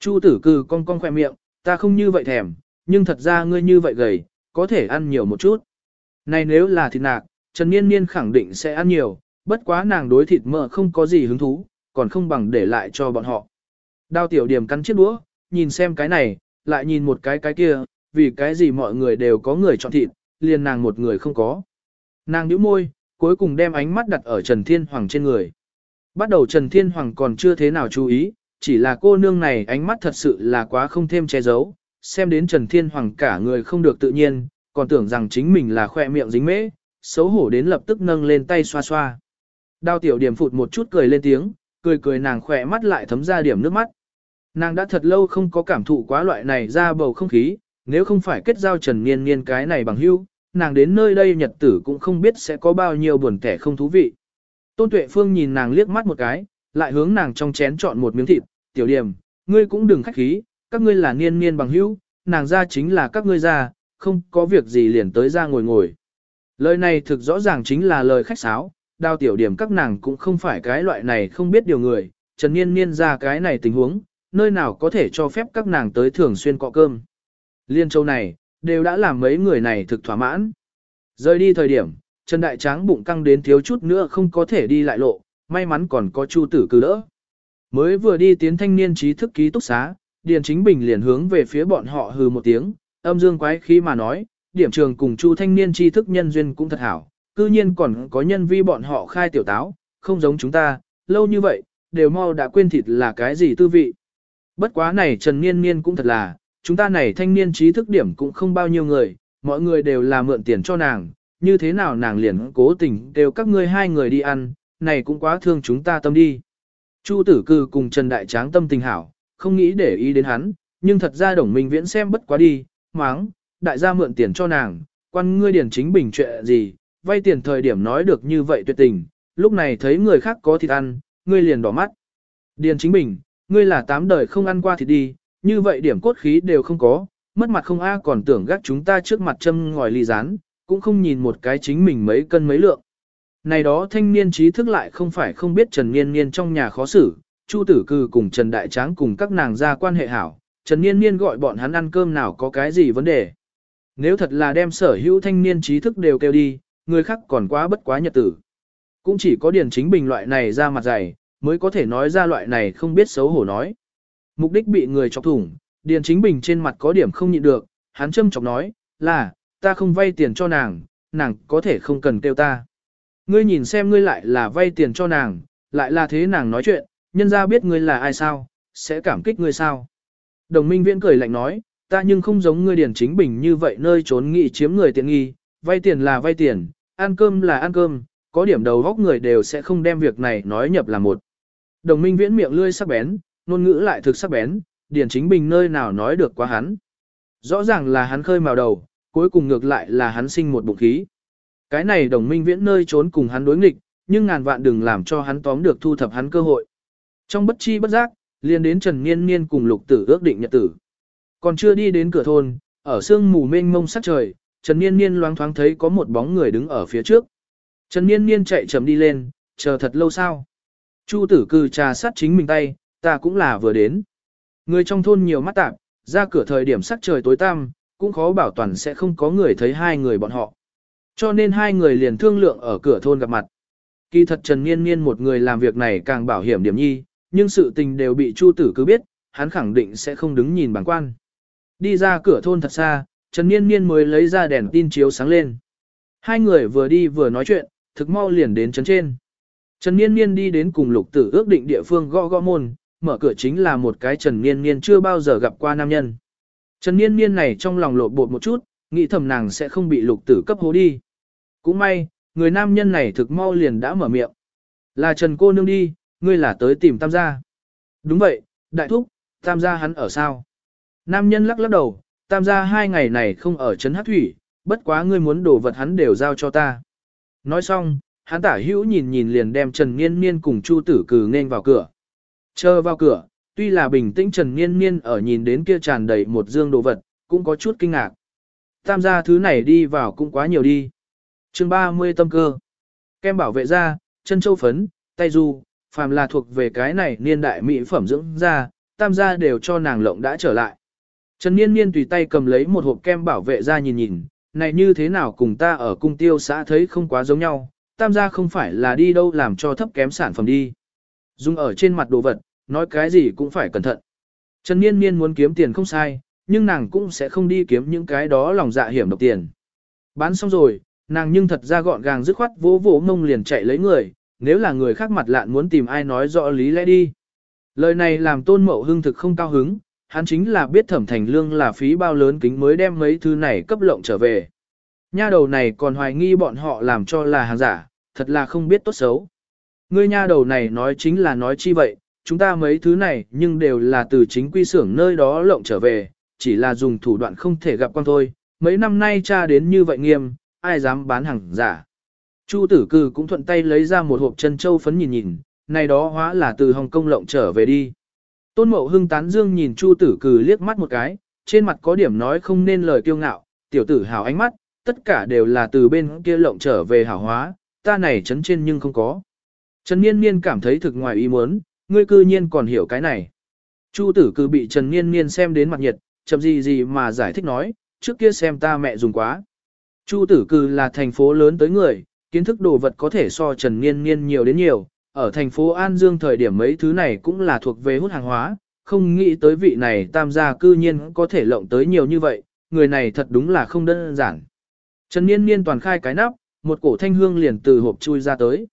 Chu Tử Cư cong cong khoe miệng, ta không như vậy thèm, nhưng thật ra ngươi như vậy gầy, có thể ăn nhiều một chút. Này nếu là thịt nạc, Trần Niên Niên khẳng định sẽ ăn nhiều, bất quá nàng đối thịt mỡ không có gì hứng thú, còn không bằng để lại cho bọn họ. Đao tiểu điểm cắn chiếc đũa, nhìn xem cái này, lại nhìn một cái cái kia, vì cái gì mọi người đều có người chọn thịt, liền nàng một người không có. Nàng nhíu môi, cuối cùng đem ánh mắt đặt ở Trần Thiên Hoàng trên người. Bắt đầu Trần Thiên Hoàng còn chưa thế nào chú ý, chỉ là cô nương này ánh mắt thật sự là quá không thêm che giấu, xem đến Trần Thiên Hoàng cả người không được tự nhiên, còn tưởng rằng chính mình là khoe miệng dính mễ, xấu hổ đến lập tức nâng lên tay xoa xoa. Đao tiểu điểm phụt một chút cười lên tiếng, cười cười nàng khỏe mắt lại thấm ra điểm nước mắt. Nàng đã thật lâu không có cảm thụ quá loại này ra bầu không khí, nếu không phải kết giao trần niên niên cái này bằng hữu, nàng đến nơi đây nhật tử cũng không biết sẽ có bao nhiêu buồn kẻ không thú vị. Tôn Tuệ Phương nhìn nàng liếc mắt một cái, lại hướng nàng trong chén chọn một miếng thịt, tiểu điểm, ngươi cũng đừng khách khí, các ngươi là niên niên bằng hữu, nàng ra chính là các ngươi ra, không có việc gì liền tới ra ngồi ngồi. Lời này thực rõ ràng chính là lời khách sáo, đao tiểu điểm các nàng cũng không phải cái loại này không biết điều người, Trần Niên Niên ra cái này tình huống, nơi nào có thể cho phép các nàng tới thường xuyên cọ cơm. Liên châu này, đều đã làm mấy người này thực thỏa mãn. Rời đi thời điểm, Trần Đại Tráng bụng căng đến thiếu chút nữa không có thể đi lại lộ, may mắn còn có Chu tử cử đỡ. Mới vừa đi tiến thanh niên trí thức ký túc xá, Điền Chính Bình liền hướng về phía bọn họ hừ một tiếng, âm dương quái khí mà nói, điểm trường cùng Chu thanh niên trí thức nhân duyên cũng thật hảo, cư nhiên còn có nhân vi bọn họ khai tiểu táo, không giống chúng ta, lâu như vậy, đều mau đã quên thịt là cái gì tư vị. Bất quá này Trần Niên Niên cũng thật là, chúng ta này thanh niên trí thức điểm cũng không bao nhiêu người, mọi người đều là mượn tiền cho nàng, như thế nào nàng liền cố tình đều các ngươi hai người đi ăn, này cũng quá thương chúng ta tâm đi. Chu tử cư cùng Trần Đại Tráng tâm tình hảo, không nghĩ để ý đến hắn, nhưng thật ra đồng minh viễn xem bất quá đi, máng, đại gia mượn tiền cho nàng, quan ngươi điển chính bình chuyện gì, vay tiền thời điểm nói được như vậy tuyệt tình, lúc này thấy người khác có thịt ăn, ngươi liền đỏ mắt. Điền chính bình, ngươi là tám đời không ăn qua thịt đi, như vậy điểm cốt khí đều không có, mất mặt không a còn tưởng gác chúng ta trước mặt châm ngòi ly rán, cũng không nhìn một cái chính mình mấy cân mấy lượng. Này đó thanh niên trí thức lại không phải không biết Trần Niên Niên trong nhà khó xử, Chu Tử Cư cùng Trần Đại Tráng cùng các nàng ra quan hệ hảo, Trần Niên Niên gọi bọn hắn ăn cơm nào có cái gì vấn đề. Nếu thật là đem sở hữu thanh niên trí thức đều kêu đi, người khác còn quá bất quá nhật tử. cũng chỉ có Điền Chính Bình loại này ra mặt dày, mới có thể nói ra loại này không biết xấu hổ nói. Mục đích bị người chọc thủng, Điền Chính Bình trên mặt có điểm không nhịn được, hắn châm chọc nói, là, ta không vay tiền cho nàng, nàng có thể không cần kêu ta. Ngươi nhìn xem ngươi lại là vay tiền cho nàng, lại là thế nàng nói chuyện, nhân ra biết ngươi là ai sao, sẽ cảm kích ngươi sao. Đồng minh viễn cười lạnh nói, ta nhưng không giống ngươi điển Chính Bình như vậy nơi trốn nghị chiếm người tiện nghi, vay tiền là vay tiền, ăn cơm là ăn cơm, có điểm đầu góc người đều sẽ không đem việc này nói nhập là một. Đồng minh viễn miệng lươi sắc bén, ngôn ngữ lại thực sắc bén, điển Chính Bình nơi nào nói được quá hắn. Rõ ràng là hắn khơi mào đầu, cuối cùng ngược lại là hắn sinh một bụng khí. Cái này đồng minh viễn nơi trốn cùng hắn đối nghịch, nhưng ngàn vạn đừng làm cho hắn tóm được thu thập hắn cơ hội. Trong bất chi bất giác, liền đến Trần Niên Niên cùng lục tử ước định nhật tử. Còn chưa đi đến cửa thôn, ở sương mù mênh mông sắc trời, Trần Niên Niên loáng thoáng thấy có một bóng người đứng ở phía trước. Trần Niên Niên chạy chậm đi lên, chờ thật lâu sao. Chu tử cư trà sát chính mình tay, ta cũng là vừa đến. Người trong thôn nhiều mắt tạp, ra cửa thời điểm sắc trời tối tăm, cũng khó bảo toàn sẽ không có người thấy hai người bọn họ. Cho nên hai người liền thương lượng ở cửa thôn gặp mặt. Kỳ thật Trần Niên Niên một người làm việc này càng bảo hiểm điểm nhi, nhưng sự tình đều bị Chu tử cứ biết, hắn khẳng định sẽ không đứng nhìn bằng quan. Đi ra cửa thôn thật xa, Trần Niên Niên mới lấy ra đèn tin chiếu sáng lên. Hai người vừa đi vừa nói chuyện, thực mau liền đến trấn trên. Trần Niên Niên đi đến cùng lục tử ước định địa phương gõ gõ môn, mở cửa chính là một cái Trần Niên Niên chưa bao giờ gặp qua nam nhân. Trần Niên Niên này trong lòng lộ bột một chút, nghĩ thầm nàng sẽ không bị lục tử cấp hố đi. Cũng may, người nam nhân này thực mau liền đã mở miệng. Là Trần cô nương đi, ngươi là tới tìm tam gia. Đúng vậy, đại thúc, tam gia hắn ở sao? Nam nhân lắc lắc đầu, tam gia hai ngày này không ở Trấn Hát Thủy, bất quá ngươi muốn đồ vật hắn đều giao cho ta. Nói xong, hắn tả hữu nhìn nhìn liền đem Trần Niên Niên cùng Chu Tử Cừ nên vào cửa. Chờ vào cửa, tuy là bình tĩnh Trần Niên Niên ở nhìn đến kia tràn đầy một dương đồ vật, cũng có chút kinh ngạc. Tam gia thứ này đi vào cũng quá nhiều đi chương 30 tâm cơ. Kem bảo vệ da, chân châu phấn, tay du, phàm là thuộc về cái này niên đại mỹ phẩm dưỡng da, tam gia đều cho nàng lộng đã trở lại. Trần Niên Niên tùy tay cầm lấy một hộp kem bảo vệ da nhìn nhìn, này như thế nào cùng ta ở cung tiêu xã thấy không quá giống nhau, tam gia không phải là đi đâu làm cho thấp kém sản phẩm đi. Dùng ở trên mặt đồ vật, nói cái gì cũng phải cẩn thận. Trần Niên Niên muốn kiếm tiền không sai, nhưng nàng cũng sẽ không đi kiếm những cái đó lòng dạ hiểm độc tiền. Bán xong rồi, nàng nhưng thật ra gọn gàng dứt khoát vỗ vỗ mông liền chạy lấy người, nếu là người khác mặt lạn muốn tìm ai nói rõ lý lẽ đi. Lời này làm tôn mậu hưng thực không cao hứng, hắn chính là biết thẩm thành lương là phí bao lớn kính mới đem mấy thứ này cấp lộng trở về. Nha đầu này còn hoài nghi bọn họ làm cho là hàng giả, thật là không biết tốt xấu. Ngươi nha đầu này nói chính là nói chi vậy, chúng ta mấy thứ này nhưng đều là từ chính quy xưởng nơi đó lộng trở về, chỉ là dùng thủ đoạn không thể gặp con thôi. Mấy năm nay cha đến như vậy nghiêm, ai dám bán hàng giả. Chu tử cư cũng thuận tay lấy ra một hộp chân châu phấn nhìn nhìn, này đó hóa là từ Hồng Kông lộng trở về đi. Tôn Mậu Hưng tán dương nhìn Chu tử Cừ liếc mắt một cái, trên mặt có điểm nói không nên lời kiêu ngạo, tiểu tử hào ánh mắt, tất cả đều là từ bên kia lộng trở về hảo hóa, ta này chấn trên nhưng không có. Trần Niên Niên cảm thấy thực ngoài ý muốn, ngươi cư nhiên còn hiểu cái này. Chu tử Cừ bị Trần Niên Niên xem đến mặt nhiệt, chậm gì gì mà giải thích nói, trước kia xem ta mẹ dùng quá. Chu tử cư là thành phố lớn tới người, kiến thức đồ vật có thể so Trần Niên Niên nhiều đến nhiều, ở thành phố An Dương thời điểm mấy thứ này cũng là thuộc về hút hàng hóa, không nghĩ tới vị này tam gia cư nhiên có thể lộng tới nhiều như vậy, người này thật đúng là không đơn giản. Trần Niên Niên toàn khai cái nắp, một cổ thanh hương liền từ hộp chui ra tới.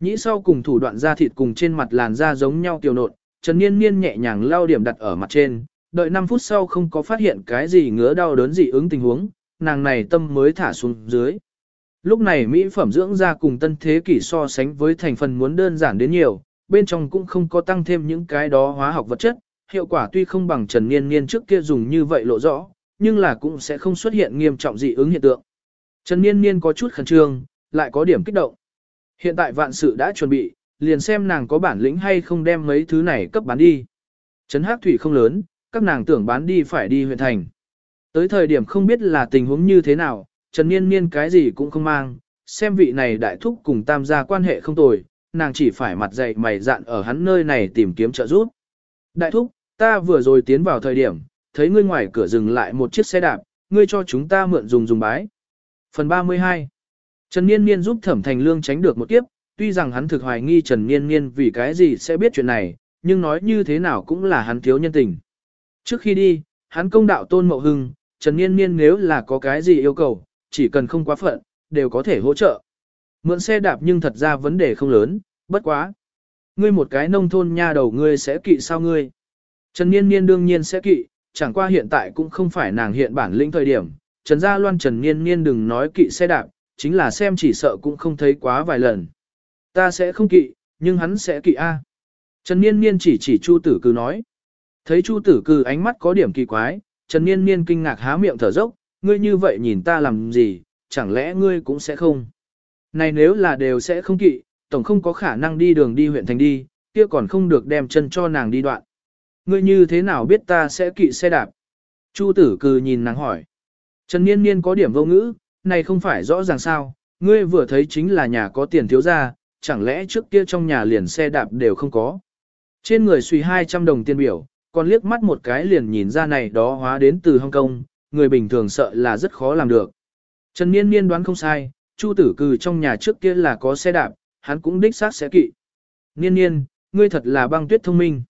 Nhĩ sau cùng thủ đoạn da thịt cùng trên mặt làn da giống nhau tiểu nộn, Trần Niên Niên nhẹ nhàng lau điểm đặt ở mặt trên, đợi 5 phút sau không có phát hiện cái gì ngứa đau đớn dị ứng tình huống, nàng này tâm mới thả xuống dưới. Lúc này mỹ phẩm dưỡng da cùng tân thế kỷ so sánh với thành phần muốn đơn giản đến nhiều, bên trong cũng không có tăng thêm những cái đó hóa học vật chất, hiệu quả tuy không bằng Trần Niên Niên trước kia dùng như vậy lộ rõ, nhưng là cũng sẽ không xuất hiện nghiêm trọng dị ứng hiện tượng. Trần Niên Niên có chút khẩn trương, lại có điểm kích động. Hiện tại vạn sự đã chuẩn bị, liền xem nàng có bản lĩnh hay không đem mấy thứ này cấp bán đi. Trấn Hắc Thủy không lớn, các nàng tưởng bán đi phải đi huyện thành. Tới thời điểm không biết là tình huống như thế nào, Trần Niên Niên cái gì cũng không mang, xem vị này đại thúc cùng tam gia quan hệ không tồi, nàng chỉ phải mặt dày mày dạn ở hắn nơi này tìm kiếm trợ giúp. Đại thúc, ta vừa rồi tiến vào thời điểm, thấy ngươi ngoài cửa dừng lại một chiếc xe đạp, ngươi cho chúng ta mượn dùng dùng bái. Phần 32 Trần Niên Niên giúp Thẩm Thành Lương tránh được một kiếp, Tuy rằng hắn thực hoài nghi Trần Niên Niên vì cái gì sẽ biết chuyện này, nhưng nói như thế nào cũng là hắn thiếu nhân tình. Trước khi đi, hắn công đạo tôn mậu hưng, Trần Niên Niên nếu là có cái gì yêu cầu, chỉ cần không quá phận, đều có thể hỗ trợ. Mượn xe đạp nhưng thật ra vấn đề không lớn, bất quá. Ngươi một cái nông thôn nha đầu ngươi sẽ kỵ sao ngươi? Trần Niên Niên đương nhiên sẽ kỵ, chẳng qua hiện tại cũng không phải nàng hiện bản lĩnh thời điểm. Trần Gia Loan Trần Niên Niên đừng nói kỵ xe đạp, chính là xem chỉ sợ cũng không thấy quá vài lần. Ta sẽ không kỵ, nhưng hắn sẽ kỵ A. Trần Niên Niên chỉ chỉ Chu Tử Cư nói. Thấy Chu Tử Cư ánh mắt có điểm kỳ quái, Trần Niên Niên kinh ngạc há miệng thở dốc, ngươi như vậy nhìn ta làm gì, chẳng lẽ ngươi cũng sẽ không. Này nếu là đều sẽ không kỵ, tổng không có khả năng đi đường đi huyện thành đi, kia còn không được đem chân cho nàng đi đoạn. Ngươi như thế nào biết ta sẽ kỵ xe đạp? Chu tử cừ nhìn nàng hỏi. Trần Niên Niên có điểm vô ngữ, này không phải rõ ràng sao, ngươi vừa thấy chính là nhà có tiền thiếu ra, chẳng lẽ trước kia trong nhà liền xe đạp đều không có. Trên người suy 200 đồng tiền biểu, còn liếc mắt một cái liền nhìn ra này đó hóa đến từ Hong Kong, người bình thường sợ là rất khó làm được. Trần Niên Niên đoán không sai, Chu tử cừ trong nhà trước kia là có xe đạp, hắn cũng đích xác sẽ kỵ. Niên Niên, ngươi thật là băng tuyết thông minh.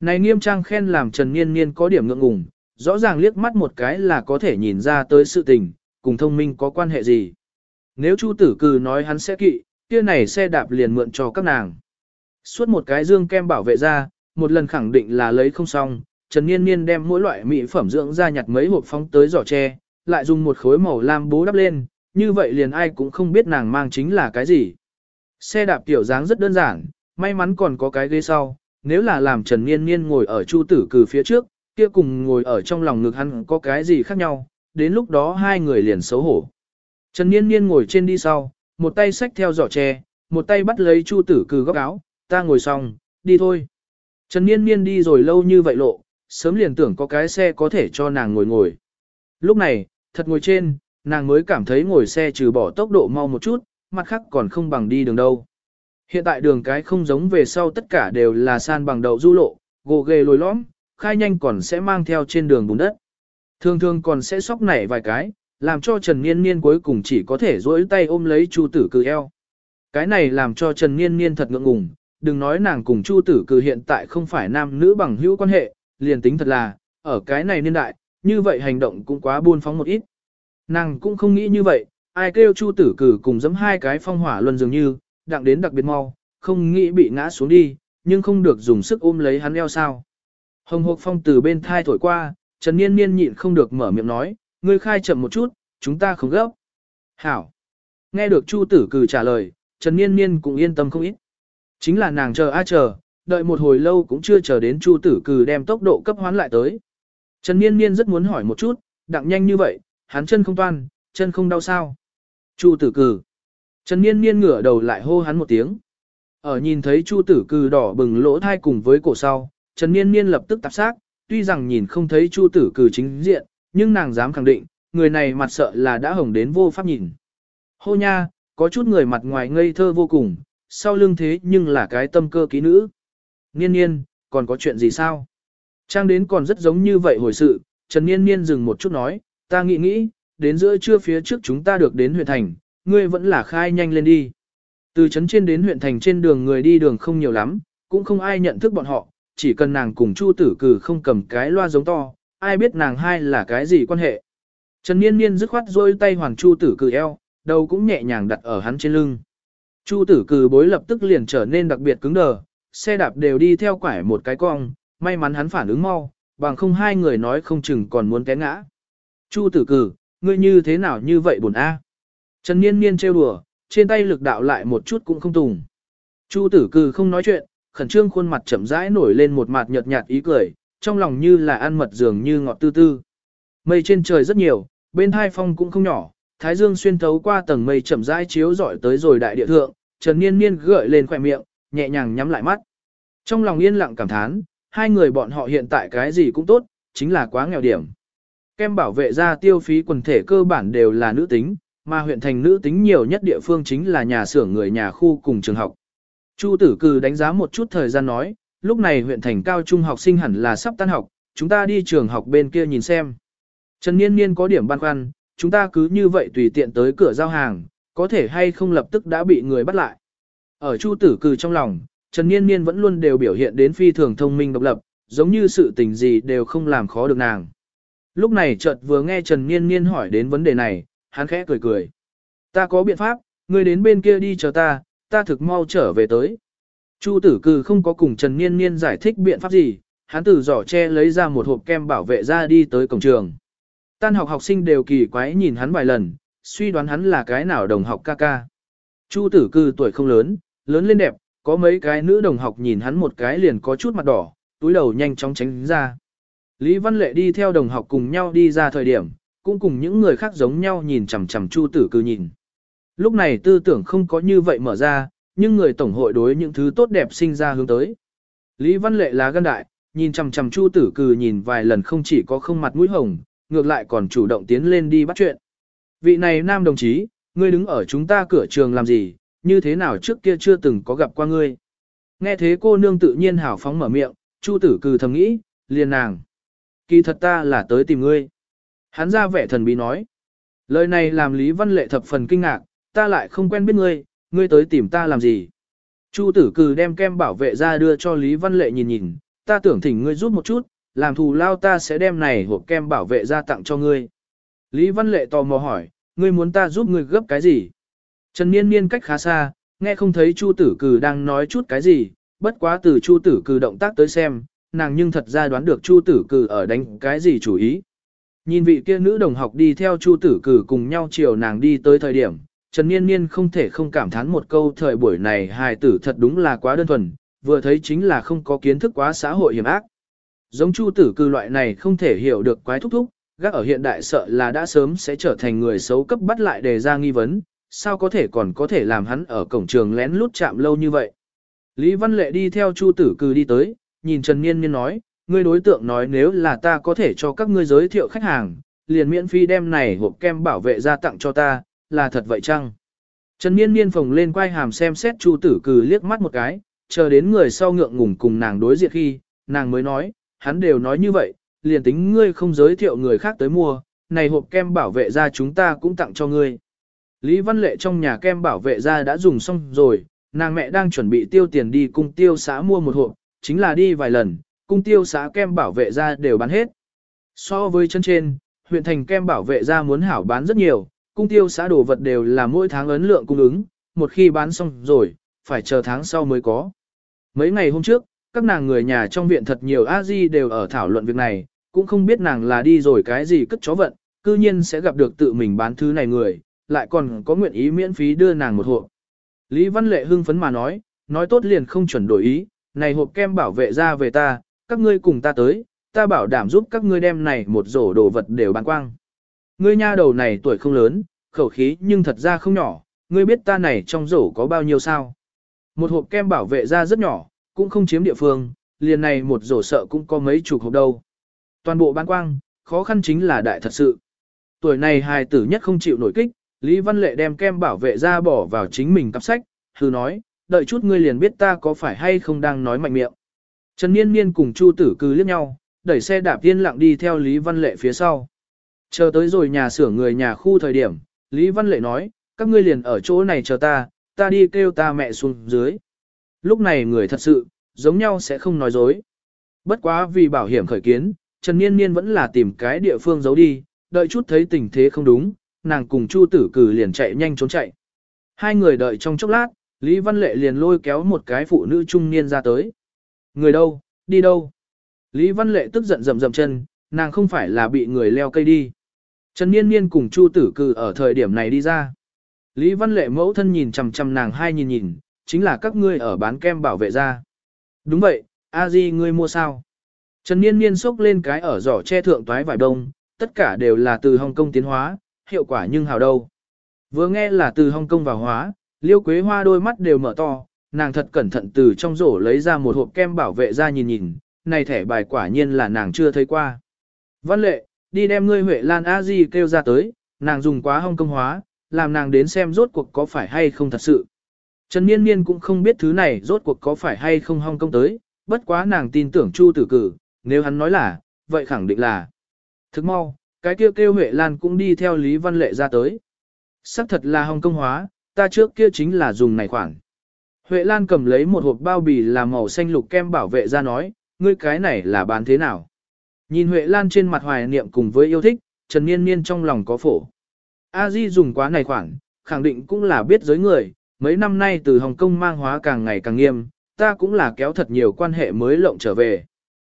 Này nghiêm trang khen làm Trần Niên Niên có điểm ngượng ngùng, rõ ràng liếc mắt một cái là có thể nhìn ra tới sự tình, cùng thông minh có quan hệ gì. Nếu Chu tử cừ nói hắn sẽ kỵ, kia này xe đạp liền mượn cho các nàng. Suốt một cái dương kem bảo vệ ra, một lần khẳng định là lấy không xong, Trần Niên Niên đem mỗi loại mỹ phẩm dưỡng ra nhặt mấy hộp phóng tới giỏ tre, lại dùng một khối màu lam bố đắp lên, như vậy liền ai cũng không biết nàng mang chính là cái gì. Xe đạp tiểu dáng rất đơn giản, may mắn còn có cái ghế sau, nếu là làm Trần Niên Niên ngồi ở Chu Tử Cừ phía trước, kia cùng ngồi ở trong lòng ngực hắn có cái gì khác nhau, đến lúc đó hai người liền xấu hổ. Trần Niên Niên ngồi trên đi sau, một tay xách theo giỏ tre, một tay bắt lấy Chu Tử Cừ góc áo, ta ngồi xong, đi thôi. Trần Niên Niên đi rồi lâu như vậy lộ, sớm liền tưởng có cái xe có thể cho nàng ngồi ngồi. Lúc này, thật ngồi trên, nàng mới cảm thấy ngồi xe trừ bỏ tốc độ mau một chút, mặt khác còn không bằng đi đường đâu. Hiện tại đường cái không giống về sau tất cả đều là san bằng đậu du lộ, gồ ghề lồi lõm, khai nhanh còn sẽ mang theo trên đường bùn đất. Thường thường còn sẽ sóc nảy vài cái, làm cho Trần Niên Niên cuối cùng chỉ có thể duỗi tay ôm lấy Chu Tử cư eo. Cái này làm cho Trần Niên Niên thật ngượng ngùng, đừng nói nàng cùng Chu Tử Cừ hiện tại không phải nam nữ bằng hữu quan hệ, liền tính thật là, ở cái này niên đại, như vậy hành động cũng quá buôn phóng một ít. Nàng cũng không nghĩ như vậy, ai kêu Chu Tử Cừ cùng giẫm hai cái phong hỏa luân dường như, đặng đến đặc biệt mau, không nghĩ bị ngã xuống đi, nhưng không được dùng sức ôm lấy hắn eo sao. Hồng hộc phong từ bên thai thổi qua, Trần Niên Niên nhịn không được mở miệng nói, ngươi khai chậm một chút, chúng ta không gấp. Hảo. Nghe được Chu Tử Cừ trả lời, Trần Niên Niên cũng yên tâm không ít. Chính là nàng chờ a chờ, đợi một hồi lâu cũng chưa chờ đến Chu Tử Cừ đem tốc độ cấp hoán lại tới. Trần Niên Niên rất muốn hỏi một chút, đặng nhanh như vậy, hắn chân không toan, chân không đau sao. Chu Tử Cừ. Trần Niên Niên ngửa đầu lại hô hắn một tiếng. Ở nhìn thấy Chu Tử Cừ đỏ bừng lỗ thai cùng với cổ sau, Trần Niên Niên lập tức tạp xác, tuy rằng nhìn không thấy Chu Tử Cừ chính diện, nhưng nàng dám khẳng định, người này mặt sợ là đã hồng đến vô pháp nhìn. Hô nha, có chút người mặt ngoài ngây thơ vô cùng, sau lưng thế nhưng là cái tâm cơ ký nữ. Niên Niên, còn có chuyện gì sao? Trang đến còn rất giống như vậy hồi sự, Trần Niên Niên dừng một chút nói, ta nghĩ nghĩ, đến giữa trưa phía trước chúng ta được đến huyện thành, ngươi vẫn là khai nhanh lên đi. Từ trấn trên đến huyện thành trên đường người đi đường không nhiều lắm, cũng không ai nhận thức bọn họ, chỉ cần nàng cùng Chu Tử Cử không cầm cái loa giống to, ai biết nàng hai là cái gì quan hệ. Trần Niên Niên dứt khoát rôi tay hoàng Chu Tử Cử eo, đầu cũng nhẹ nhàng đặt ở hắn trên lưng. Chu Tử Cử bối lập tức liền trở nên đặc biệt cứng đờ, xe đạp đều đi theo quải một cái cong, may mắn hắn phản ứng mau, bằng không hai người nói không chừng còn muốn té ngã. Chu Tử Cử, ngươi như thế nào như vậy buồn a? Trần Niên Niên trêu đùa, trên tay lực đạo lại một chút cũng không tùng. Chu tử cừ không nói chuyện, khẩn trương khuôn mặt chậm rãi nổi lên một mặt nhợt nhạt ý cười, trong lòng như là ăn mật dường như ngọt tư tư. Mây trên trời rất nhiều, bên hai phong cũng không nhỏ, thái dương xuyên thấu qua tầng mây chậm rãi chiếu rọi tới rồi đại địa thượng, Trần Niên Niên gợi lên khỏe miệng, nhẹ nhàng nhắm lại mắt. Trong lòng yên lặng cảm thán, hai người bọn họ hiện tại cái gì cũng tốt, chính là quá nghèo điểm. Kem bảo vệ ra tiêu phí quần thể cơ bản đều là nữ tính, mà huyện thành nữ tính nhiều nhất địa phương chính là nhà xưởng người nhà khu cùng trường học. Chu tử Cừ đánh giá một chút thời gian nói, lúc này huyện thành cao trung học sinh hẳn là sắp tan học, chúng ta đi trường học bên kia nhìn xem. Trần Niên Niên có điểm băn khoăn, chúng ta cứ như vậy tùy tiện tới cửa giao hàng, có thể hay không lập tức đã bị người bắt lại. Ở Chu Tử Cừ trong lòng, Trần Niên Niên vẫn luôn đều biểu hiện đến phi thường thông minh độc lập, giống như sự tình gì đều không làm khó được nàng. Lúc này chợt vừa nghe Trần Niên Niên hỏi đến vấn đề này, hắn khẽ cười cười. Ta có biện pháp, ngươi đến bên kia đi chờ ta, ta thực mau trở về tới. Chu tử cừ không có cùng Trần Niên Niên giải thích biện pháp gì, hắn từ giỏ tre lấy ra một hộp kem bảo vệ ra đi tới cổng trường. Tan học học sinh đều kỳ quái nhìn hắn vài lần, suy đoán hắn là cái nào đồng học ca ca. Chu tử cư tuổi không lớn, lớn lên đẹp, có mấy cái nữ đồng học nhìn hắn một cái liền có chút mặt đỏ, túi đầu nhanh chóng tránh ra. Lý Văn Lệ đi theo đồng học cùng nhau đi ra thời điểm, cũng cùng những người khác giống nhau nhìn chằm chằm Chu Tử Cư nhìn. Lúc này tư tưởng không có như vậy mở ra, nhưng người tổng hội đối những thứ tốt đẹp sinh ra hướng tới. Lý Văn Lệ là gan đại, nhìn chằm chằm Chu Tử Cư nhìn vài lần không chỉ có không mặt mũi hồng, ngược lại còn chủ động tiến lên đi bắt chuyện. Vị này nam đồng chí, ngươi đứng ở chúng ta cửa trường làm gì, như thế nào trước kia chưa từng có gặp qua ngươi. Nghe thế cô nương tự nhiên hào phóng mở miệng, Chu Tử cừ thầm nghĩ, liền nàng. Kỳ thật ta là tới tìm ngươi. Hắn ra vẻ thần bí nói. Lời này làm Lý Văn Lệ thập phần kinh ngạc, ta lại không quen biết ngươi, ngươi tới tìm ta làm gì. Chu tử cừ đem kem bảo vệ ra đưa cho Lý Văn Lệ nhìn nhìn, ta tưởng thỉnh ngươi giúp một chút, làm thù lao ta sẽ đem này hộp kem bảo vệ ra tặng cho ngươi. Lý Văn Lệ tò mò hỏi, ngươi muốn ta giúp ngươi gấp cái gì? Trần Niên Niên cách khá xa, nghe không thấy Chu tử cừ đang nói chút cái gì, bất quá từ Chu tử cừ động tác tới xem, nàng nhưng thật ra đoán được Chu tử cừ ở đánh cái gì chủ ý. Nhìn vị kia nữ đồng học đi theo Chu tử Cừ cùng nhau chiều nàng đi tới thời điểm, Trần Niên Niên không thể không cảm thán một câu thời buổi này hài tử thật đúng là quá đơn thuần, vừa thấy chính là không có kiến thức quá xã hội hiểm ác. Giống Chu tử cư loại này không thể hiểu được quái thúc thúc, gác ở hiện đại sợ là đã sớm sẽ trở thành người xấu cấp bắt lại đề ra nghi vấn, sao có thể còn có thể làm hắn ở cổng trường lén lút chạm lâu như vậy. Lý Văn Lệ đi theo Chu tử cư đi tới, nhìn Trần Niên Niên nói, ngươi đối tượng nói nếu là ta có thể cho các ngươi giới thiệu khách hàng, liền miễn phí đem này hộp kem bảo vệ ra tặng cho ta, là thật vậy chăng? Trần Niên Niên phồng lên quay hàm xem xét Chu Tử Cừ liếc mắt một cái, chờ đến người sau ngượng ngùng cùng nàng đối diện khi, nàng mới nói, hắn đều nói như vậy, liền tính ngươi không giới thiệu người khác tới mua, này hộp kem bảo vệ ra chúng ta cũng tặng cho ngươi. Lý Văn Lệ trong nhà kem bảo vệ ra đã dùng xong rồi, nàng mẹ đang chuẩn bị tiêu tiền đi cung tiêu xã mua một hộp, chính là đi vài lần, cung tiêu xã kem bảo vệ ra đều bán hết. So với chân trên, huyện thành kem bảo vệ ra muốn hảo bán rất nhiều, cung tiêu xã đồ vật đều là mỗi tháng ấn lượng cung ứng, một khi bán xong rồi, phải chờ tháng sau mới có. Mấy ngày hôm trước, các nàng người nhà trong viện thật nhiều a di đều ở thảo luận việc này, cũng không biết nàng là đi rồi cái gì cất chó vận, cư nhiên sẽ gặp được tự mình bán thứ này người, lại còn có nguyện ý miễn phí đưa nàng một hộp. Lý Văn Lệ hưng phấn mà nói, nói tốt liền không chuẩn đổi ý, này hộp kem bảo vệ ra về ta, các ngươi cùng ta tới, ta bảo đảm giúp các ngươi đem này một rổ đồ vật đều bán quang. Ngươi nha đầu này tuổi không lớn, khẩu khí nhưng thật ra không nhỏ, ngươi biết ta này trong rổ có bao nhiêu sao. Một hộp kem bảo vệ ra rất nhỏ, cũng không chiếm địa phương, liền này một rổ sợ cũng có mấy chục hộp đâu. Toàn bộ bán quang, khó khăn chính là đại thật sự. Tuổi này hài tử nhất không chịu nổi kích, Lý Văn Lệ đem kem bảo vệ ra bỏ vào chính mình cặp sách, hư nói, đợi chút ngươi liền biết ta có phải hay không đang nói mạnh miệng. Trần Niên Niên cùng Chu Tử cứ liếc nhau, đẩy xe đạp tiên lặng đi theo Lý Văn Lệ phía sau. Chờ tới rồi nhà xưởng người nhà khu thời điểm, Lý Văn Lệ nói, các ngươi liền ở chỗ này chờ ta, ta đi kêu ta mẹ xuống dưới. Lúc này người thật sự, giống nhau sẽ không nói dối. Bất quá vì bảo hiểm khởi kiến, Trần Niên Niên vẫn là tìm cái địa phương giấu đi, đợi chút thấy tình thế không đúng, nàng cùng Chu Tử Cử liền chạy nhanh trốn chạy. Hai người đợi trong chốc lát, Lý Văn Lệ liền lôi kéo một cái phụ nữ trung niên ra tới. Người đâu, đi đâu? Lý Văn Lệ tức giận rầm rầm chân, nàng không phải là bị người leo cây đi. Trần Niên Niên cùng Chu Tử Cử ở thời điểm này đi ra. Lý Văn Lệ mẫu thân nhìn chằm chằm nàng hai nhìn nhìn, chính là các ngươi ở bán kem bảo vệ ra. Đúng vậy, a di ngươi mua sao? Trần Niên Niên xốc lên cái ở giỏ che thượng toái vải đông, tất cả đều là từ Hồng Kông tiến hóa, hiệu quả nhưng hào đâu. Vừa nghe là từ Hồng Kông vào hóa, Liêu Quế Hoa đôi mắt đều mở to, nàng thật cẩn thận từ trong rổ lấy ra một hộp kem bảo vệ ra nhìn nhìn, này thẻ bài quả nhiên là nàng chưa thấy qua. Văn lệ, đi đem ngươi Huệ Lan A Di kêu ra tới, nàng dùng quá hồng kông hóa, làm nàng đến xem rốt cuộc có phải hay không thật sự. Trần Niên Niên cũng không biết thứ này rốt cuộc có phải hay không hong công tới, bất quá nàng tin tưởng Chu tử cử, nếu hắn nói là, vậy khẳng định là. Thức mau, cái kêu kêu Huệ Lan cũng đi theo Lý Văn Lệ ra tới. Sắc thật là hong công hóa, ta trước kia chính là dùng này khoản. Huệ Lan cầm lấy một hộp bao bì là màu xanh lục kem bảo vệ ra nói, ngươi cái này là bán thế nào? Nhìn Huệ Lan trên mặt hoài niệm cùng với yêu thích, Trần Niên Niên trong lòng có phổ. A Di dùng quá này khoản, khẳng định cũng là biết giới người, mấy năm nay từ Hồng Kông mang hóa càng ngày càng nghiêm, ta cũng là kéo thật nhiều quan hệ mới lộng trở về.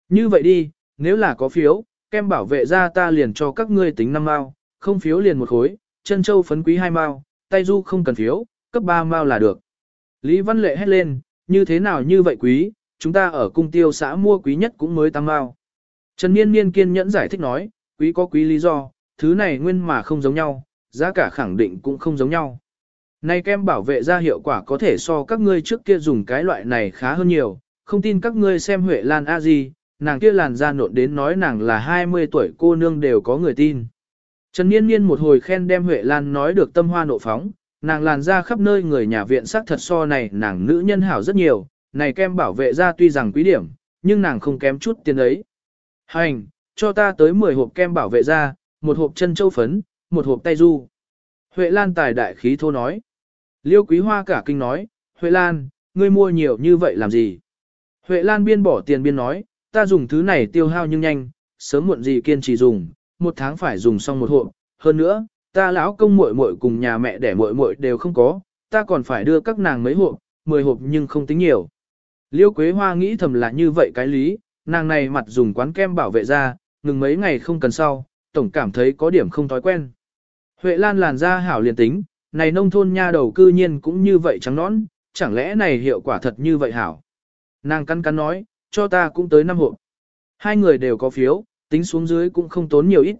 Như vậy đi, nếu là có phiếu, kem bảo vệ ra ta liền cho các ngươi tính năm mao, không phiếu liền một khối, chân châu phấn quý hai mao, tay du không cần phiếu, cấp ba mao là được. Lý Văn Lệ hét lên, như thế nào như vậy quý, chúng ta ở cung tiêu xã mua quý nhất cũng mới tăng mao. Trần Niên Niên kiên nhẫn giải thích nói, quý có quý lý do, thứ này nguyên mà không giống nhau, giá cả khẳng định cũng không giống nhau. Này kem bảo vệ ra hiệu quả có thể so các ngươi trước kia dùng cái loại này khá hơn nhiều, không tin các ngươi xem Huệ Lan A gì, nàng kia làn da nộn đến nói nàng là 20 tuổi cô nương đều có người tin. Trần Niên Niên một hồi khen đem Huệ Lan nói được tâm hoa nộ phóng, nàng làn da khắp nơi người nhà viện sắc thật so này nàng nữ nhân hảo rất nhiều, này kem bảo vệ da tuy rằng quý điểm, nhưng nàng không kém chút tiền ấy. Hành, cho ta tới 10 hộp kem bảo vệ da, một hộp chân châu phấn, một hộp tay du. Huệ Lan tài đại khí thô nói. Liêu Quý Hoa cả kinh nói, Huệ Lan, ngươi mua nhiều như vậy làm gì? Huệ Lan biên bỏ tiền biên nói, ta dùng thứ này tiêu hao nhưng nhanh, sớm muộn gì kiên trì dùng, một tháng phải dùng xong một hộp. Hơn nữa, ta lão công muội muội cùng nhà mẹ đẻ muội muội đều không có, ta còn phải đưa các nàng mấy hộp, 10 hộp nhưng không tính nhiều. Liêu Quế Hoa nghĩ thầm là như vậy cái lý, nàng này mặt dùng quán kem bảo vệ ra, ngừng mấy ngày không cần sau, tổng cảm thấy có điểm không thói quen. Huệ Lan làn da hảo liền tính, này nông thôn nha đầu cư nhiên cũng như vậy trắng nõn, chẳng lẽ này hiệu quả thật như vậy hảo. Nàng cắn cắn nói, cho ta cũng tới năm hộp. Hai người đều có phiếu, tính xuống dưới cũng không tốn nhiều ít.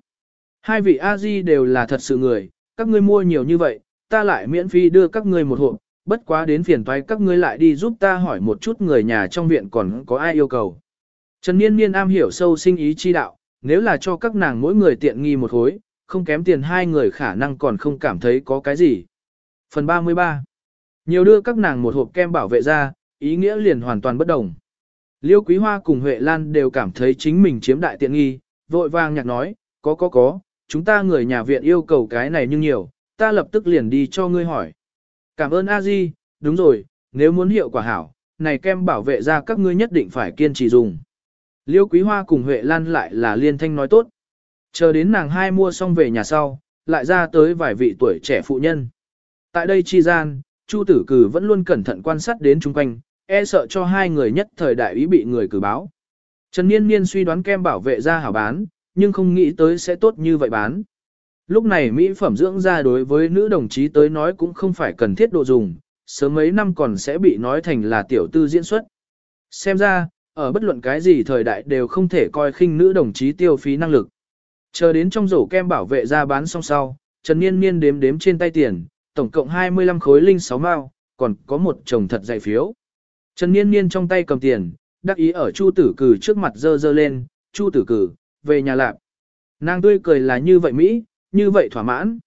Hai vị A-di đều là thật sự người, các ngươi mua nhiều như vậy, ta lại miễn phí đưa các ngươi một hộp, bất quá đến phiền toái các ngươi lại đi giúp ta hỏi một chút người nhà trong viện còn có ai yêu cầu. Trần Niên Niên am hiểu sâu sinh ý chi đạo, nếu là cho các nàng mỗi người tiện nghi một hối, không kém tiền hai người khả năng còn không cảm thấy có cái gì. Phần 33 Nhiều đưa các nàng một hộp kem bảo vệ ra, ý nghĩa liền hoàn toàn bất đồng. Liêu Quý Hoa cùng Huệ Lan đều cảm thấy chính mình chiếm đại tiện nghi, vội vàng nhạc nói, có có có, chúng ta người nhà viện yêu cầu cái này nhưng nhiều, ta lập tức liền đi cho ngươi hỏi. Cảm ơn a di, đúng rồi, nếu muốn hiệu quả hảo, này kem bảo vệ ra các ngươi nhất định phải kiên trì dùng. Liêu Quý Hoa cùng Huệ Lan lại là liên thanh nói tốt. Chờ đến nàng hai mua xong về nhà sau, lại ra tới vài vị tuổi trẻ phụ nhân. Tại đây chi gian, Chu tử cử vẫn luôn cẩn thận quan sát đến chung quanh, e sợ cho hai người nhất thời đại ý bị người cử báo. Trần Niên Niên suy đoán kem bảo vệ ra hảo bán, nhưng không nghĩ tới sẽ tốt như vậy bán. Lúc này mỹ phẩm dưỡng da đối với nữ đồng chí tới nói cũng không phải cần thiết độ dùng, sớm mấy năm còn sẽ bị nói thành là tiểu tư diễn xuất. Xem ra, ở bất luận cái gì thời đại đều không thể coi khinh nữ đồng chí tiêu phí năng lực. Chờ đến trong rổ kem bảo vệ ra bán xong sau, Trần Niên Niên đếm đếm trên tay tiền, tổng cộng 25 khối linh 6 mao, còn có một chồng thật dày phiếu. Trần Niên Niên trong tay cầm tiền, đắc ý ở Chu Tử Cử trước mặt dơ dơ lên, Chu Tử Cử, về nhà lạp. Nàng tươi cười là như vậy Mỹ, như vậy thỏa mãn.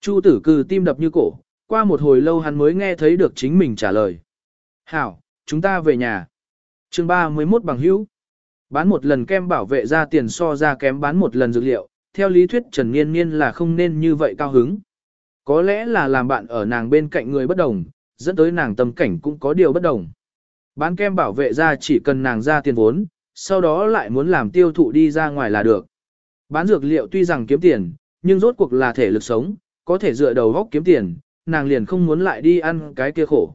Chu Tử Cử tim đập như cổ, qua một hồi lâu hắn mới nghe thấy được chính mình trả lời. Hảo, chúng ta về nhà. chương 31 bằng hữu. Bán một lần kem bảo vệ ra tiền so ra kém bán một lần dược liệu, theo lý thuyết Trần Niên Niên là không nên như vậy cao hứng. Có lẽ là làm bạn ở nàng bên cạnh người bất đồng, dẫn tới nàng tâm cảnh cũng có điều bất đồng. Bán kem bảo vệ ra chỉ cần nàng ra tiền vốn, sau đó lại muốn làm tiêu thụ đi ra ngoài là được. Bán dược liệu tuy rằng kiếm tiền, nhưng rốt cuộc là thể lực sống, có thể dựa đầu góc kiếm tiền, nàng liền không muốn lại đi ăn cái kia khổ.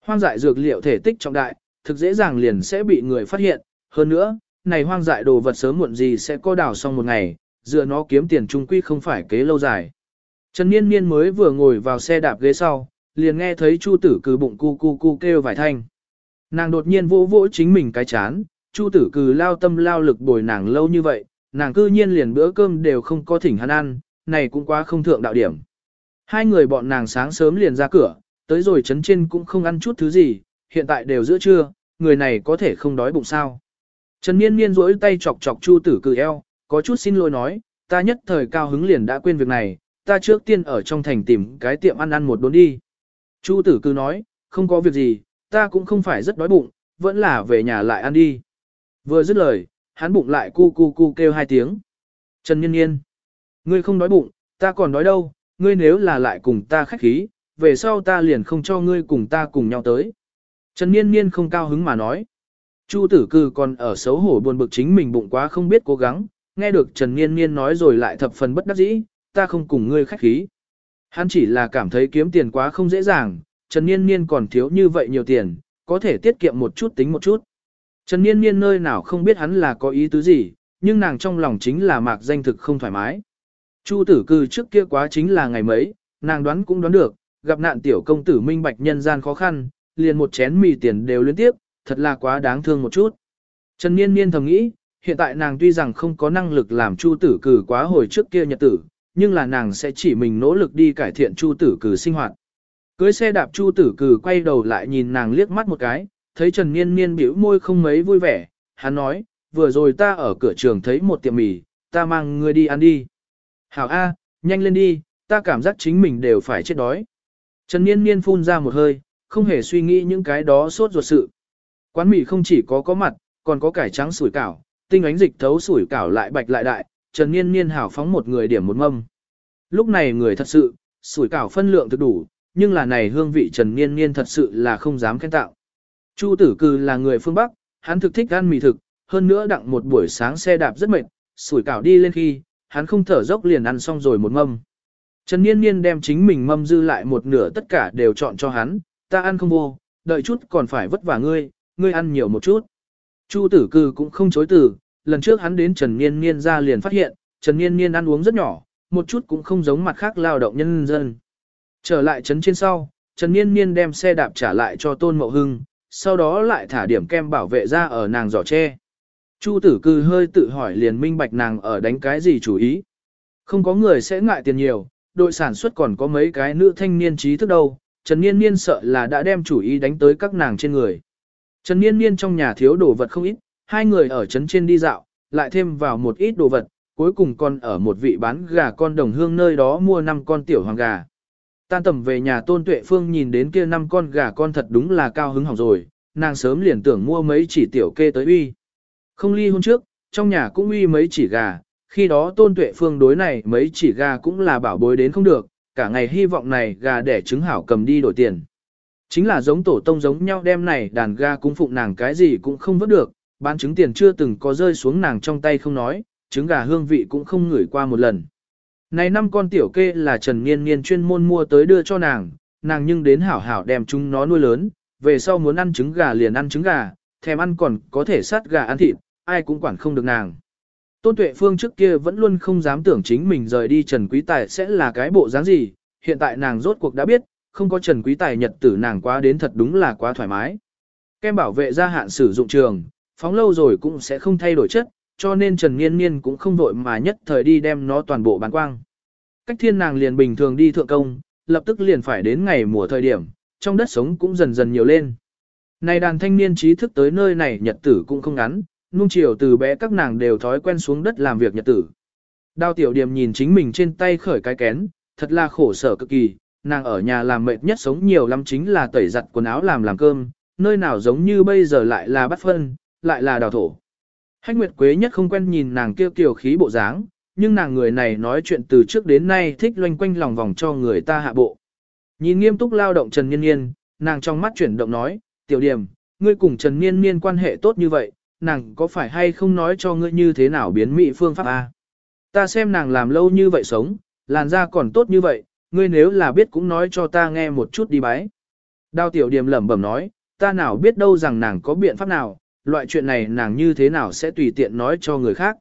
Hoang dại dược liệu thể tích trọng đại, thực dễ dàng liền sẽ bị người phát hiện, hơn nữa, này hoang dại đồ vật sớm muộn gì sẽ có đào xong một ngày, dựa nó kiếm tiền trung quy không phải kế lâu dài. Trần Niên Niên mới vừa ngồi vào xe đạp ghế sau, liền nghe thấy Chu Tử Cừ bụng cu cu cu kêu vài thanh. Nàng đột nhiên vỗ vỗ chính mình cái chán, Chu Tử Cừ lao tâm lao lực bồi nàng lâu như vậy, nàng cư nhiên liền bữa cơm đều không có thỉnh hắn ăn, này cũng quá không thượng đạo điểm. Hai người bọn nàng sáng sớm liền ra cửa, tới rồi trấn trên cũng không ăn chút thứ gì, hiện tại đều giữa trưa, người này có thể không đói bụng sao. Trần Niên Niên rỗi tay chọc chọc Chu Tử Cừ eo, có chút xin lỗi nói, ta nhất thời cao hứng liền đã quên việc này, ta trước tiên ở trong thành tìm cái tiệm ăn ăn một đốn đi. Chu tử Cừ nói, không có việc gì, ta cũng không phải rất đói bụng, vẫn là về nhà lại ăn đi. Vừa dứt lời, hắn bụng lại cu cu cu kêu hai tiếng. Trần Nhiên Nhiên, ngươi không đói bụng, ta còn đói đâu, ngươi nếu là lại cùng ta khách khí, về sau ta liền không cho ngươi cùng ta cùng nhau tới. Trần Niên Niên không cao hứng mà nói. Chu tử cư còn ở xấu hổ buồn bực chính mình bụng quá không biết cố gắng, nghe được Trần Niên Niên nói rồi lại thập phần bất đắc dĩ, ta không cùng ngươi khách khí. Hắn chỉ là cảm thấy kiếm tiền quá không dễ dàng, Trần Niên Niên còn thiếu như vậy nhiều tiền, có thể tiết kiệm một chút tính một chút. Trần Niên Niên nơi nào không biết hắn là có ý tứ gì, nhưng nàng trong lòng chính là mạc danh thực không thoải mái. Chu tử cư trước kia quá chính là ngày mấy, nàng đoán cũng đoán được, gặp nạn tiểu công tử minh bạch nhân gian khó khăn, liền một chén mì tiền đều liên tiếp, thật là quá đáng thương một chút. Trần Niên Niên thầm nghĩ, hiện tại nàng tuy rằng không có năng lực làm chu tử cử quá hồi trước kia nhật tử, nhưng là nàng sẽ chỉ mình nỗ lực đi cải thiện chu tử cử sinh hoạt. Cưới xe đạp chu tử cử quay đầu lại nhìn nàng liếc mắt một cái, thấy Trần Niên Niên bĩu môi không mấy vui vẻ, hắn nói, vừa rồi ta ở cửa trường thấy một tiệm mì, ta mang ngươi đi ăn đi. Hảo A, nhanh lên đi, ta cảm giác chính mình đều phải chết đói. Trần Niên Niên phun ra một hơi, không hề suy nghĩ những cái đó sốt ruột sự. Quán mì không chỉ có có mặt, còn có cải trắng sủi cảo, tinh ánh dịch thấu sủi cảo lại bạch lại đại, Trần Niên Niên hảo phóng một người điểm một mâm. Lúc này người thật sự, sủi cảo phân lượng thực đủ, nhưng là này hương vị Trần Niên Niên thật sự là không dám khen tạo. Chu tử cư là người phương Bắc, hắn thực thích ăn mì thực, hơn nữa đặng một buổi sáng xe đạp rất mệt, sủi cảo đi lên khi, hắn không thở dốc liền ăn xong rồi một mâm. Trần Niên Niên đem chính mình mâm dư lại một nửa tất cả đều chọn cho hắn, ta ăn không vô, đợi chút còn phải vất vả ngươi, ngươi ăn nhiều một chút. Chu tử cư cũng không chối từ, lần trước hắn đến Trần Niên Niên ra liền phát hiện, Trần Niên Niên ăn uống rất nhỏ, một chút cũng không giống mặt khác lao động nhân dân. Trở lại trấn trên sau, Trần Niên Niên đem xe đạp trả lại cho Tôn Mậu Hưng, sau đó lại thả điểm kem bảo vệ ra ở nàng giỏ tre. Chu tử cư hơi tự hỏi liền minh bạch nàng ở đánh cái gì chủ ý. Không có người sẽ ngại tiền nhiều, đội sản xuất còn có mấy cái nữ thanh niên trí thức đâu, Trần Niên Niên sợ là đã đem chủ ý đánh tới các nàng trên người. Trần Niên Niên trong nhà thiếu đồ vật không ít, hai người ở trấn trên đi dạo, lại thêm vào một ít đồ vật, cuối cùng còn ở một vị bán gà con đồng hương nơi đó mua năm con tiểu hoàng gà. Tan tầm về nhà Tôn Tuệ Phương nhìn đến kia năm con gà con thật đúng là cao hứng hỏng rồi, nàng sớm liền tưởng mua mấy chỉ tiểu kê tới uy. Không ly hôn trước, trong nhà cũng uy mấy chỉ gà, khi đó Tôn Tuệ Phương đối này mấy chỉ gà cũng là bảo bối đến không được, cả ngày hy vọng này gà để trứng hảo cầm đi đổi tiền. Chính là giống tổ tông giống nhau đem này đàn gà cung phụng nàng cái gì cũng không vớt được, bán trứng tiền chưa từng có rơi xuống nàng trong tay không nói, trứng gà hương vị cũng không ngửi qua một lần. Này năm con tiểu kê là Trần Niên Niên chuyên môn mua tới đưa cho nàng, nàng nhưng đến hảo hảo đem chúng nó nuôi lớn, về sau muốn ăn trứng gà liền ăn trứng gà, thèm ăn còn có thể sát gà ăn thịt, ai cũng quản không được nàng. Tôn Tuệ Phương trước kia vẫn luôn không dám tưởng chính mình rời đi Trần Quý Tài sẽ là cái bộ dáng gì, hiện tại nàng rốt cuộc đã biết, không có Trần Quý Tài nhật tử nàng quá đến thật đúng là quá thoải mái. Kem bảo vệ gia hạn sử dụng trường, phóng lâu rồi cũng sẽ không thay đổi chất, cho nên Trần Niên Niên cũng không vội mà nhất thời đi đem nó toàn bộ bán quang. Cách thiên nàng liền bình thường đi thượng công, lập tức liền phải đến ngày mùa thời điểm, trong đất sống cũng dần dần nhiều lên. Này đàn thanh niên trí thức tới nơi này nhật tử cũng không ngắn, nung chiều từ bé các nàng đều thói quen xuống đất làm việc nhật tử. Đao tiểu điểm nhìn chính mình trên tay khởi cái kén, thật là khổ sở cực kỳ, nàng ở nhà làm mệt nhất sống nhiều lắm chính là tẩy giặt quần áo làm làm cơm, nơi nào giống như bây giờ lại là bắt phân, lại là đào thổ. Hách Nguyệt Quế nhất không quen nhìn nàng kêu kiều khí bộ dáng, nhưng nàng người này nói chuyện từ trước đến nay thích loanh quanh lòng vòng cho người ta hạ bộ. Nhìn nghiêm túc lao động Trần Niên Niên, nàng trong mắt chuyển động nói, tiểu điểm, ngươi cùng Trần Niên Niên quan hệ tốt như vậy, nàng có phải hay không nói cho ngươi như thế nào biến mỹ phương pháp a? Ta xem nàng làm lâu như vậy sống, làn da còn tốt như vậy, ngươi nếu là biết cũng nói cho ta nghe một chút đi bái. Đao tiểu điểm lẩm bẩm nói, ta nào biết đâu rằng nàng có biện pháp nào, loại chuyện này nàng như thế nào sẽ tùy tiện nói cho người khác.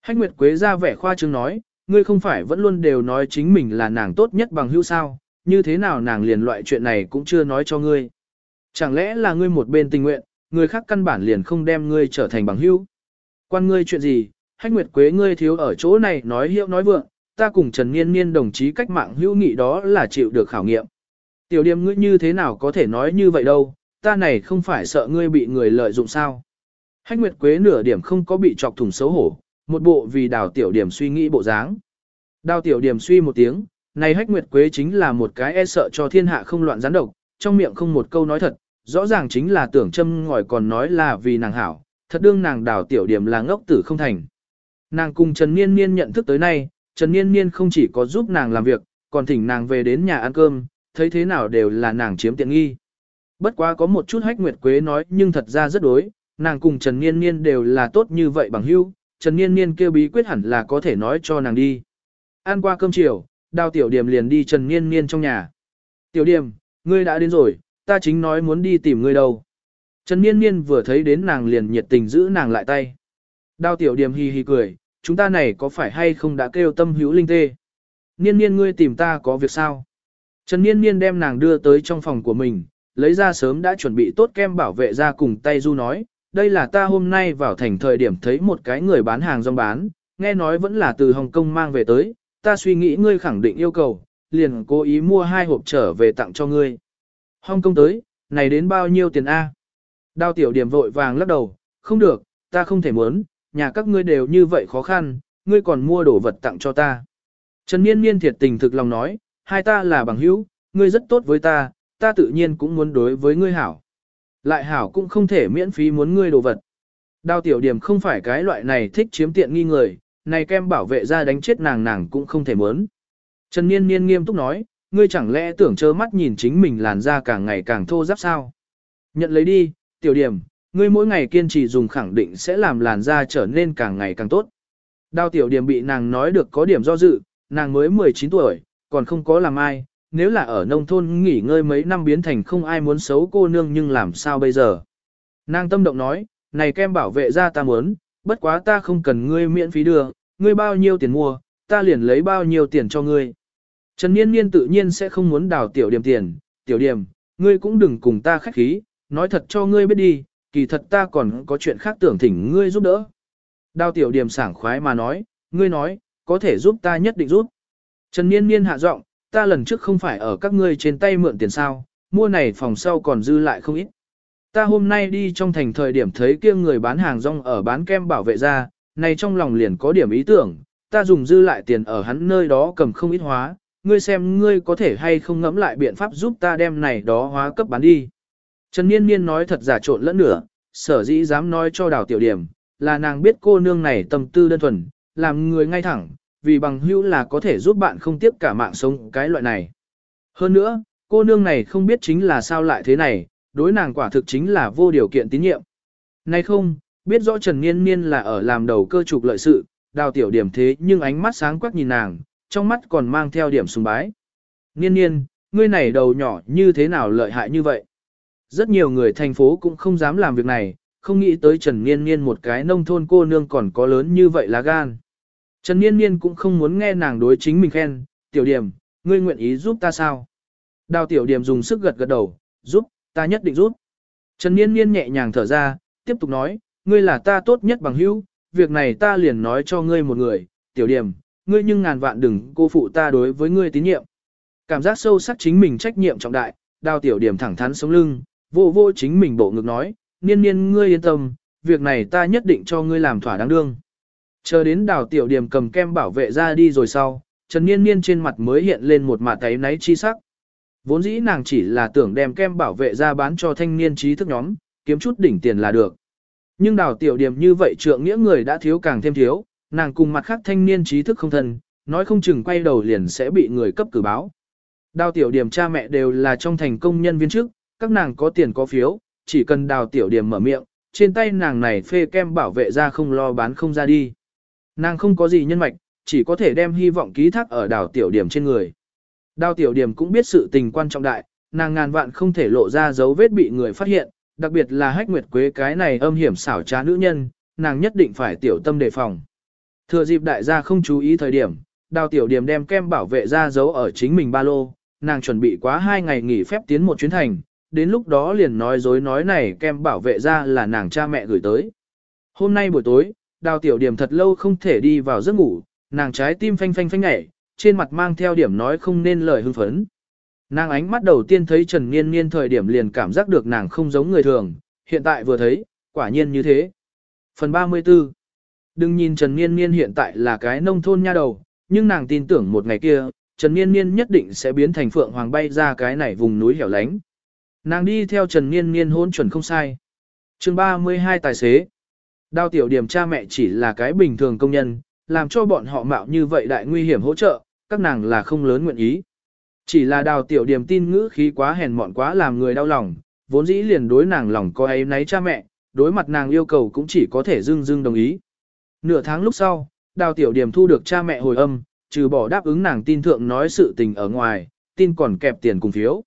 Hách Nguyệt Quế ra vẻ khoa trương nói, ngươi không phải vẫn luôn đều nói chính mình là nàng tốt nhất bằng hữu sao, như thế nào nàng liền loại chuyện này cũng chưa nói cho ngươi. Chẳng lẽ là ngươi một bên tình nguyện, người khác căn bản liền không đem ngươi trở thành bằng hữu. Quan ngươi chuyện gì, Hách Nguyệt Quế ngươi thiếu ở chỗ này nói hiệu nói vượng, ta cùng Trần Niên Niên đồng chí cách mạng hữu nghị đó là chịu được khảo nghiệm. Tiểu điểm ngươi như thế nào có thể nói như vậy đâu, ta này không phải sợ ngươi bị người lợi dụng sao. Hách Nguyệt Quế nửa điểm không có bị chọc thủng xấu hổ, một bộ vì đào tiểu điểm suy nghĩ bộ dáng. Đào tiểu điểm suy một tiếng, này Hách Nguyệt Quế chính là một cái e sợ cho thiên hạ không loạn gián độc, trong miệng không một câu nói thật, rõ ràng chính là tưởng châm ngòi còn nói là vì nàng hảo, thật đương nàng đào tiểu điểm là ngốc tử không thành. Nàng cùng Trần Niên Niên nhận thức tới nay, Trần Niên Niên không chỉ có giúp nàng làm việc, còn thỉnh nàng về đến nhà ăn cơm, thấy thế nào đều là nàng chiếm tiện nghi. Bất quá có một chút hách nguyệt quế nói nhưng thật ra rất đối, nàng cùng Trần Niên Niên đều là tốt như vậy bằng hữu, Trần Niên Niên kêu bí quyết hẳn là có thể nói cho nàng đi. Ăn qua cơm chiều, đào tiểu điểm liền đi Trần Niên Niên trong nhà. Tiểu điểm, ngươi đã đến rồi, ta chính nói muốn đi tìm ngươi đâu. Trần Niên Niên vừa thấy đến nàng liền nhiệt tình giữ nàng lại tay. Đào tiểu điểm hi hi cười, chúng ta này có phải hay không đã kêu tâm hữu linh tê. Niên Niên ngươi tìm ta có việc sao? Trần Niên Niên đem nàng đưa tới trong phòng của mình, lấy ra sớm đã chuẩn bị tốt kem bảo vệ ra cùng tay du nói, đây là ta hôm nay vào thành thời điểm thấy một cái người bán hàng rong bán, nghe nói vẫn là từ Hồng Kông mang về tới, ta suy nghĩ ngươi khẳng định yêu cầu, liền cố ý mua hai hộp trở về tặng cho ngươi. Hồng Kông tới, này đến bao nhiêu tiền A? Đao tiểu điểm vội vàng lắc đầu, không được, ta không thể muốn, nhà các ngươi đều như vậy khó khăn, ngươi còn mua đồ vật tặng cho ta. Trần Niên Niên thiệt tình thực lòng nói, hai ta là bằng hữu, ngươi rất tốt với ta, ta tự nhiên cũng muốn đối với ngươi hảo. Lại hảo cũng không thể miễn phí muốn ngươi đồ vật. Đao tiểu điểm không phải cái loại này thích chiếm tiện nghi người, này kem bảo vệ ra đánh chết nàng nàng cũng không thể muốn. Trần Niên Niên nghiêm túc nói, ngươi chẳng lẽ tưởng trơ mắt nhìn chính mình làn da càng ngày càng thô ráp sao? Nhận lấy đi, tiểu điểm, ngươi mỗi ngày kiên trì dùng khẳng định sẽ làm làn da trở nên càng ngày càng tốt. Đao tiểu điểm bị nàng nói được có điểm do dự, nàng mới 19 tuổi, còn không có làm ai, nếu là ở nông thôn nghỉ ngơi mấy năm biến thành không ai muốn xấu cô nương nhưng làm sao bây giờ. Nàng tâm động nói, này kem bảo vệ ra ta muốn, bất quá ta không cần ngươi miễn phí đưa, ngươi bao nhiêu tiền mua, ta liền lấy bao nhiêu tiền cho ngươi. Trần Niên Niên tự nhiên sẽ không muốn đào tiểu điểm tiền, tiểu điểm, ngươi cũng đừng cùng ta khách khí, nói thật cho ngươi biết đi, kỳ thật ta còn có chuyện khác tưởng thỉnh ngươi giúp đỡ. Đào tiểu điểm sảng khoái mà nói, ngươi nói, có thể giúp ta nhất định giúp. Trần Niên Niên hạ giọng, ta lần trước không phải ở các ngươi trên tay mượn tiền sao, mua này phòng sau còn dư lại không ít. Ta hôm nay đi trong thành thời điểm thấy kia người bán hàng rong ở bán kem bảo vệ ra, này trong lòng liền có điểm ý tưởng, ta dùng dư lại tiền ở hắn nơi đó cầm không ít hóa, ngươi xem ngươi có thể hay không ngẫm lại biện pháp giúp ta đem này đó hóa cấp bán đi. Trần Niên Niên nói thật giả trộn lẫn nửa, sở dĩ dám nói cho đào tiểu điểm, là nàng biết cô nương này tâm tư đơn thuần, làm người ngay thẳng, vì bằng hữu là có thể giúp bạn không tiếp cả mạng sống cái loại này. Hơn nữa, cô nương này không biết chính là sao lại thế này, đối nàng quả thực chính là vô điều kiện tín nhiệm. Nay không, biết rõ Trần Niên Niên là ở làm đầu cơ trục lợi sự, đào tiểu điểm thế nhưng ánh mắt sáng quắc nhìn nàng, trong mắt còn mang theo điểm sùng bái. Niên Niên, ngươi này đầu nhỏ như thế nào lợi hại như vậy? Rất nhiều người thành phố cũng không dám làm việc này, không nghĩ tới Trần Niên Niên một cái nông thôn cô nương còn có lớn như vậy là gan. Trần Niên Niên cũng không muốn nghe nàng đối chính mình khen, tiểu điểm, ngươi nguyện ý giúp ta sao? Đào tiểu điểm dùng sức gật gật đầu, giúp, ta nhất định giúp. Trần Niên Niên nhẹ nhàng thở ra, tiếp tục nói, ngươi là ta tốt nhất bằng hữu, việc này ta liền nói cho ngươi một người, tiểu điểm, ngươi nhưng ngàn vạn đừng cô phụ ta đối với ngươi tín nhiệm. Cảm giác sâu sắc chính mình trách nhiệm trọng đại, đào tiểu điểm thẳng thắn sống lưng, vô vô chính mình bộ ngực nói, niên niên ngươi yên tâm, việc này ta nhất định cho ngươi làm thỏa đáng đương. Chờ đến đào tiểu điểm cầm kem bảo vệ ra đi rồi sau, Trần Niên Niên trên mặt mới hiện lên một mặt tay náy chi sắc. Vốn dĩ nàng chỉ là tưởng đem kem bảo vệ ra bán cho thanh niên trí thức nhóm, kiếm chút đỉnh tiền là được. Nhưng đào tiểu điểm như vậy trượng nghĩa người đã thiếu càng thêm thiếu, nàng cùng mặt khác thanh niên trí thức không thân, nói không chừng quay đầu liền sẽ bị người cấp cử báo. Đào tiểu điểm cha mẹ đều là trong thành công nhân viên chức, các nàng có tiền có phiếu, chỉ cần đào tiểu điểm mở miệng, trên tay nàng này phê kem bảo vệ ra không lo bán không ra đi. Nàng không có gì nhân mạch, chỉ có thể đem hy vọng ký thác ở đào tiểu điểm trên người. Đào tiểu điểm cũng biết sự tình quan trọng đại, nàng ngàn vạn không thể lộ ra dấu vết bị người phát hiện, đặc biệt là hách nguyệt quế cái này âm hiểm xảo trá nữ nhân, nàng nhất định phải tiểu tâm đề phòng. Thừa dịp đại gia không chú ý thời điểm, đào tiểu điểm đem kem bảo vệ ra giấu ở chính mình ba lô, nàng chuẩn bị quá hai ngày nghỉ phép tiến một chuyến thành, đến lúc đó liền nói dối nói này kem bảo vệ ra là nàng cha mẹ gửi tới. Hôm nay buổi tối, đào tiểu điểm thật lâu không thể đi vào giấc ngủ, nàng trái tim phanh phanh phanh nhảy, trên mặt mang theo điểm nói không nên lời hưng phấn. Nàng ánh mắt đầu tiên thấy Trần Niên Niên thời điểm liền cảm giác được nàng không giống người thường, hiện tại vừa thấy, quả nhiên như thế. Phần 34 Đừng nhìn Trần Niên Niên hiện tại là cái nông thôn nha đầu, nhưng nàng tin tưởng một ngày kia, Trần Niên Niên nhất định sẽ biến thành phượng hoàng bay ra cái này vùng núi hẻo lánh. Nàng đi theo Trần Niên Niên hôn chuẩn không sai. chương 32 tài xế Đao tiểu điểm cha mẹ chỉ là cái bình thường công nhân, làm cho bọn họ mạo như vậy đại nguy hiểm hỗ trợ, các nàng là không lớn nguyện ý. Chỉ là đào tiểu điểm tin ngữ khí quá hèn mọn quá làm người đau lòng, vốn dĩ liền đối nàng lòng có ấy nấy cha mẹ, đối mặt nàng yêu cầu cũng chỉ có thể dưng dưng đồng ý. Nửa tháng lúc sau, đào tiểu điểm thu được cha mẹ hồi âm, trừ bỏ đáp ứng nàng tin thượng nói sự tình ở ngoài, tin còn kẹp tiền cùng phiếu.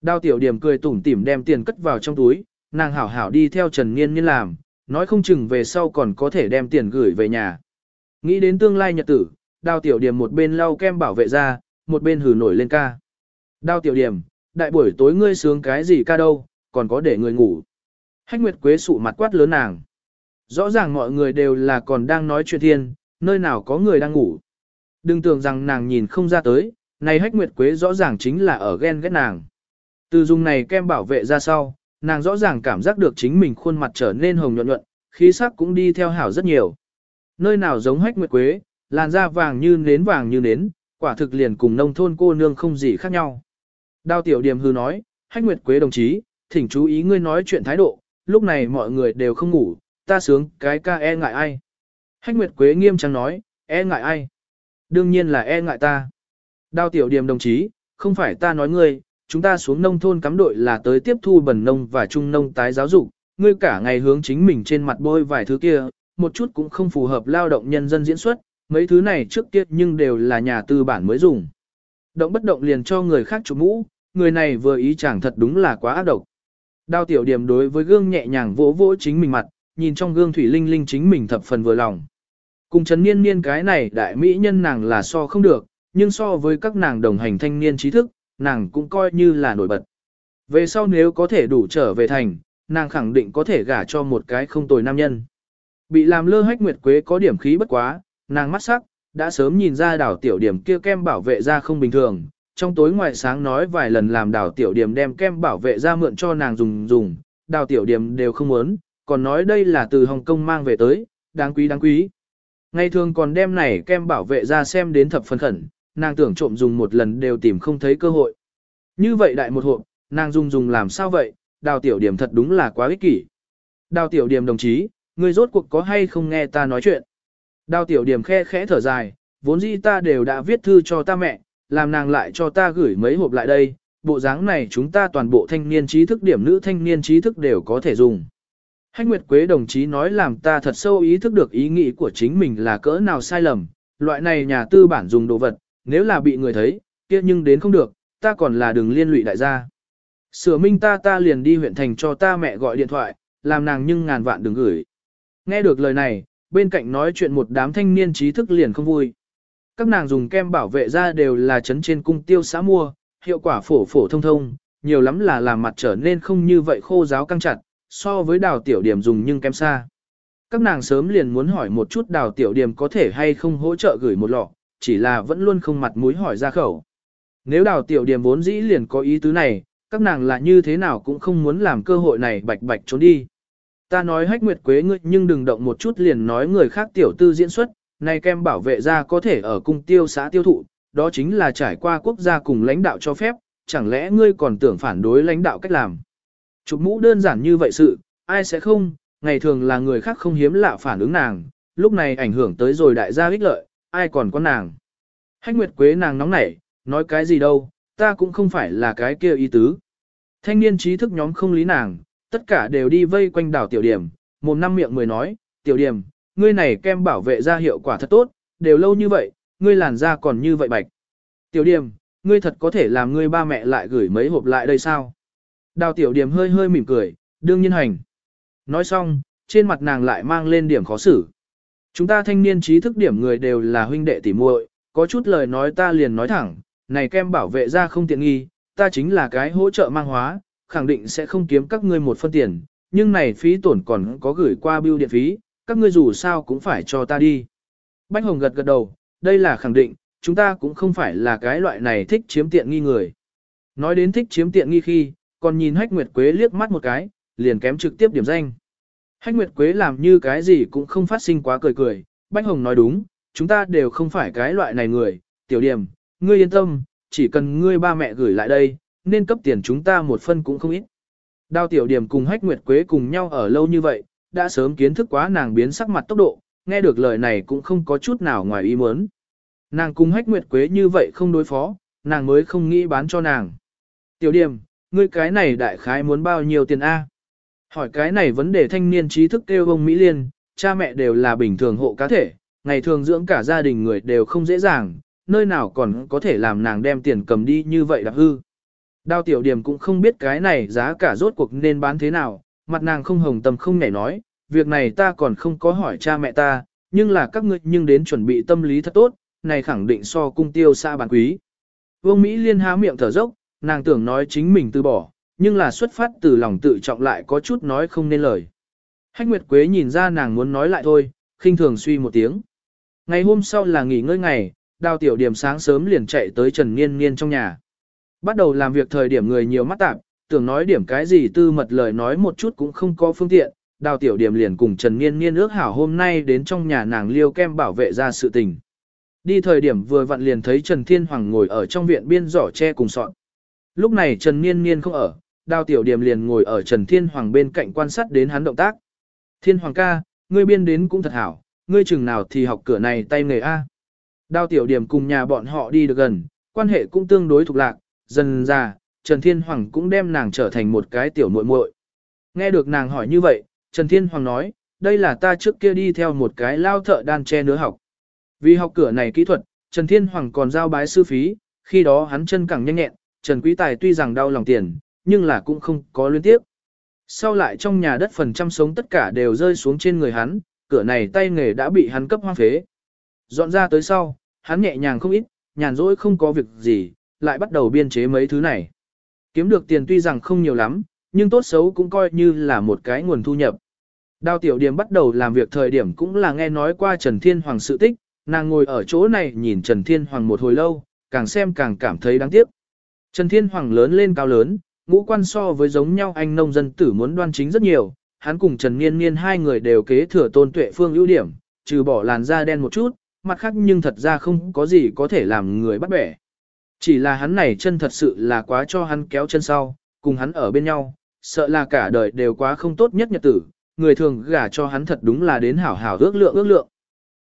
Đao tiểu điểm cười tủm tỉm đem tiền cất vào trong túi, nàng hảo hảo đi theo Trần Niên Niên làm, nói không chừng về sau còn có thể đem tiền gửi về nhà. Nghĩ đến tương lai nhật tử, Đao tiểu điểm một bên lau kem bảo vệ ra, một bên hử nổi lên ca. Đao tiểu điểm, đại buổi tối ngươi sướng cái gì ca đâu, còn có để người ngủ. Hách Nguyệt Quế sụ mặt quát lớn nàng. Rõ ràng mọi người đều là còn đang nói chuyện thiên, nơi nào có người đang ngủ. Đừng tưởng rằng nàng nhìn không ra tới, này Hách Nguyệt Quế rõ ràng chính là ở ghen ghét nàng. Từ dùng này kem bảo vệ ra sau, nàng rõ ràng cảm giác được chính mình khuôn mặt trở nên hồng nhuận nhuận, khí sắc cũng đi theo hảo rất nhiều. Nơi nào giống Hách Nguyệt Quế, làn da vàng như nến vàng như nến, quả thực liền cùng nông thôn cô nương không gì khác nhau. Đao tiểu điểm hư nói, Hách Nguyệt Quế đồng chí, thỉnh chú ý ngươi nói chuyện thái độ, lúc này mọi người đều không ngủ, ta sướng cái ca e ngại ai. Hách Nguyệt Quế nghiêm trang nói, e ngại ai? Đương nhiên là e ngại ta. Đao tiểu điểm đồng chí, không phải ta nói ngươi, chúng ta xuống nông thôn cắm đội là tới tiếp thu bẩn nông và trung nông tái giáo dục, ngươi cả ngày hướng chính mình trên mặt bôi vài thứ kia, một chút cũng không phù hợp lao động nhân dân diễn xuất, mấy thứ này trước kia nhưng đều là nhà tư bản mới dùng. Động bất động liền cho người khác chụp mũ, người này vừa ý chẳng thật đúng là quá ác độc. Đao tiểu điểm đối với gương nhẹ nhàng vỗ vỗ chính mình mặt, nhìn trong gương thủy linh linh chính mình thập phần vừa lòng. Cùng chấn niên niên cái này đại mỹ nhân nàng là so không được, nhưng so với các nàng đồng hành thanh niên trí thức, nàng cũng coi như là nổi bật. Về sau nếu có thể đủ trở về thành, nàng khẳng định có thể gả cho một cái không tồi nam nhân. Bị làm lơ hách nguyệt quế có điểm khí bất quá, nàng mắt sắc, đã sớm nhìn ra đảo tiểu điểm kia kem bảo vệ ra không bình thường, trong tối ngoài sáng nói vài lần làm đảo tiểu điểm đem kem bảo vệ ra mượn cho nàng dùng dùng, đào tiểu điểm đều không muốn, còn nói đây là từ Hồng Kông mang về tới, đáng quý đáng quý. Ngày thường còn đem này kem bảo vệ ra xem đến thập phân khẩn, nàng tưởng trộm dùng một lần đều tìm không thấy cơ hội. Như vậy đại một hộp, nàng dùng dùng làm sao vậy, đào tiểu điểm thật đúng là quá ích kỷ. Đào tiểu điểm đồng chí, người rốt cuộc có hay không nghe ta nói chuyện. Đào tiểu điểm khe khẽ thở dài, vốn dĩ ta đều đã viết thư cho ta mẹ, làm nàng lại cho ta gửi mấy hộp lại đây, bộ dáng này chúng ta toàn bộ thanh niên trí thức điểm nữ thanh niên trí thức đều có thể dùng. Hách Nguyệt Quế đồng chí nói làm ta thật sâu ý thức được ý nghĩ của chính mình là cỡ nào sai lầm, loại này nhà tư bản dùng đồ vật, nếu là bị người thấy, kia nhưng đến không được, ta còn là đừng liên lụy đại gia. Sửa minh ta ta liền đi huyện thành cho ta mẹ gọi điện thoại, làm nàng nhưng ngàn vạn đừng gửi. Nghe được lời này, bên cạnh nói chuyện một đám thanh niên trí thức liền không vui. Các nàng dùng kem bảo vệ da đều là chấn trên cung tiêu xã mua, hiệu quả phổ phổ thông thông, nhiều lắm là làm mặt trở nên không như vậy khô giáo căng chặt, so với đào tiểu điểm dùng nhưng kem xa. Các nàng sớm liền muốn hỏi một chút đào tiểu điểm có thể hay không hỗ trợ gửi một lọ, chỉ là vẫn luôn không mặt mũi hỏi ra khẩu. Nếu đào tiểu điểm vốn dĩ liền có ý tứ này, các nàng là như thế nào cũng không muốn làm cơ hội này bạch bạch trốn đi. Ta nói hách nguyệt quế ngươi nhưng đừng động một chút liền nói người khác tiểu tư diễn xuất, này kem bảo vệ ra có thể ở cung tiêu xã tiêu thụ, đó chính là trải qua quốc gia cùng lãnh đạo cho phép, chẳng lẽ ngươi còn tưởng phản đối lãnh đạo cách làm. Chụp mũ đơn giản như vậy sự, ai sẽ không, ngày thường là người khác không hiếm lạ phản ứng nàng, lúc này ảnh hưởng tới rồi đại gia ích lợi, ai còn có nàng. Hách Nguyệt Quế nàng nóng nảy, nói cái gì đâu, ta cũng không phải là cái kia ý tứ. Thanh niên trí thức nhóm không lý nàng, tất cả đều đi vây quanh đảo tiểu điểm, một năm miệng mười nói, tiểu điểm, ngươi này kem bảo vệ ra hiệu quả thật tốt, đều lâu như vậy, ngươi làn da còn như vậy bạch. Tiểu điểm, ngươi thật có thể làm ngươi ba mẹ lại gửi mấy hộp lại đây sao? Đào tiểu điểm hơi hơi mỉm cười, đương nhiên hành. Nói xong, trên mặt nàng lại mang lên điểm khó xử. Chúng ta thanh niên trí thức điểm người đều là huynh đệ tỉ muội, có chút lời nói ta liền nói thẳng, này kem bảo vệ ra không tiện nghi, ta chính là cái hỗ trợ mang hóa, khẳng định sẽ không kiếm các ngươi một phân tiền, nhưng này phí tổn còn có gửi qua bưu điện phí, các ngươi dù sao cũng phải cho ta đi. Bách Hồng gật gật đầu, đây là khẳng định, chúng ta cũng không phải là cái loại này thích chiếm tiện nghi người. Nói đến thích chiếm tiện nghi khi, còn nhìn Hách Nguyệt Quế liếc mắt một cái, liền kém trực tiếp điểm danh. Hách Nguyệt Quế làm như cái gì cũng không phát sinh quá cười cười, Bách Hồng nói đúng, chúng ta đều không phải cái loại này người, tiểu điểm, ngươi yên tâm, chỉ cần ngươi ba mẹ gửi lại đây, nên cấp tiền chúng ta một phân cũng không ít. Đao tiểu điểm cùng Hách Nguyệt Quế cùng nhau ở lâu như vậy, đã sớm kiến thức quá nàng biến sắc mặt tốc độ, nghe được lời này cũng không có chút nào ngoài ý muốn. Nàng cùng hách nguyệt quế như vậy không đối phó, nàng mới không nghĩ bán cho nàng. Tiểu điểm, ngươi cái này đại khái muốn bao nhiêu tiền A. Hỏi cái này vấn đề thanh niên trí thức kêu ông Mỹ Liên, cha mẹ đều là bình thường hộ cá thể, ngày thường dưỡng cả gia đình người đều không dễ dàng, nơi nào còn có thể làm nàng đem tiền cầm đi như vậy đặc hư. Đao tiểu điểm cũng không biết cái này giá cả rốt cuộc nên bán thế nào, mặt nàng không hồng tâm không nhảy nói, việc này ta còn không có hỏi cha mẹ ta, nhưng là các ngươi nhưng đến chuẩn bị tâm lý thật tốt, này khẳng định so cung tiêu xa bán quý. Vương Mỹ liên há miệng thở dốc, nàng tưởng nói chính mình từ bỏ, nhưng là xuất phát từ lòng tự trọng lại có chút nói không nên lời. Hách Nguyệt Quế nhìn ra nàng muốn nói lại thôi, khinh thường suy một tiếng. Ngày hôm sau là nghỉ ngơi ngày, đào tiểu điểm sáng sớm liền chạy tới Trần Niên Niên trong nhà. Bắt đầu làm việc thời điểm người nhiều mắt tạp, tưởng nói điểm cái gì tư mật lời nói một chút cũng không có phương tiện, đào tiểu điểm liền cùng Trần Niên Niên ước hảo hôm nay đến trong nhà nàng liêu kem bảo vệ ra sự tình. Đi thời điểm vừa vặn liền thấy Trần Thiên Hoàng ngồi ở trong viện biên giỏ tre cùng sọn. Lúc này Trần Niên Niên không ở, đào tiểu điểm liền ngồi ở Trần Thiên Hoàng bên cạnh quan sát đến hắn động tác. Thiên Hoàng ca, ngươi biên đến cũng thật hảo, ngươi chừng nào thì học cửa này tay nghề A. Đào tiểu điểm cùng nhà bọn họ đi được gần, quan hệ cũng tương đối thuộc lạc, dần ra, Trần Thiên Hoàng cũng đem nàng trở thành một cái tiểu muội muội. Nghe được nàng hỏi như vậy, Trần Thiên Hoàng nói, đây là ta trước kia đi theo một cái lao thợ đan che nứa học. Vì học cửa này kỹ thuật, Trần Thiên Hoàng còn giao bái sư phí, khi đó hắn chân càng nhanh nhẹn, Trần Quý Tài tuy rằng đau lòng tiền, nhưng là cũng không có liên tiếp. Sau lại trong nhà đất phần trăm sống tất cả đều rơi xuống trên người hắn, cửa này tay nghề đã bị hắn cấp hoang phế. Dọn ra tới sau, hắn nhẹ nhàng không ít, nhàn rỗi không có việc gì, lại bắt đầu biên chế mấy thứ này. Kiếm được tiền tuy rằng không nhiều lắm, nhưng tốt xấu cũng coi như là một cái nguồn thu nhập. Đào tiểu điểm bắt đầu làm việc thời điểm cũng là nghe nói qua Trần Thiên Hoàng sự tích, nàng ngồi ở chỗ này nhìn Trần Thiên Hoàng một hồi lâu, càng xem càng cảm thấy đáng tiếc. Trần Thiên Hoàng lớn lên cao lớn, ngũ quan so với giống nhau anh nông dân tử muốn đoan chính rất nhiều, hắn cùng Trần Niên Niên hai người đều kế thừa tôn tuệ phương ưu điểm, trừ bỏ làn da đen một chút, mặt khác nhưng thật ra không có gì có thể làm người bắt bẻ. Chỉ là hắn này chân thật sự là quá cho hắn kéo chân sau, cùng hắn ở bên nhau, sợ là cả đời đều quá không tốt nhất nhật tử, người thường gả cho hắn thật đúng là đến hảo hảo ước lượng ước lượng.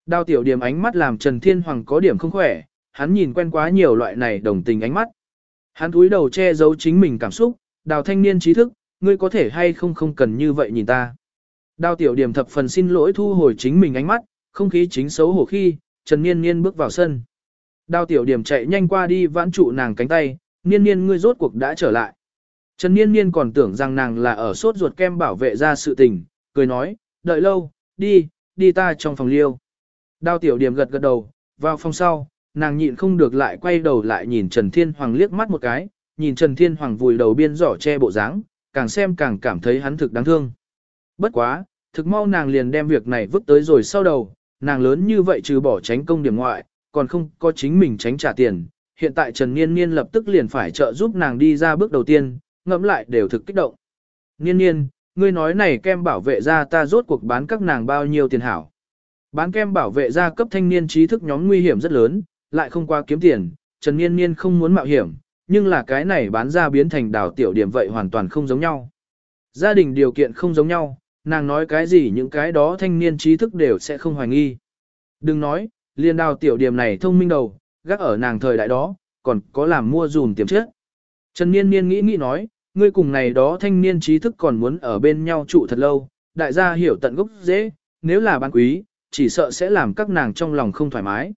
Đao tiểu điểm ánh mắt làm Trần Thiên Hoàng có điểm không khỏe, hắn nhìn quen quá nhiều loại này đồng tình ánh mắt. Hắn túi đầu che giấu chính mình cảm xúc, đào thanh niên trí thức, ngươi có thể hay không không cần như vậy nhìn ta. Đào tiểu điểm thập phần xin lỗi thu hồi chính mình ánh mắt, không khí chính xấu hổ khi, Trần Niên Niên bước vào sân. Đào tiểu điểm chạy nhanh qua đi vãn trụ nàng cánh tay, Niên Niên ngươi rốt cuộc đã trở lại. Trần Niên Niên còn tưởng rằng nàng là ở sốt ruột kem bảo vệ ra sự tình, cười nói, đợi lâu, đi, đi ta trong phòng liêu. Đào tiểu điểm gật gật đầu, vào phòng sau, nàng nhịn không được lại quay đầu lại nhìn Trần Thiên Hoàng liếc mắt một cái, nhìn Trần Thiên Hoàng vùi đầu biên giỏ che bộ dáng, càng xem càng cảm thấy hắn thực đáng thương. Bất quá, thực mau nàng liền đem việc này vứt tới rồi sau đầu, nàng lớn như vậy trừ bỏ tránh công điểm ngoại, còn không có chính mình tránh trả tiền. Hiện tại Trần Niên Niên lập tức liền phải trợ giúp nàng đi ra bước đầu tiên, ngẫm lại đều thực kích động. Niên Niên, ngươi nói này kem bảo vệ ra ta rốt cuộc bán các nàng bao nhiêu tiền hảo. Bán kem bảo vệ ra cấp thanh niên trí thức nhóm nguy hiểm rất lớn, lại không qua kiếm tiền, Trần Niên Niên không muốn mạo hiểm, nhưng là cái này bán ra biến thành đảo tiểu điểm vậy hoàn toàn không giống nhau. Gia đình điều kiện không giống nhau, nàng nói cái gì những cái đó thanh niên trí thức đều sẽ không hoài nghi. Đừng nói, liên đào tiểu điểm này thông minh đầu, gác ở nàng thời đại đó, còn có làm mua dùm tiềm trước. Trần Niên Niên nghĩ nghĩ nói, ngươi cùng này đó thanh niên trí thức còn muốn ở bên nhau trụ thật lâu, đại gia hiểu tận gốc dễ, nếu là bán quý, chỉ sợ sẽ làm các nàng trong lòng không thoải mái.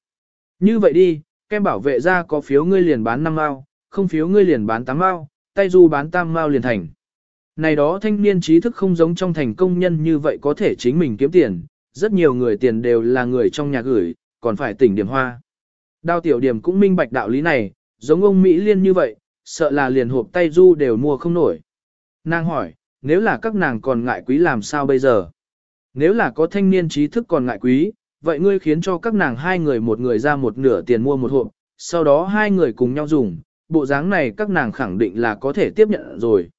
Như vậy đi, kem bảo vệ ra có phiếu ngươi liền bán 5 mao, không phiếu ngươi liền bán 8 mao, tay du bán tam mao liền thành. Này đó thanh niên trí thức không giống trong thành công nhân như vậy có thể chính mình kiếm tiền, rất nhiều người tiền đều là người trong nhà gửi, còn phải tỉnh điểm hoa. Đao tiểu điểm cũng minh bạch đạo lý này, giống ông Mỹ Liên như vậy, sợ là liền hộp tay du đều mua không nổi. Nàng hỏi, nếu là các nàng còn ngại quý làm sao bây giờ? Nếu là có thanh niên trí thức còn ngại quý, vậy ngươi khiến cho các nàng hai người một người ra một nửa tiền mua một hộp, sau đó hai người cùng nhau dùng, bộ dáng này các nàng khẳng định là có thể tiếp nhận rồi.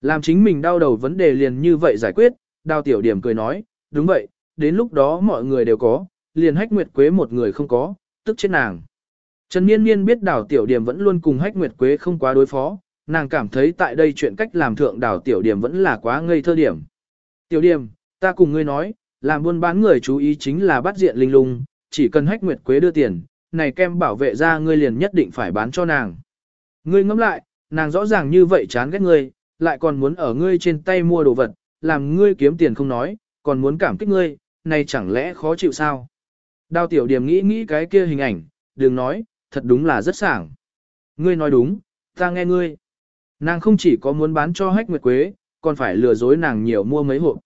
Làm chính mình đau đầu vấn đề liền như vậy giải quyết, đào tiểu điểm cười nói, đúng vậy, đến lúc đó mọi người đều có, liền hách nguyệt quế một người không có, tức chết nàng. Trần Niên Niên biết đào tiểu điểm vẫn luôn cùng hách nguyệt quế không quá đối phó, nàng cảm thấy tại đây chuyện cách làm thượng đào tiểu điểm vẫn là quá ngây thơ điểm. Tiểu điểm, ta cùng ngươi nói, làm buôn bán người chú ý chính là bắt diện linh lung, chỉ cần hách nguyệt quế đưa tiền, này kem bảo vệ ra ngươi liền nhất định phải bán cho nàng. Ngươi ngẫm lại, nàng rõ ràng như vậy chán ghét ngươi, lại còn muốn ở ngươi trên tay mua đồ vật, làm ngươi kiếm tiền không nói, còn muốn cảm kích ngươi, này chẳng lẽ khó chịu sao? Đào tiểu điểm nghĩ nghĩ cái kia hình ảnh, đừng nói, thật đúng là rất sảng. Ngươi nói đúng, ta nghe ngươi. Nàng không chỉ có muốn bán cho hách nguyệt quế, còn phải lừa dối nàng nhiều mua mấy hộp.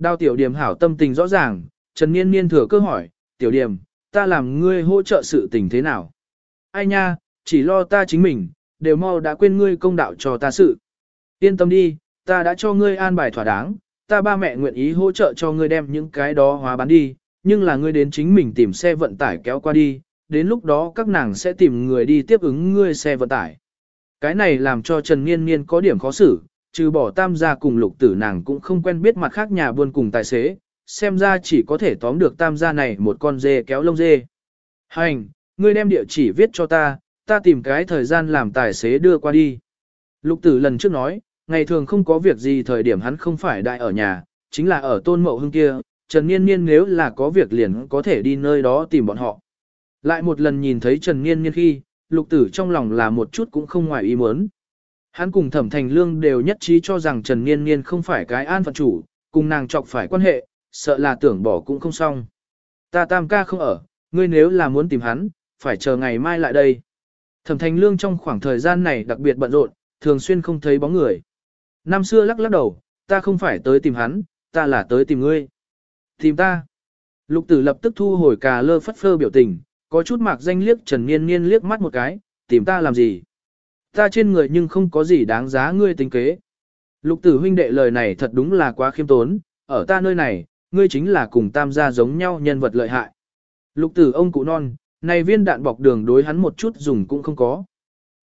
Đào tiểu điểm hảo tâm tình rõ ràng, Trần Niên Niên thừa cơ hỏi, tiểu điểm, ta làm ngươi hỗ trợ sự tình thế nào? Ai nha, chỉ lo ta chính mình, đều mau đã quên ngươi công đạo cho ta sự. Yên tâm đi, ta đã cho ngươi an bài thỏa đáng, ta ba mẹ nguyện ý hỗ trợ cho ngươi đem những cái đó hóa bán đi, nhưng là ngươi đến chính mình tìm xe vận tải kéo qua đi, đến lúc đó các nàng sẽ tìm người đi tiếp ứng ngươi xe vận tải. Cái này làm cho Trần Niên Niên có điểm khó xử, trừ bỏ tam gia cùng lục tử nàng cũng không quen biết mặt khác nhà buôn cùng tài xế, xem ra chỉ có thể tóm được tam gia này một con dê kéo lông dê. Hành, ngươi đem địa chỉ viết cho ta, ta tìm cái thời gian làm tài xế đưa qua đi. Lục tử lần trước nói, ngày thường không có việc gì thời điểm hắn không phải đại ở nhà, chính là ở tôn mậu hưng kia, Trần Niên Niên nếu là có việc liền có thể đi nơi đó tìm bọn họ. Lại một lần nhìn thấy Trần Niên Niên khi, lục tử trong lòng là một chút cũng không ngoài ý muốn. Hắn cùng thẩm thành lương đều nhất trí cho rằng Trần Niên Niên không phải cái an phận chủ, cùng nàng chọc phải quan hệ, sợ là tưởng bỏ cũng không xong. Ta tam ca không ở, ngươi nếu là muốn tìm hắn, phải chờ ngày mai lại đây. Thẩm thành lương trong khoảng thời gian này đặc biệt bận rộn, thường xuyên không thấy bóng người. Năm xưa lắc lắc đầu, ta không phải tới tìm hắn, ta là tới tìm ngươi. Tìm ta. Lục tử lập tức thu hồi cà lơ phất phơ biểu tình, có chút mạc danh liếc Trần Niên Niên liếc mắt một cái, tìm ta làm gì. Ta trên người nhưng không có gì đáng giá ngươi tính kế. Lục tử huynh đệ lời này thật đúng là quá khiêm tốn, ở ta nơi này, ngươi chính là cùng tam gia giống nhau nhân vật lợi hại. Lục tử ông cụ non, này viên đạn bọc đường đối hắn một chút dùng cũng không có.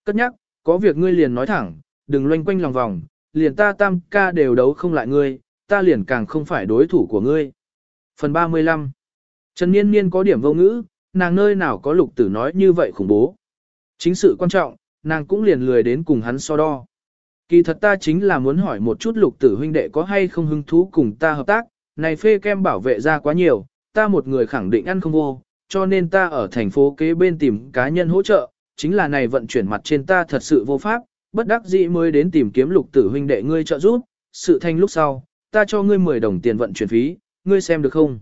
Cất nhắc, có việc ngươi liền nói thẳng, đừng loanh quanh lòng vòng, liền ta tam ca đều đấu không lại ngươi, ta liền càng không phải đối thủ của ngươi. Phần 35 Trần Niên Niên có điểm vô ngữ, nàng nơi nào có lục tử nói như vậy khủng bố. Chính sự quan trọng, nàng cũng liền lười đến cùng hắn so đo. Kỳ thật ta chính là muốn hỏi một chút lục tử huynh đệ có hay không hứng thú cùng ta hợp tác, này phê kem bảo vệ ra quá nhiều, ta một người khẳng định ăn không vô, cho nên ta ở thành phố kế bên tìm cá nhân hỗ trợ, chính là này vận chuyển mặt trên ta thật sự vô pháp, bất đắc dĩ mới đến tìm kiếm lục tử huynh đệ ngươi trợ giúp, sự thanh lúc sau, ta cho ngươi 10 đồng tiền vận chuyển phí, ngươi xem được không?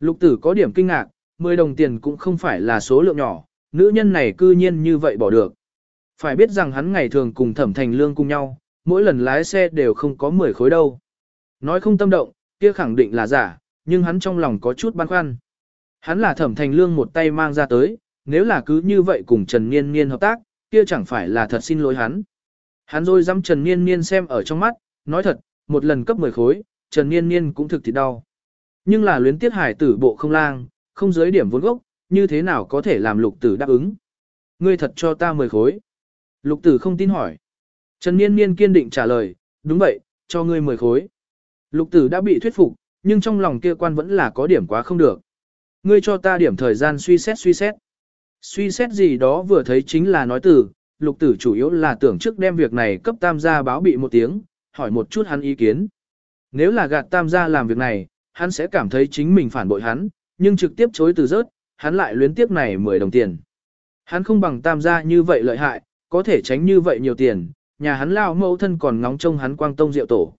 Lục tử có điểm kinh ngạc, 10 đồng tiền cũng không phải là số lượng nhỏ, nữ nhân này cư nhiên như vậy bỏ được. Phải biết rằng hắn ngày thường cùng thẩm thành lương cùng nhau, mỗi lần lái xe đều không có 10 khối đâu. Nói không tâm động, kia khẳng định là giả, nhưng hắn trong lòng có chút băn khoăn. Hắn là thẩm thành lương một tay mang ra tới, nếu là cứ như vậy cùng Trần Niên Niên hợp tác, kia chẳng phải là thật xin lỗi hắn. Hắn rồi dám Trần Niên Niên xem ở trong mắt, nói thật, một lần cấp 10 khối, Trần Niên Niên cũng thực thì đau. Nhưng là luyến tiết hải tử bộ không lang, không giới điểm vốn gốc, như thế nào có thể làm lục tử đáp ứng. Ngươi thật cho ta 10 khối. Lục tử không tin hỏi. Trần Niên Niên kiên định trả lời, đúng vậy, cho ngươi 10 khối. Lục tử đã bị thuyết phục, nhưng trong lòng kia quan vẫn là có điểm quá không được. Ngươi cho ta điểm thời gian suy xét suy xét. Suy xét gì đó vừa thấy chính là nói từ, lục tử chủ yếu là tưởng trước đem việc này cấp tam gia báo bị một tiếng, hỏi một chút hắn ý kiến. Nếu là gạt tam gia làm việc này, hắn sẽ cảm thấy chính mình phản bội hắn, nhưng trực tiếp chối từ rớt, hắn lại luyến tiếp này 10 đồng tiền. Hắn không bằng tam gia như vậy lợi hại, có thể tránh như vậy nhiều tiền, nhà hắn lao mẫu thân còn ngóng trông hắn quang tông rượu tổ.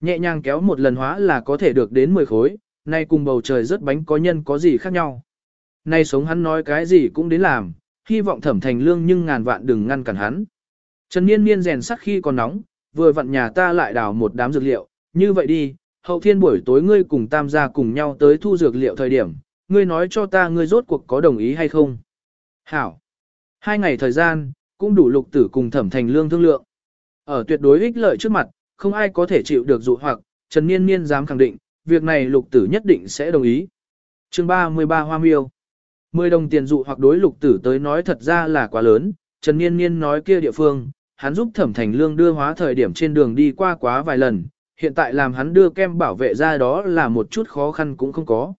Nhẹ nhàng kéo một lần hóa là có thể được đến 10 khối, nay cùng bầu trời rất bánh có nhân có gì khác nhau. Nay sống hắn nói cái gì cũng đến làm, hy vọng thẩm thành lương nhưng ngàn vạn đừng ngăn cản hắn. Trần Niên Niên rèn sắt khi còn nóng, vừa vặn nhà ta lại đào một đám dược liệu, như vậy đi, hậu thiên buổi tối ngươi cùng tam gia cùng nhau tới thu dược liệu thời điểm, ngươi nói cho ta ngươi rốt cuộc có đồng ý hay không. Hảo. Hai ngày thời gian, cũng đủ lục tử cùng thẩm thành lương thương lượng. Ở tuyệt đối ích lợi trước mặt, không ai có thể chịu được dụ hoặc, Trần Niên Niên dám khẳng định, việc này lục tử nhất định sẽ đồng ý. chương 33 Hoa Miêu Mười đồng tiền dụ hoặc đối lục tử tới nói thật ra là quá lớn, Trần Niên Niên nói kia địa phương, hắn giúp thẩm thành lương đưa hóa thời điểm trên đường đi qua quá vài lần, hiện tại làm hắn đưa kem bảo vệ ra đó là một chút khó khăn cũng không có.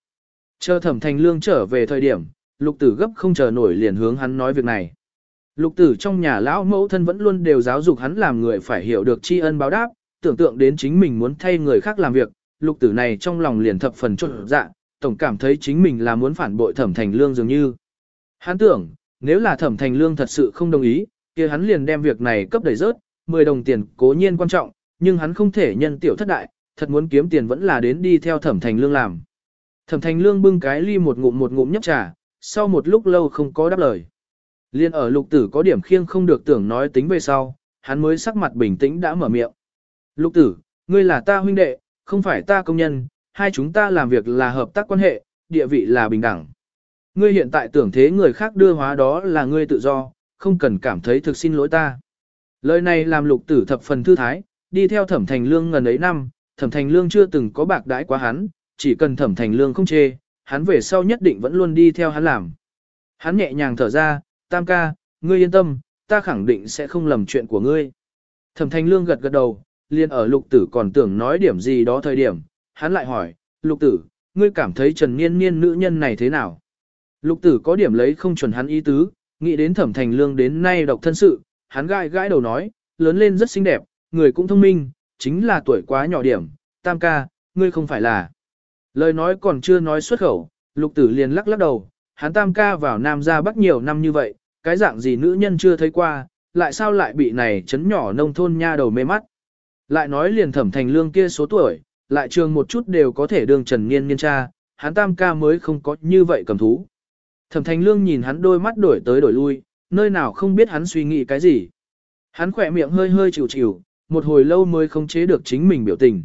Chờ thẩm thành lương trở về thời điểm, lục tử gấp không chờ nổi liền hướng hắn nói việc này. Lục tử trong nhà lão mẫu thân vẫn luôn đều giáo dục hắn làm người phải hiểu được tri ân báo đáp, tưởng tượng đến chính mình muốn thay người khác làm việc, lục tử này trong lòng liền thập phần trộn dạ, tổng cảm thấy chính mình là muốn phản bội thẩm thành lương dường như. Hắn tưởng, nếu là thẩm thành lương thật sự không đồng ý, kia hắn liền đem việc này cấp đẩy rớt, 10 đồng tiền cố nhiên quan trọng, nhưng hắn không thể nhân tiểu thất đại, thật muốn kiếm tiền vẫn là đến đi theo thẩm thành lương làm. Thẩm thành lương bưng cái ly một ngụm một ngụm nhấp trà, sau một lúc lâu không có đáp lời. Liên ở lục tử có điểm khiêng không được tưởng nói tính về sau, hắn mới sắc mặt bình tĩnh đã mở miệng. Lục tử, ngươi là ta huynh đệ, không phải ta công nhân, hai chúng ta làm việc là hợp tác quan hệ, địa vị là bình đẳng. Ngươi hiện tại tưởng thế người khác đưa hóa đó là ngươi tự do, không cần cảm thấy thực xin lỗi ta. Lời này làm lục tử thập phần thư thái, đi theo thẩm thành lương ngần ấy năm, thẩm thành lương chưa từng có bạc đãi quá hắn, chỉ cần thẩm thành lương không chê, hắn về sau nhất định vẫn luôn đi theo hắn làm. Hắn nhẹ nhàng thở ra, tam ca, ngươi yên tâm, ta khẳng định sẽ không lầm chuyện của ngươi. Thẩm Thanh lương gật gật đầu, liền ở lục tử còn tưởng nói điểm gì đó thời điểm, hắn lại hỏi, lục tử, ngươi cảm thấy trần niên niên nữ nhân này thế nào? Lục tử có điểm lấy không chuẩn hắn ý tứ, nghĩ đến thẩm thành lương đến nay độc thân sự, hắn gãi gãi đầu nói, lớn lên rất xinh đẹp, người cũng thông minh, chính là tuổi quá nhỏ điểm, tam ca, ngươi không phải là. Lời nói còn chưa nói xuất khẩu, lục tử liền lắc lắc đầu, hắn tam ca vào nam ra bắc nhiều năm như vậy, cái dạng gì nữ nhân chưa thấy qua, lại sao lại bị này chấn nhỏ nông thôn nha đầu mê mắt. Lại nói liền thẩm thành lương kia số tuổi, lại trường một chút đều có thể đương trần niên niên cha, hắn tam ca mới không có như vậy cầm thú. Thẩm thành lương nhìn hắn đôi mắt đổi tới đổi lui, nơi nào không biết hắn suy nghĩ cái gì. Hắn khỏe miệng hơi hơi chịu chịu, một hồi lâu mới không chế được chính mình biểu tình.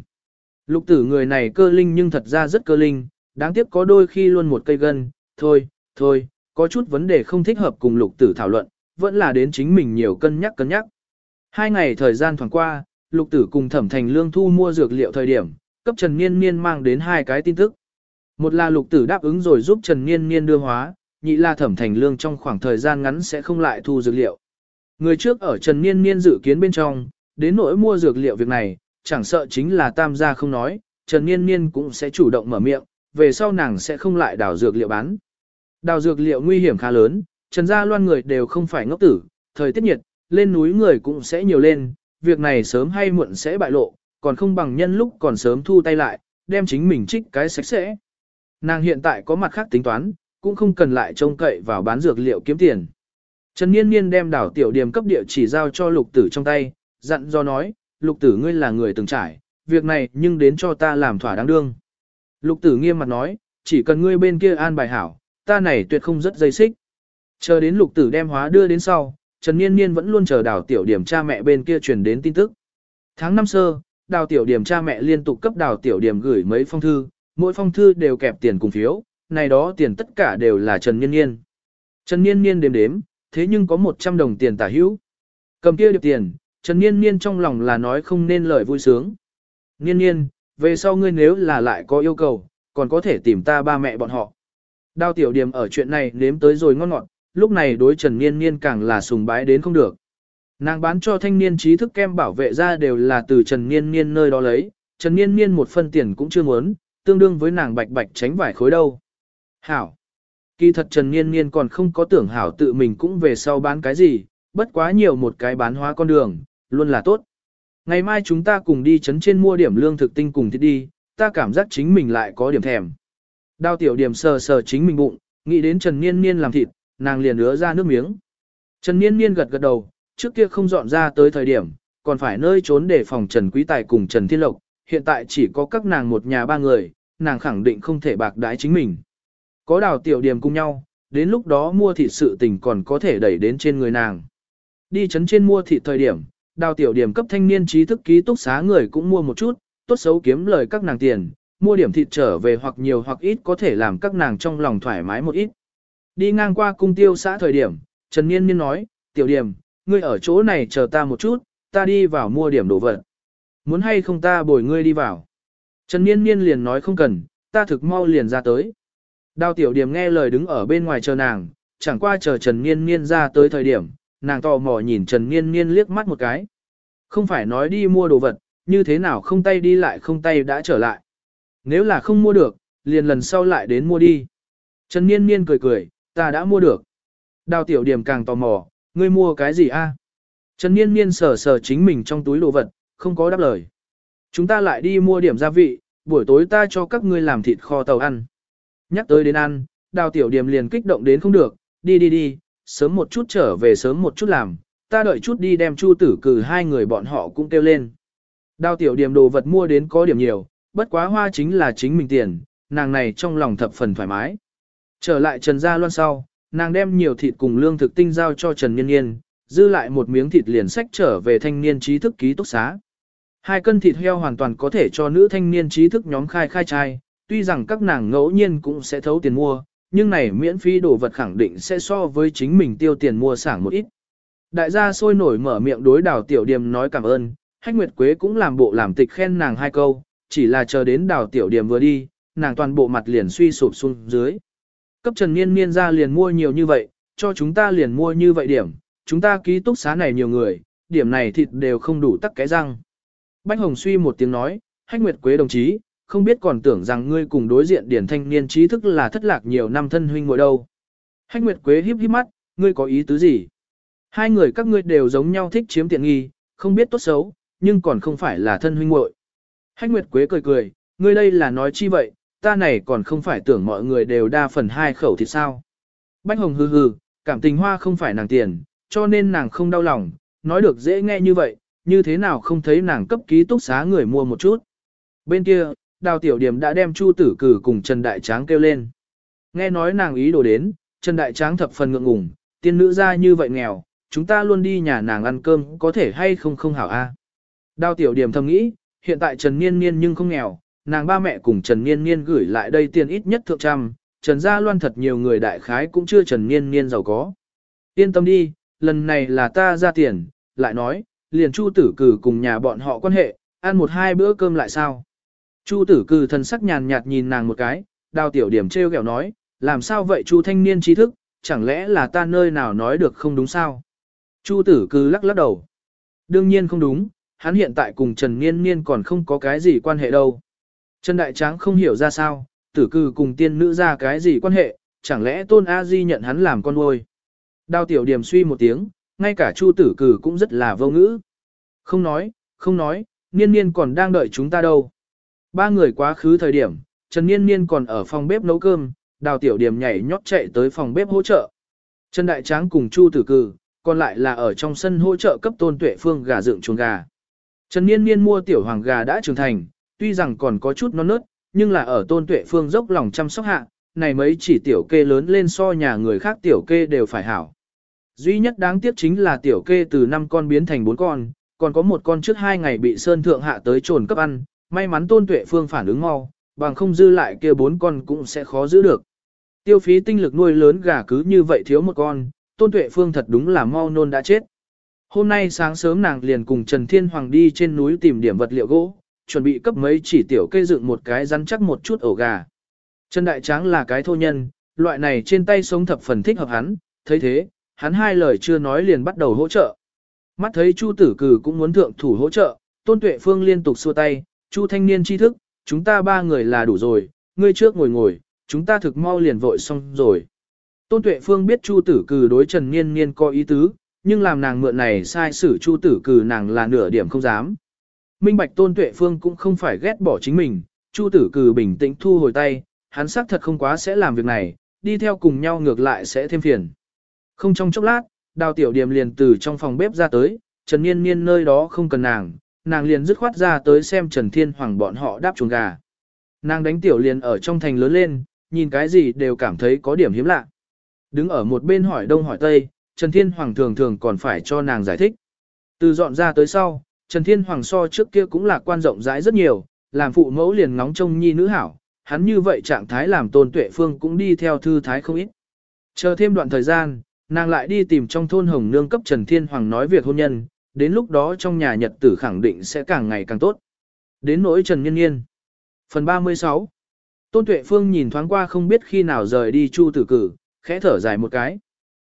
Lục tử người này cơ linh nhưng thật ra rất cơ linh, đáng tiếc có đôi khi luôn một cây gân, thôi, thôi, có chút vấn đề không thích hợp cùng lục tử thảo luận, vẫn là đến chính mình nhiều cân nhắc cân nhắc. Hai ngày thời gian thoảng qua, lục tử cùng thẩm thành lương thu mua dược liệu thời điểm, cấp Trần Niên Niên mang đến hai cái tin tức. Một là lục tử đáp ứng rồi giúp Trần Niên Niên đưa hóa, nhị là thẩm thành lương trong khoảng thời gian ngắn sẽ không lại thu dược liệu. Người trước ở Trần Niên Niên dự kiến bên trong, đến nỗi mua dược liệu việc này, chẳng sợ chính là tam gia không nói, Trần Niên Niên cũng sẽ chủ động mở miệng, về sau nàng sẽ không lại đảo dược liệu bán. Đào dược liệu nguy hiểm khá lớn, Trần gia loan người đều không phải ngốc tử, thời tiết nhiệt, lên núi người cũng sẽ nhiều lên, việc này sớm hay muộn sẽ bại lộ, còn không bằng nhân lúc còn sớm thu tay lại, đem chính mình trích cái sạch sẽ. Nàng hiện tại có mặt khác tính toán, cũng không cần lại trông cậy vào bán dược liệu kiếm tiền. Trần Niên Niên đem đảo tiểu điểm cấp địa chỉ giao cho lục tử trong tay, dặn do nói, lục tử ngươi là người từng trải, việc này nhưng đến cho ta làm thỏa đáng đương. Lục tử nghiêm mặt nói, chỉ cần ngươi bên kia an bài hảo, ta này tuyệt không rất dây xích. Chờ đến lục tử đem hóa đưa đến sau, Trần Niên Niên vẫn luôn chờ đào tiểu điểm cha mẹ bên kia truyền đến tin tức. Tháng năm sơ, đào tiểu điểm cha mẹ liên tục cấp đào tiểu điểm gửi mấy phong thư, mỗi phong thư đều kẹp tiền cùng phiếu, này đó tiền tất cả đều là Trần Niên Niên. Trần Niên Niên đếm đếm, thế nhưng có 100 đồng tiền tả hữu. Cầm kia điệp tiền, Trần Niên Niên trong lòng là nói không nên lời vui sướng. Niên Niên, về sau ngươi nếu là lại có yêu cầu, còn có thể tìm ta ba mẹ bọn họ đao tiểu điểm ở chuyện này nếm tới rồi ngon ngọt, lúc này đối Trần Niên Niên càng là sùng bái đến không được. Nàng bán cho thanh niên trí thức kem bảo vệ ra đều là từ Trần Niên Niên nơi đó lấy, Trần Niên Niên một phân tiền cũng chưa muốn, tương đương với nàng bạch bạch tránh vải khối đâu. Hảo. Kỳ thật Trần Niên Niên còn không có tưởng Hảo tự mình cũng về sau bán cái gì, bất quá nhiều một cái bán hóa con đường, luôn là tốt. Ngày mai chúng ta cùng đi chấn trên mua điểm lương thực tinh cùng thịt đi, ta cảm giác chính mình lại có điểm thèm. Đao tiểu điểm sờ sờ chính mình bụng, nghĩ đến Trần Niên Niên làm thịt, nàng liền ứa ra nước miếng. Trần Niên Niên gật gật đầu, trước kia không dọn ra tới thời điểm, còn phải nơi trốn để phòng Trần Quý Tài cùng Trần Thiên Lộc, hiện tại chỉ có các nàng một nhà ba người, nàng khẳng định không thể bạc đái chính mình. Có đào tiểu điểm cùng nhau, đến lúc đó mua thịt sự tình còn có thể đẩy đến trên người nàng. Đi chấn trên mua thịt thời điểm, đào tiểu điểm cấp thanh niên trí thức ký túc xá người cũng mua một chút, tốt xấu kiếm lời các nàng tiền, mua điểm thịt trở về hoặc nhiều hoặc ít có thể làm các nàng trong lòng thoải mái một ít. Đi ngang qua cung tiêu xã thời điểm, Trần Niên Niên nói, tiểu điểm, ngươi ở chỗ này chờ ta một chút, ta đi vào mua điểm đồ vật. Muốn hay không ta bồi ngươi đi vào. Trần Niên Niên liền nói không cần, ta thực mau liền ra tới. Đào tiểu điểm nghe lời đứng ở bên ngoài chờ nàng, chẳng qua chờ Trần Niên Niên ra tới thời điểm, nàng tò mò nhìn Trần Niên Niên liếc mắt một cái. Không phải nói đi mua đồ vật, như thế nào không tay đi lại không tay đã trở lại. Nếu là không mua được, liền lần sau lại đến mua đi. Trần Niên Niên cười cười, ta đã mua được. Đào tiểu điểm càng tò mò, ngươi mua cái gì a? Trần Niên Niên sờ sờ chính mình trong túi đồ vật, không có đáp lời. Chúng ta lại đi mua điểm gia vị, buổi tối ta cho các ngươi làm thịt kho tàu ăn. Nhắc tới đến ăn, đào tiểu điểm liền kích động đến không được, đi đi đi, sớm một chút trở về sớm một chút làm, ta đợi chút đi đem chu tử cử hai người bọn họ cũng kêu lên. Đào tiểu điểm đồ vật mua đến có điểm nhiều, bất quá hoa chính là chính mình tiền, nàng này trong lòng thập phần thoải mái. Trở lại Trần Gia Loan sau, nàng đem nhiều thịt cùng lương thực tinh giao cho Trần Nhân Nhiên, dư lại một miếng thịt liền sách trở về thanh niên trí thức ký túc xá. Hai cân thịt heo hoàn toàn có thể cho nữ thanh niên trí thức nhóm khai khai trai, tuy rằng các nàng ngẫu nhiên cũng sẽ thấu tiền mua, nhưng này miễn phí đồ vật khẳng định sẽ so với chính mình tiêu tiền mua sảng một ít. Đại gia sôi nổi mở miệng đối đảo tiểu điểm nói cảm ơn, hách nguyệt quế cũng làm bộ làm tịch khen nàng hai câu, chỉ là chờ đến đào tiểu điểm vừa đi, nàng toàn bộ mặt liền suy sụp xuống dưới. Cấp trần niên niên ra liền mua nhiều như vậy, cho chúng ta liền mua như vậy điểm, chúng ta ký túc xá này nhiều người, điểm này thịt đều không đủ tắc cái răng. Bách Hồng suy một tiếng nói, hách nguyệt quế đồng chí, không biết còn tưởng rằng ngươi cùng đối diện điển thanh niên trí thức là thất lạc nhiều năm thân huynh ngồi đâu. Hách nguyệt quế híp híp mắt, ngươi có ý tứ gì? Hai người các ngươi đều giống nhau thích chiếm tiện nghi, không biết tốt xấu, nhưng còn không phải là thân huynh muội. Hách Nguyệt Quế cười cười, ngươi đây là nói chi vậy, ta này còn không phải tưởng mọi người đều đa phần hai khẩu thì sao. Bách Hồng hừ hừ, cảm tình hoa không phải nàng tiền, cho nên nàng không đau lòng, nói được dễ nghe như vậy, như thế nào không thấy nàng cấp ký túc xá người mua một chút. Bên kia, đào tiểu điểm đã đem Chu tử cử cùng Trần Đại Tráng kêu lên. Nghe nói nàng ý đồ đến, Trần Đại Tráng thập phần ngượng ngùng, tiên nữ ra như vậy nghèo, chúng ta luôn đi nhà nàng ăn cơm có thể hay không không hảo a. Đào tiểu điểm thầm nghĩ, hiện tại Trần Niên Niên nhưng không nghèo, nàng ba mẹ cùng Trần Niên Niên gửi lại đây tiền ít nhất thượng trăm, Trần Gia Loan thật nhiều người đại khái cũng chưa Trần Niên Niên giàu có. Yên tâm đi, lần này là ta ra tiền, lại nói, liền Chu tử cử cùng nhà bọn họ quan hệ, ăn một hai bữa cơm lại sao. Chu tử cử thần sắc nhàn nhạt nhìn nàng một cái, đào tiểu điểm treo kẹo nói, làm sao vậy Chu thanh niên trí thức, chẳng lẽ là ta nơi nào nói được không đúng sao? Chu tử cử lắc lắc đầu. Đương nhiên không đúng, hắn hiện tại cùng Trần Niên Niên còn không có cái gì quan hệ đâu. Trần Đại Tráng không hiểu ra sao, tử cư cùng tiên nữ ra cái gì quan hệ, chẳng lẽ Tôn A Di nhận hắn làm con nuôi. Đào tiểu điểm suy một tiếng, ngay cả Chu tử cử cũng rất là vô ngữ. Không nói, không nói, Niên Niên còn đang đợi chúng ta đâu. Ba người quá khứ thời điểm, Trần Niên Niên còn ở phòng bếp nấu cơm, đào tiểu điểm nhảy nhót chạy tới phòng bếp hỗ trợ. Trần Đại Tráng cùng Chu tử cử, còn lại là ở trong sân hỗ trợ cấp tôn tuệ phương gà dựng chuồng gà. Trần Niên Niên mua tiểu hoàng gà đã trưởng thành, tuy rằng còn có chút non nớt, nhưng là ở tôn tuệ phương dốc lòng chăm sóc hạ, này mấy chỉ tiểu kê lớn lên so nhà người khác tiểu kê đều phải hảo. Duy nhất đáng tiếc chính là tiểu kê từ 5 con biến thành 4 con, còn có một con trước 2 ngày bị sơn thượng hạ tới trồn cấp ăn, may mắn tôn tuệ phương phản ứng mau, bằng không dư lại kia 4 con cũng sẽ khó giữ được. Tiêu phí tinh lực nuôi lớn gà cứ như vậy thiếu một con, tôn tuệ phương thật đúng là mau nôn đã chết. Hôm nay sáng sớm nàng liền cùng Trần Thiên Hoàng đi trên núi tìm điểm vật liệu gỗ, chuẩn bị cấp mấy chỉ tiểu cây dựng một cái rắn chắc một chút ổ gà. Trần Đại Tráng là cái thô nhân, loại này trên tay sống thập phần thích hợp hắn, thấy thế, hắn hai lời chưa nói liền bắt đầu hỗ trợ. Mắt thấy Chu Tử Cử cũng muốn thượng thủ hỗ trợ, Tôn Tuệ Phương liên tục xua tay, Chu thanh niên tri thức, chúng ta ba người là đủ rồi, ngươi trước ngồi ngồi, chúng ta thực mau liền vội xong rồi. Tôn Tuệ Phương biết Chu Tử Cử đối Trần Niên Niên có ý tứ, nhưng làm nàng mượn này sai sử Chu Tử Cử nàng là nửa điểm không dám. Minh Bạch Tôn Tuệ Phương cũng không phải ghét bỏ chính mình, Chu Tử Cử bình tĩnh thu hồi tay, hắn xác thật không quá sẽ làm việc này, đi theo cùng nhau ngược lại sẽ thêm phiền. Không trong chốc lát, Đào Tiểu Điềm liền từ trong phòng bếp ra tới, Trần Niên Niên nơi đó không cần nàng, nàng liền dứt khoát ra tới xem Trần Thiên Hoàng bọn họ đáp chuồng gà. Nàng đánh tiểu liền ở trong thành lớn lên, nhìn cái gì đều cảm thấy có điểm hiếm lạ. Đứng ở một bên hỏi đông hỏi tây, Trần Thiên Hoàng thường thường còn phải cho nàng giải thích. Từ dọn ra tới sau, Trần Thiên Hoàng so trước kia cũng là quan rộng rãi rất nhiều, làm phụ mẫu liền ngóng trông nhi nữ hảo, hắn như vậy trạng thái làm tôn tuệ phương cũng đi theo thư thái không ít. Chờ thêm đoạn thời gian, nàng lại đi tìm trong thôn Hồng Nương cấp Trần Thiên Hoàng nói việc hôn nhân, đến lúc đó trong nhà nhật tử khẳng định sẽ càng ngày càng tốt. Đến nỗi Trần Nhân Nhiên. Phần 36 Tôn Tuệ Phương nhìn thoáng qua không biết khi nào rời đi Chu Tử Cử, khẽ thở dài một cái.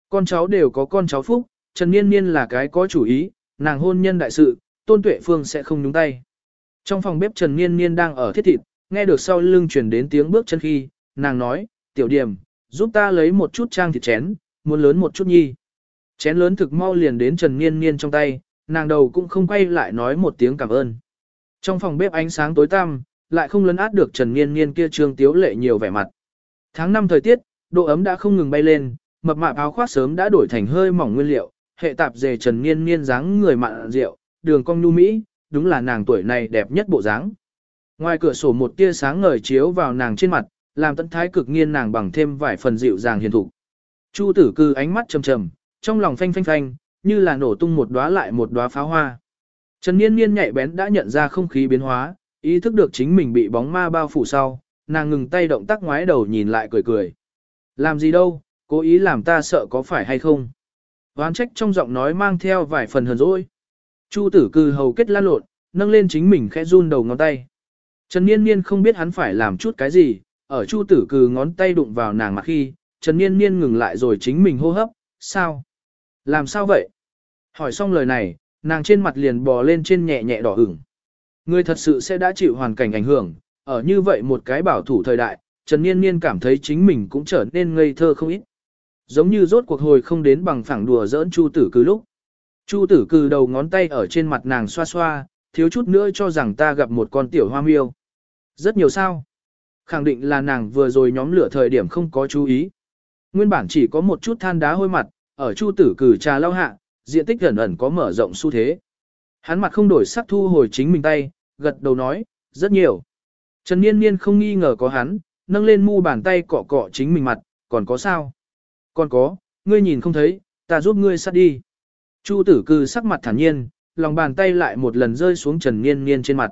Con cháu đều có con cháu phúc, Trần Niên Niên là cái có chủ ý, nàng hôn nhân đại sự, Tôn Tuệ Phương sẽ không nhúng tay. Trong phòng bếp Trần Niên Niên đang ở thiết thịt, nghe được sau lưng truyền đến tiếng bước chân khi, nàng nói, tiểu điểm, giúp ta lấy một chút trang thịt chén, muốn lớn một chút nhi. Chén lớn thực mau liền đến Trần Niên Niên trong tay, nàng đầu cũng không quay lại nói một tiếng cảm ơn. Trong phòng bếp ánh sáng tối tăm, lại không lấn át được Trần Niên Niên kia trương tiếu lệ nhiều vẻ mặt. Tháng năm thời tiết, độ ấm đã không ngừng bay lên, mập mạp áo khoác sớm đã đổi thành hơi mỏng nguyên liệu, hệ tạp dề Trần Niên Niên dáng người mặn rượu, đường cong nhu mỹ, đúng là nàng tuổi này đẹp nhất bộ dáng. Ngoài cửa sổ một tia sáng ngời chiếu vào nàng trên mặt, làm tận thái cực nghiên nàng bằng thêm vài phần dịu dàng hiền thụ. Chu tử cư ánh mắt trầm trầm, trong lòng phanh phanh phanh, như là nổ tung một đóa lại một đóa pháo hoa. Trần Niên Niên nhạy bén đã nhận ra không khí biến hóa, ý thức được chính mình bị bóng ma bao phủ sau, nàng ngừng tay động tác ngoái đầu nhìn lại cười cười. Làm gì đâu, cố ý làm ta sợ có phải hay không. Hoán trách trong giọng nói mang theo vài phần hờn dỗi. Chu tử cư hầu kết lan lộn, nâng lên chính mình khẽ run đầu ngón tay. Trần Niên Niên không biết hắn phải làm chút cái gì, ở Chu tử cư ngón tay đụng vào nàng mặt khi, Trần Niên Niên ngừng lại rồi chính mình hô hấp, sao? Làm sao vậy? Hỏi xong lời này, nàng trên mặt liền bò lên trên nhẹ nhẹ đỏ ửng. Người thật sự sẽ đã chịu hoàn cảnh ảnh hưởng, ở như vậy một cái bảo thủ thời đại, Trần Niên Niên cảm thấy chính mình cũng trở nên ngây thơ không ít. Giống như rốt cuộc hồi không đến bằng phẳng đùa giỡn Chu tử cư lúc. Chu tử cư đầu ngón tay ở trên mặt nàng xoa xoa, thiếu chút nữa cho rằng ta gặp một con tiểu hoa miêu. Rất nhiều sao. Khẳng định là nàng vừa rồi nhóm lửa thời điểm không có chú ý. Nguyên bản chỉ có một chút than đá hôi mặt, ở chu tử cử trà lau hạ, diện tích gần ẩn có mở rộng xu thế. Hắn mặt không đổi sắc thu hồi chính mình tay, gật đầu nói, rất nhiều. Trần Niên Niên không nghi ngờ có hắn, nâng lên mu bàn tay cọ cọ chính mình mặt, còn có sao? Còn có, ngươi nhìn không thấy, ta giúp ngươi sát đi. Chu tử cư sắc mặt thản nhiên, lòng bàn tay lại một lần rơi xuống Trần Niên Niên trên mặt.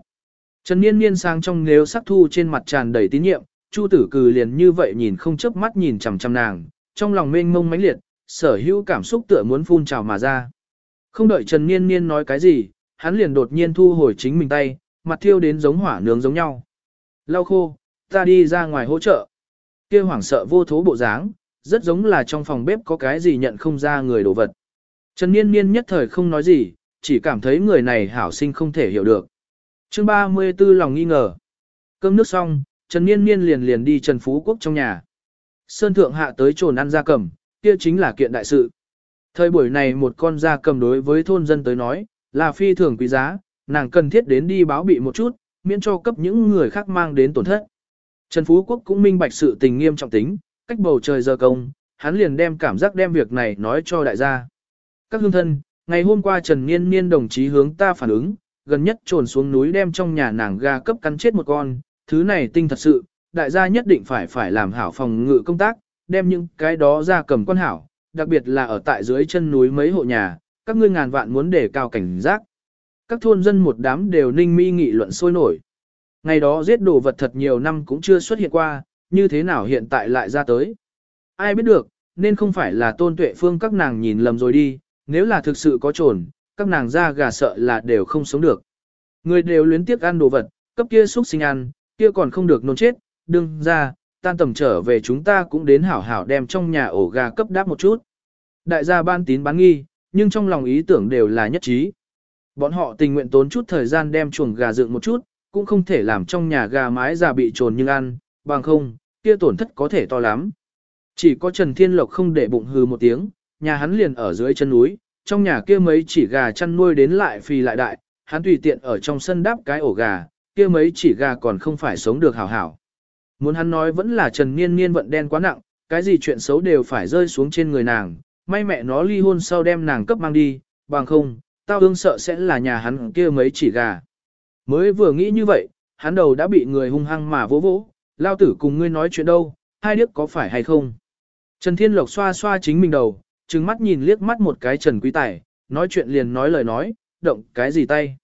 Trần Niên Niên sang trong nếu sắc thu trên mặt tràn đầy tín nhiệm, Chu tử cừ liền như vậy nhìn không chớp mắt nhìn chằm chằm nàng, trong lòng mênh mông mãnh liệt, sở hữu cảm xúc tựa muốn phun trào mà ra. Không đợi Trần Niên Niên nói cái gì, hắn liền đột nhiên thu hồi chính mình tay, mặt thiêu đến giống hỏa nướng giống nhau. Lau khô, ta đi ra ngoài hỗ trợ. kia hoảng sợ vô thố bộ dáng, rất giống là trong phòng bếp có cái gì nhận không ra người đồ vật. Trần Niên Niên nhất thời không nói gì, chỉ cảm thấy người này hảo sinh không thể hiểu được. chương 34 lòng nghi ngờ. Cơm nước xong, Trần Niên Niên liền liền đi Trần Phú Quốc trong nhà. Sơn thượng hạ tới trồn ăn gia cầm, kia chính là kiện đại sự. Thời buổi này một con gia cầm đối với thôn dân tới nói, là phi thường quý giá, nàng cần thiết đến đi báo bị một chút, miễn cho cấp những người khác mang đến tổn thất. Trần Phú Quốc cũng minh bạch sự tình nghiêm trọng tính, cách bầu trời giờ công, hắn liền đem cảm giác đem việc này nói cho đại gia. Các hương thân, ngày hôm qua Trần Niên Niên đồng chí hướng ta phản ứng, gần nhất trồn xuống núi đem trong nhà nàng gà cấp cắn chết một con, thứ này tinh thật sự, đại gia nhất định phải phải làm hảo phòng ngự công tác, đem những cái đó ra cầm quan hảo, đặc biệt là ở tại dưới chân núi mấy hộ nhà, các ngươi ngàn vạn muốn để cao cảnh giác. Các thôn dân một đám đều ninh mi nghị luận sôi nổi. Ngày đó giết đồ vật thật nhiều năm cũng chưa xuất hiện qua, như thế nào hiện tại lại ra tới. Ai biết được, nên không phải là tôn tuệ phương các nàng nhìn lầm rồi đi, nếu là thực sự có trồn, các nàng ra gà sợ là đều không sống được. Người đều luyến tiếc ăn đồ vật, cấp kia xúc sinh ăn, kia còn không được nôn chết, đừng ra, tan tầm trở về chúng ta cũng đến hảo hảo đem trong nhà ổ gà cấp đáp một chút. Đại gia ban tín bán nghi, nhưng trong lòng ý tưởng đều là nhất trí. Bọn họ tình nguyện tốn chút thời gian đem chuồng gà dựng một chút, cũng không thể làm trong nhà gà mái già bị trồn nhưng ăn, bằng không, kia tổn thất có thể to lắm. Chỉ có Trần Thiên Lộc không để bụng hừ một tiếng, nhà hắn liền ở dưới chân núi, trong nhà kia mấy chỉ gà chăn nuôi đến lại phì lại đại, hắn tùy tiện ở trong sân đáp cái ổ gà, kia mấy chỉ gà còn không phải sống được hảo hảo. Muốn hắn nói vẫn là Trần Niên Niên vận đen quá nặng, cái gì chuyện xấu đều phải rơi xuống trên người nàng, may mẹ nó ly hôn sau đem nàng cấp mang đi, bằng không, tao ương sợ sẽ là nhà hắn kia mấy chỉ gà. Mới vừa nghĩ như vậy, hắn đầu đã bị người hung hăng mà vỗ vỗ, lao tử cùng ngươi nói chuyện đâu, hai đứa có phải hay không. Trần Thiên Lộc xoa xoa chính mình đầu, trừng mắt nhìn liếc mắt một cái Trần Quý Tài, nói chuyện liền nói lời nói, động cái gì tay.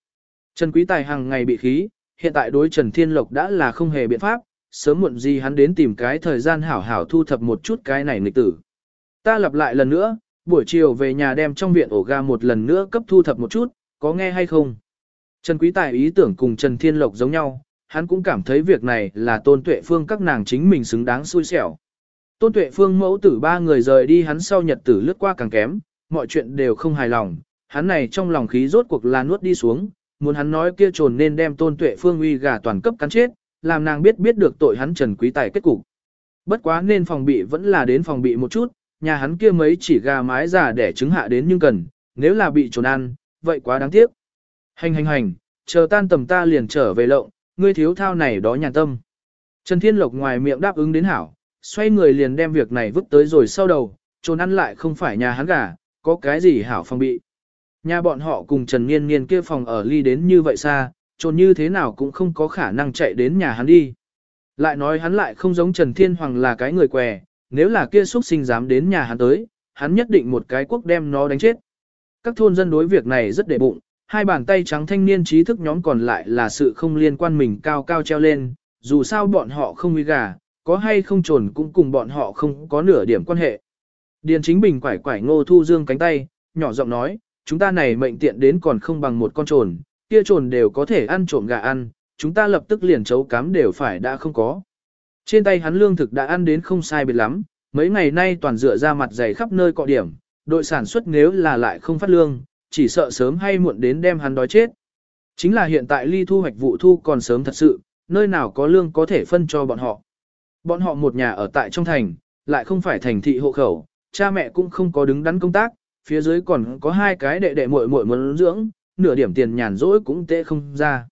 Trần Quý Tài hàng ngày bị khí, hiện tại đối Trần Thiên Lộc đã là không hề biện pháp, sớm muộn gì hắn đến tìm cái thời gian hảo hảo thu thập một chút cái này nghịch tử. Ta lặp lại lần nữa, buổi chiều về nhà đem trong viện ổ ga một lần nữa cấp thu thập một chút, có nghe hay không? Trần Quý Tài ý tưởng cùng Trần Thiên Lộc giống nhau, hắn cũng cảm thấy việc này là tôn tuệ phương các nàng chính mình xứng đáng xui xẻo. Tôn tuệ phương mẫu tử ba người rời đi hắn sau nhật tử lướt qua càng kém, mọi chuyện đều không hài lòng, hắn này trong lòng khí rốt cuộc là nuốt đi xuống, muốn hắn nói kia trồn nên đem tôn tuệ phương uy gà toàn cấp cắn chết, làm nàng biết biết được tội hắn trần quý tài kết cục. Bất quá nên phòng bị vẫn là đến phòng bị một chút, nhà hắn kia mấy chỉ gà mái già để trứng hạ đến nhưng cần, nếu là bị trồn ăn, vậy quá đáng tiếc. Hành hành hành, chờ tan tầm ta liền trở về lộng, ngươi thiếu thao này đó nhàn tâm. Trần Thiên Lộc ngoài miệng đáp ứng đến hảo, xoay người liền đem việc này vứt tới rồi sau đầu, trồn ăn lại không phải nhà hắn gà, có cái gì hảo phong bị. Nhà bọn họ cùng Trần Niên Niên kia phòng ở ly đến như vậy xa, trồn như thế nào cũng không có khả năng chạy đến nhà hắn đi. Lại nói hắn lại không giống Trần Thiên Hoàng là cái người què, nếu là kia xuất sinh dám đến nhà hắn tới, hắn nhất định một cái quốc đem nó đánh chết. Các thôn dân đối việc này rất để bụng, hai bàn tay trắng thanh niên trí thức nhóm còn lại là sự không liên quan mình cao cao treo lên, dù sao bọn họ không uy gà, có hay không trồn cũng cùng bọn họ không có nửa điểm quan hệ. Điền chính bình quải quải ngô thu dương cánh tay, nhỏ giọng nói, chúng ta này mệnh tiện đến còn không bằng một con trồn, kia trồn đều có thể ăn trộm gà ăn, chúng ta lập tức liền chấu cám đều phải đã không có. Trên tay hắn lương thực đã ăn đến không sai biệt lắm, mấy ngày nay toàn dựa ra mặt dày khắp nơi cọ điểm, đội sản xuất nếu là lại không phát lương, chỉ sợ sớm hay muộn đến đem hắn đói chết. Chính là hiện tại ly thu hoạch vụ thu còn sớm thật sự, nơi nào có lương có thể phân cho bọn họ. Bọn họ một nhà ở tại trong thành, lại không phải thành thị hộ khẩu, cha mẹ cũng không có đứng đắn công tác, phía dưới còn có hai cái đệ đệ muội muội muốn dưỡng, nửa điểm tiền nhàn rỗi cũng tệ không ra.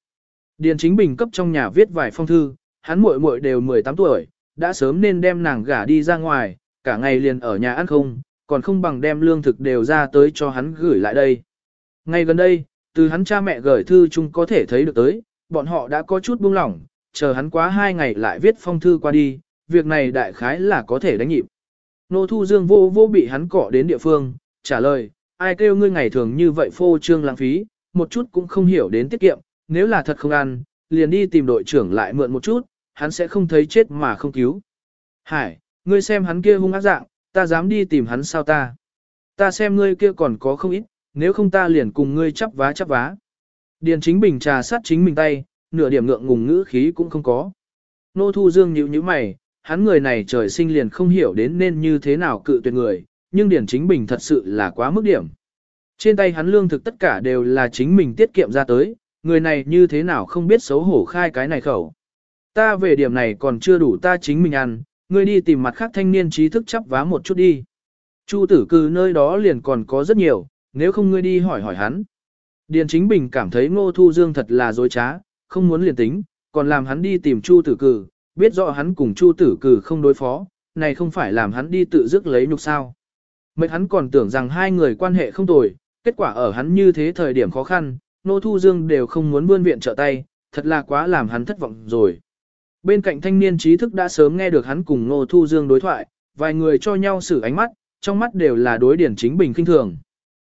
Điền chính bình cấp trong nhà viết vài phong thư, hắn muội muội đều 18 tuổi, đã sớm nên đem nàng gả đi ra ngoài, cả ngày liền ở nhà ăn không, còn không bằng đem lương thực đều ra tới cho hắn gửi lại đây. Ngay gần đây, từ hắn cha mẹ gửi thư chung có thể thấy được tới, bọn họ đã có chút buông lỏng, chờ hắn quá hai ngày lại viết phong thư qua đi, việc này đại khái là có thể đánh nhịp. Nô Thu Dương vô vô bị hắn cọ đến địa phương, trả lời, ai kêu ngươi ngày thường như vậy phô trương lãng phí, một chút cũng không hiểu đến tiết kiệm, nếu là thật không ăn, liền đi tìm đội trưởng lại mượn một chút, hắn sẽ không thấy chết mà không cứu. Hải, ngươi xem hắn kia hung ác dạng, ta dám đi tìm hắn sao ta. Ta xem ngươi kia còn có không ít, nếu không ta liền cùng ngươi chắp vá chắp vá. Điền chính bình trà sát chính mình tay, nửa điểm ngượng ngùng ngữ khí cũng không có. Nô Thu Dương nhíu nhíu mày, hắn người này trời sinh liền không hiểu đến nên như thế nào cự tuyệt người, nhưng Điền Chính Bình thật sự là quá mức điểm. Trên tay hắn lương thực tất cả đều là chính mình tiết kiệm ra tới, người này như thế nào không biết xấu hổ khai cái này khẩu. Ta về điểm này còn chưa đủ ta chính mình ăn, ngươi đi tìm mặt khác thanh niên trí thức chấp vá một chút đi. Chu tử cư nơi đó liền còn có rất nhiều, nếu không ngươi đi hỏi hỏi hắn. Điền Chính Bình cảm thấy Ngô Thu Dương thật là dối trá, không muốn liền tính, còn làm hắn đi tìm Chu tử cử, biết rõ hắn cùng Chu tử cử không đối phó, này không phải làm hắn đi tự dứt lấy nhục sao. Mấy hắn còn tưởng rằng hai người quan hệ không tồi, kết quả ở hắn như thế thời điểm khó khăn, Ngô Thu Dương đều không muốn vươn viện trợ tay, thật là quá làm hắn thất vọng rồi. Bên cạnh thanh niên trí thức đã sớm nghe được hắn cùng Ngô Thu Dương đối thoại, vài người cho nhau xử ánh mắt, trong mắt đều là đối điển chính bình kinh thường.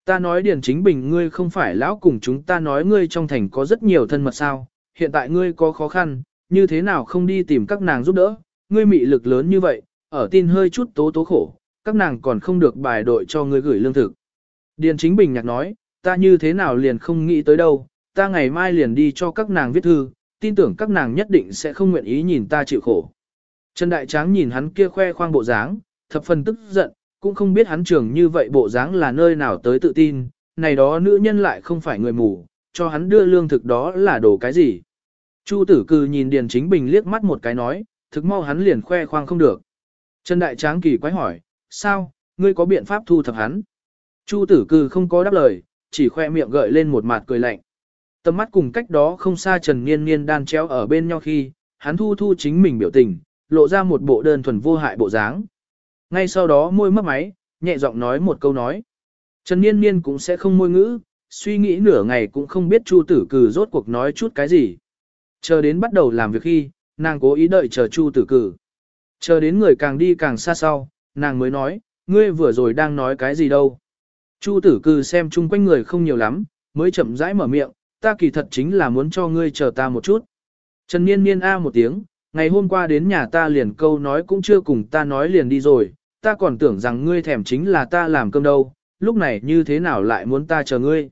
Ta nói Điền chính bình ngươi không phải lão cùng chúng ta nói ngươi trong thành có rất nhiều thân mật sao, hiện tại ngươi có khó khăn, như thế nào không đi tìm các nàng giúp đỡ, ngươi mị lực lớn như vậy, ở tin hơi chút tố tố khổ, các nàng còn không được bài đội cho ngươi gửi lương thực. Điền chính bình nhạc nói, ta như thế nào liền không nghĩ tới đâu, ta ngày mai liền đi cho các nàng viết thư, tin tưởng các nàng nhất định sẽ không nguyện ý nhìn ta chịu khổ. Trần Đại Tráng nhìn hắn kia khoe khoang bộ dáng, thập phần tức giận, cũng không biết hắn trưởng như vậy bộ dáng là nơi nào tới tự tin, này đó nữ nhân lại không phải người mù, cho hắn đưa lương thực đó là đồ cái gì. Chu tử cư nhìn Điền Chính Bình liếc mắt một cái nói, thực mau hắn liền khoe khoang không được. Trần Đại Tráng kỳ quái hỏi, sao, ngươi có biện pháp thu thập hắn? Chu tử cư không có đáp lời, chỉ khoe miệng gợi lên một mặt cười lạnh. Tầm mắt cùng cách đó không xa Trần Niên Niên đan chéo ở bên nhau khi, hắn thu thu chính mình biểu tình, lộ ra một bộ đơn thuần vô hại bộ dáng. Ngay sau đó môi mấp máy, nhẹ giọng nói một câu nói. Trần Niên Niên cũng sẽ không môi ngữ, suy nghĩ nửa ngày cũng không biết Chu tử cử rốt cuộc nói chút cái gì. Chờ đến bắt đầu làm việc khi, nàng cố ý đợi chờ Chu tử cử. Chờ đến người càng đi càng xa sau, nàng mới nói, ngươi vừa rồi đang nói cái gì đâu. Chu tử Cử xem chung quanh người không nhiều lắm, mới chậm rãi mở miệng, ta kỳ thật chính là muốn cho ngươi chờ ta một chút. Trần Niên Niên a một tiếng, ngày hôm qua đến nhà ta liền câu nói cũng chưa cùng ta nói liền đi rồi, ta còn tưởng rằng ngươi thèm chính là ta làm cơm đâu, lúc này như thế nào lại muốn ta chờ ngươi.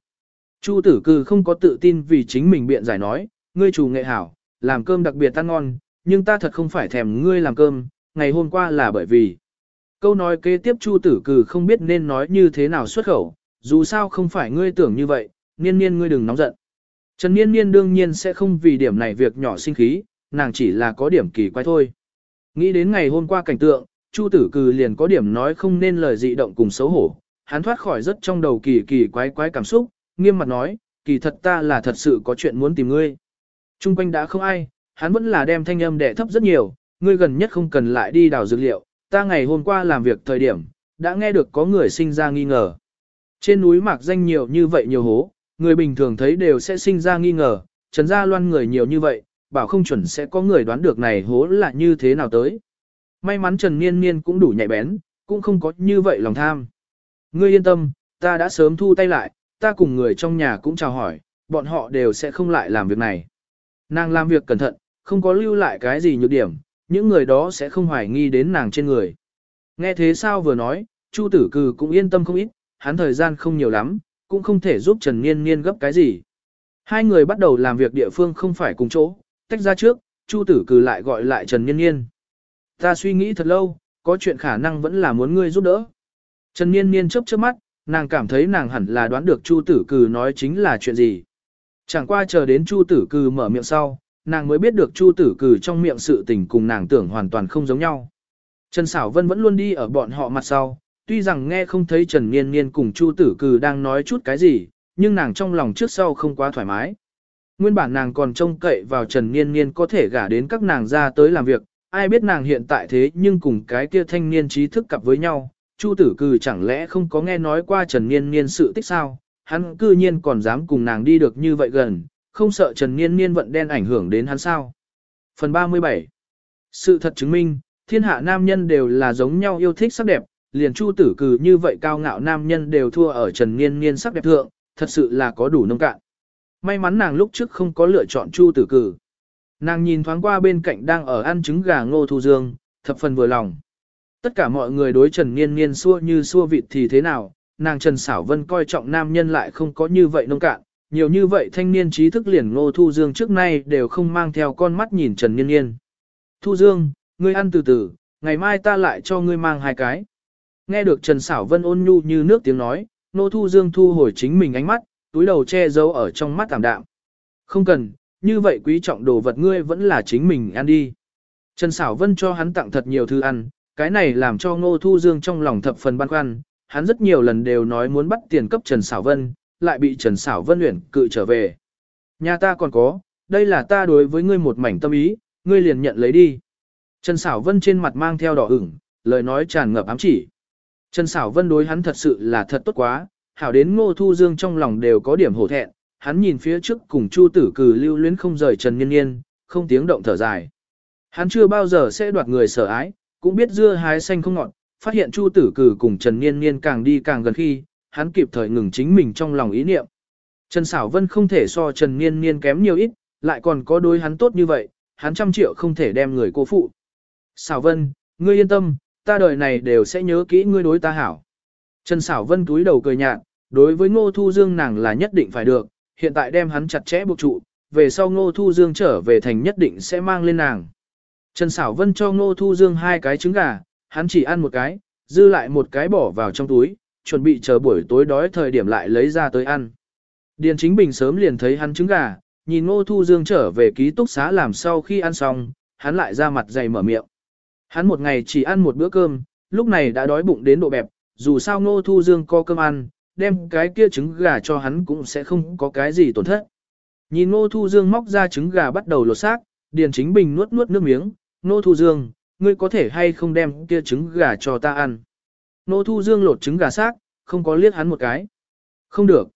Chu tử cư không có tự tin vì chính mình biện giải nói, ngươi chủ nghệ hảo, làm cơm đặc biệt ăn ngon, nhưng ta thật không phải thèm ngươi làm cơm, ngày hôm qua là bởi vì. Câu nói kế tiếp Chu Tử Cừ không biết nên nói như thế nào xuất khẩu, dù sao không phải ngươi tưởng như vậy, niên niên ngươi đừng nóng giận. Trần Niên Niên đương nhiên sẽ không vì điểm này việc nhỏ sinh khí, nàng chỉ là có điểm kỳ quái thôi. Nghĩ đến ngày hôm qua cảnh tượng, Chu Tử Cừ liền có điểm nói không nên lời dị động cùng xấu hổ, hắn thoát khỏi rất trong đầu kỳ kỳ quái quái cảm xúc, nghiêm mặt nói, kỳ thật ta là thật sự có chuyện muốn tìm ngươi. Trung quanh đã không ai, hắn vẫn là đem thanh âm đẻ thấp rất nhiều, ngươi gần nhất không cần lại đi đào dược liệu, ta ngày hôm qua làm việc thời điểm, đã nghe được có người sinh ra nghi ngờ. Trên núi mạc danh nhiều như vậy nhiều hố, người bình thường thấy đều sẽ sinh ra nghi ngờ, Trần Gia Loan người nhiều như vậy, bảo không chuẩn sẽ có người đoán được này hố là như thế nào tới. May mắn Trần Niên Niên cũng đủ nhạy bén, cũng không có như vậy lòng tham. Ngươi yên tâm, ta đã sớm thu tay lại, ta cùng người trong nhà cũng chào hỏi, bọn họ đều sẽ không lại làm việc này. Nàng làm việc cẩn thận, không có lưu lại cái gì nhược điểm, những người đó sẽ không hoài nghi đến nàng trên người. Nghe thế sao vừa nói, Chu tử cừ cũng yên tâm không ít, hắn thời gian không nhiều lắm, cũng không thể giúp Trần Niên Niên gấp cái gì. Hai người bắt đầu làm việc địa phương không phải cùng chỗ, tách ra trước, Chu tử cừ lại gọi lại Trần Niên Niên. Ta suy nghĩ thật lâu, có chuyện khả năng vẫn là muốn ngươi giúp đỡ. Trần Niên Niên chớp chớp mắt, nàng cảm thấy nàng hẳn là đoán được Chu tử cừ nói chính là chuyện gì. Chẳng qua chờ đến Chu tử cừ mở miệng sau, nàng mới biết được Chu tử cừ trong miệng sự tình cùng nàng tưởng hoàn toàn không giống nhau. Trần Sảo Vân vẫn luôn đi ở bọn họ mặt sau, tuy rằng nghe không thấy Trần Niên Niên cùng Chu tử cừ đang nói chút cái gì, nhưng nàng trong lòng trước sau không quá thoải mái. Nguyên bản nàng còn trông cậy vào Trần Niên Niên có thể gả đến các nàng ra tới làm việc, ai biết nàng hiện tại thế nhưng cùng cái kia thanh niên trí thức cặp với nhau, Chu tử cừ chẳng lẽ không có nghe nói qua Trần Niên Niên sự tích sao, hắn cư nhiên còn dám cùng nàng đi được như vậy gần, không sợ Trần Niên Niên vận đen ảnh hưởng đến hắn sao. Phần 37 Sự thật chứng minh, thiên hạ nam nhân đều là giống nhau yêu thích sắc đẹp, liền Chu tử cừ như vậy cao ngạo nam nhân đều thua ở Trần Niên Niên sắc đẹp thượng, thật sự là có đủ nông cạn. May mắn nàng lúc trước không có lựa chọn Chu tử cừ. Nàng nhìn thoáng qua bên cạnh đang ở ăn trứng gà ngô thu dương, thập phần vừa lòng. Tất cả mọi người đối Trần Niên Niên xua như xua vịt thì thế nào, nàng Trần Sảo Vân coi trọng nam nhân lại không có như vậy nông cạn, nhiều như vậy thanh niên trí thức liền ngô thu dương trước nay đều không mang theo con mắt nhìn Trần Niên Niên. Thu Dương, ngươi ăn từ từ, ngày mai ta lại cho ngươi mang hai cái. Nghe được Trần Sảo Vân ôn nhu như nước tiếng nói, Ngô Thu Dương thu hồi chính mình ánh mắt, túi đầu che giấu ở trong mắt tạm đạm. Không cần, như vậy quý trọng đồ vật ngươi vẫn là chính mình ăn đi. Trần Sảo Vân cho hắn tặng thật nhiều thứ ăn, cái này làm cho Ngô Thu Dương trong lòng thập phần băn khoăn, hắn rất nhiều lần đều nói muốn bắt tiền cấp Trần Sảo Vân, lại bị Trần Sảo Vân luyện cự trở về. Nhà ta còn có, đây là ta đối với ngươi một mảnh tâm ý, ngươi liền nhận lấy đi. Trần Sảo Vân trên mặt mang theo đỏ ửng, lời nói tràn ngập ám chỉ. Trần Sảo Vân đối hắn thật sự là thật tốt quá, hảo đến Ngô Thu Dương trong lòng đều có điểm hổ thẹn, hắn nhìn phía trước cùng Chu Tử Cử lưu luyến không rời Trần Nhiên Nhiên, không tiếng động thở dài. Hắn chưa bao giờ sẽ đoạt người sở ái, cũng biết dưa hái xanh không ngọt, phát hiện Chu Tử Cử cùng Trần Nhiên Nhiên càng đi càng gần khi, hắn kịp thời ngừng chính mình trong lòng ý niệm. Trần Sảo Vân không thể so Trần Nhiên Nhiên kém nhiều ít, lại còn có đối hắn tốt như vậy, hắn trăm triệu không thể đem người cô phụ. Sảo Vân, ngươi yên tâm, ta đời này đều sẽ nhớ kỹ ngươi đối ta hảo. Trần Sảo Vân túi đầu cười nhạt, đối với Ngô Thu Dương nàng là nhất định phải được, hiện tại đem hắn chặt chẽ buộc trụ, về sau Ngô Thu Dương trở về thành nhất định sẽ mang lên nàng. Trần Sảo Vân cho Ngô Thu Dương hai cái trứng gà, hắn chỉ ăn một cái, dư lại một cái bỏ vào trong túi, chuẩn bị chờ buổi tối đói thời điểm lại lấy ra tới ăn. Điền Chính Bình sớm liền thấy hắn trứng gà, nhìn Ngô Thu Dương trở về ký túc xá làm sau khi ăn xong, hắn lại ra mặt dày mở miệng. Hắn một ngày chỉ ăn một bữa cơm, lúc này đã đói bụng đến độ bẹp, dù sao Ngô Thu Dương có cơm ăn, đem cái kia trứng gà cho hắn cũng sẽ không có cái gì tổn thất. Nhìn Ngô Thu Dương móc ra trứng gà bắt đầu lột xác, Điền Chính Bình nuốt nuốt nước miếng, Ngô Thu Dương, ngươi có thể hay không đem kia trứng gà cho ta ăn. Ngô Thu Dương lột trứng gà xác, không có liếc hắn một cái. Không được.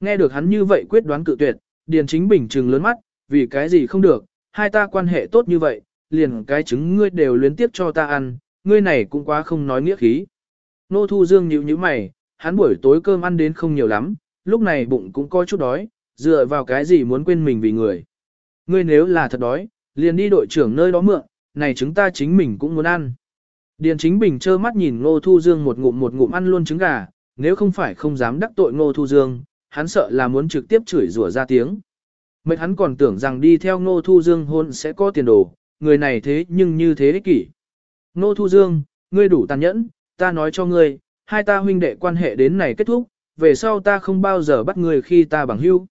Nghe được hắn như vậy quyết đoán cự tuyệt, Điền Chính Bình trừng lớn mắt, vì cái gì không được, hai ta quan hệ tốt như vậy, liền cái trứng ngươi đều luyến tiếp cho ta ăn, ngươi này cũng quá không nói nghĩa khí. Nô Thu Dương nhíu nhíu mày, hắn buổi tối cơm ăn đến không nhiều lắm, lúc này bụng cũng có chút đói, dựa vào cái gì muốn quên mình vì người. Ngươi nếu là thật đói, liền đi đội trưởng nơi đó mượn, này chúng ta chính mình cũng muốn ăn. Điền chính bình trơ mắt nhìn Ngô Thu Dương một ngụm một ngụm ăn luôn trứng gà, nếu không phải không dám đắc tội Ngô Thu Dương, hắn sợ là muốn trực tiếp chửi rủa ra tiếng. Mấy hắn còn tưởng rằng đi theo Ngô Thu Dương hôn sẽ có tiền đồ, người này thế nhưng như thế ích kỷ. Ngô Thu Dương, ngươi đủ tàn nhẫn, ta nói cho ngươi, hai ta huynh đệ quan hệ đến này kết thúc, về sau ta không bao giờ bắt người khi ta bằng hữu.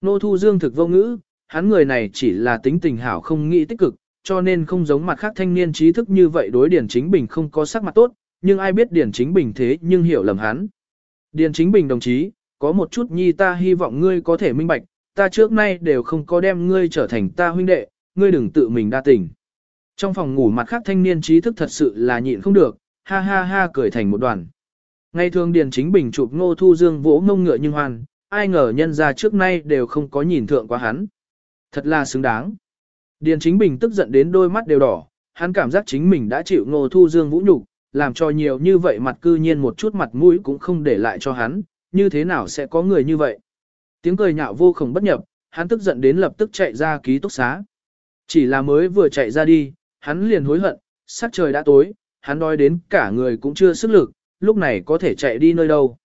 Nô Thu Dương thực vô ngữ, hắn người này chỉ là tính tình hảo không nghĩ tích cực, cho nên không giống mặt khác thanh niên trí thức như vậy đối Điển Chính Bình không có sắc mặt tốt, nhưng ai biết Điển Chính Bình thế nhưng hiểu lầm hắn. Điển Chính Bình đồng chí, có một chút nhi ta hy vọng ngươi có thể minh bạch, ta trước nay đều không có đem ngươi trở thành ta huynh đệ, ngươi đừng tự mình đa tình. Trong phòng ngủ mặt khác thanh niên trí thức thật sự là nhịn không được, ha ha ha cười thành một đoàn. Ngày thường Điền Chính Bình chụp Ngô Thu Dương vỗ mông ngựa nhưng hoàn, ai ngờ nhân ra trước nay đều không có nhìn thượng quá hắn. Thật là xứng đáng. Điền Chính Bình tức giận đến đôi mắt đều đỏ, hắn cảm giác chính mình đã chịu Ngô Thu Dương vũ nhục, làm cho nhiều như vậy mặt cư nhiên một chút mặt mũi cũng không để lại cho hắn, như thế nào sẽ có người như vậy. Tiếng cười nhạo vô cùng bất nhập, hắn tức giận đến lập tức chạy ra ký túc xá. Chỉ là mới vừa chạy ra đi, hắn liền hối hận, sắc trời đã tối, hắn đói đến cả người cũng chưa sức lực, lúc này có thể chạy đi nơi đâu.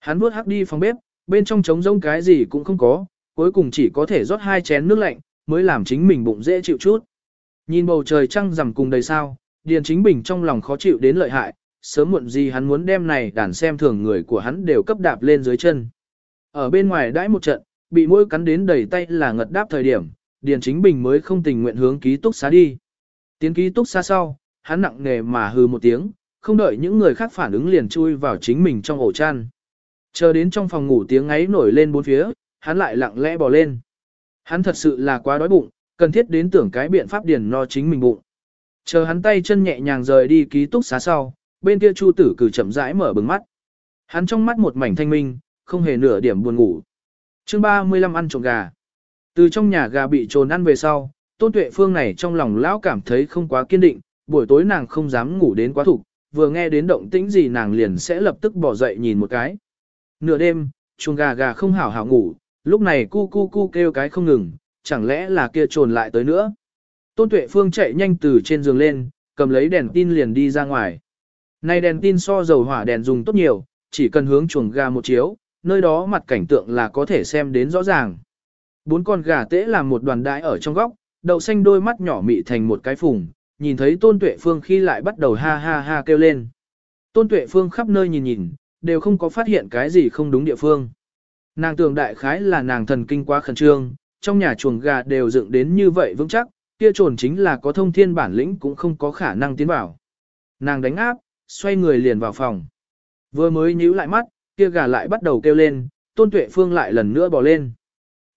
Hắn bước hắc đi phòng bếp, bên trong trống rỗng cái gì cũng không có, cuối cùng chỉ có thể rót hai chén nước lạnh, mới làm chính mình bụng dễ chịu chút. Nhìn bầu trời trăng rằm cùng đầy sao, Điền Chính Bình trong lòng khó chịu đến lợi hại, sớm muộn gì hắn muốn đem này đàn xem thường người của hắn đều cấp đạp lên dưới chân. Ở bên ngoài đãi một trận, bị mũi cắn đến đầy tay là ngật đáp thời điểm, Điền Chính Bình mới không tình nguyện hướng ký túc xá đi. Tiến ký túc xá sau, hắn nặng nề mà hừ một tiếng, không đợi những người khác phản ứng liền chui vào chính mình trong ổ chăn. Chờ đến trong phòng ngủ tiếng ấy nổi lên bốn phía, hắn lại lặng lẽ bò lên. Hắn thật sự là quá đói bụng, cần thiết đến tưởng cái biện pháp điền no chính mình bụng. Chờ hắn tay chân nhẹ nhàng rời đi ký túc xá sau, bên kia Chu Tử Cử chậm rãi mở bừng mắt. Hắn trong mắt một mảnh thanh minh, không hề nửa điểm buồn ngủ. Chương 35 ăn trộm gà. Từ trong nhà gà bị trồn ăn về sau, Tôn Tuệ Phương này trong lòng lão cảm thấy không quá kiên định, buổi tối nàng không dám ngủ đến quá thủ, vừa nghe đến động tĩnh gì nàng liền sẽ lập tức bỏ dậy nhìn một cái. Nửa đêm, chuồng gà gà không hảo hảo ngủ, lúc này cu cu cu kêu cái không ngừng, chẳng lẽ là kia trồn lại tới nữa. Tôn Tuệ Phương chạy nhanh từ trên giường lên, cầm lấy đèn tin liền đi ra ngoài. Này đèn tin so dầu hỏa đèn dùng tốt nhiều, chỉ cần hướng chuồng gà một chiếu, nơi đó mặt cảnh tượng là có thể xem đến rõ ràng. Bốn con gà tễ làm một đoàn đại ở trong góc, đậu xanh đôi mắt nhỏ mị thành một cái phùng, nhìn thấy Tôn Tuệ Phương khi lại bắt đầu ha ha ha kêu lên. Tôn Tuệ Phương khắp nơi nhìn nhìn, đều không có phát hiện cái gì không đúng địa phương. Nàng tưởng đại khái là nàng thần kinh quá khẩn trương, trong nhà chuồng gà đều dựng đến như vậy vững chắc, kia trồn chính là có thông thiên bản lĩnh cũng không có khả năng tiến vào. Nàng đánh áp, xoay người liền vào phòng. Vừa mới nhíu lại mắt, kia gà lại bắt đầu kêu lên, tôn tuệ phương lại lần nữa bỏ lên.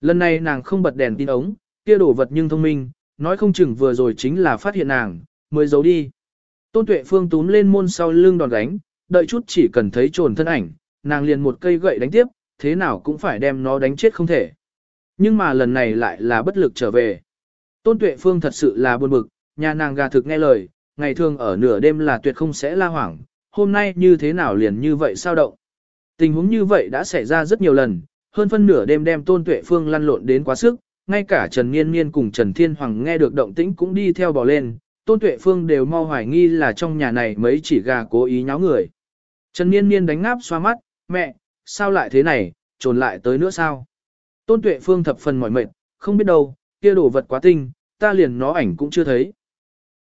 Lần này nàng không bật đèn tin ống, kia đổ vật nhưng thông minh, nói không chừng vừa rồi chính là phát hiện nàng, mới giấu đi. Tôn tuệ phương túm lên môn sau lưng đòn đánh, đợi chút chỉ cần thấy trồn thân ảnh, nàng liền một cây gậy đánh tiếp, thế nào cũng phải đem nó đánh chết không thể. Nhưng mà lần này lại là bất lực trở về. Tôn Tuệ Phương thật sự là buồn bực, nhà nàng gà thực nghe lời, ngày thường ở nửa đêm là tuyệt không sẽ la hoảng, hôm nay như thế nào liền như vậy sao động. Tình huống như vậy đã xảy ra rất nhiều lần, hơn phân nửa đêm đem Tôn Tuệ Phương lăn lộn đến quá sức, ngay cả Trần Niên Niên cùng Trần Thiên Hoàng nghe được động tĩnh cũng đi theo bò lên, Tôn Tuệ Phương đều mau hoài nghi là trong nhà này mấy chỉ gà cố ý nháo người. Trần Niên Niên đánh ngáp xoa mắt, mẹ, sao lại thế này, trồn lại tới nữa sao? Tôn Tuệ Phương thập phần mỏi mệt, không biết đâu, kia đồ vật quá tinh, ta liền nó ảnh cũng chưa thấy.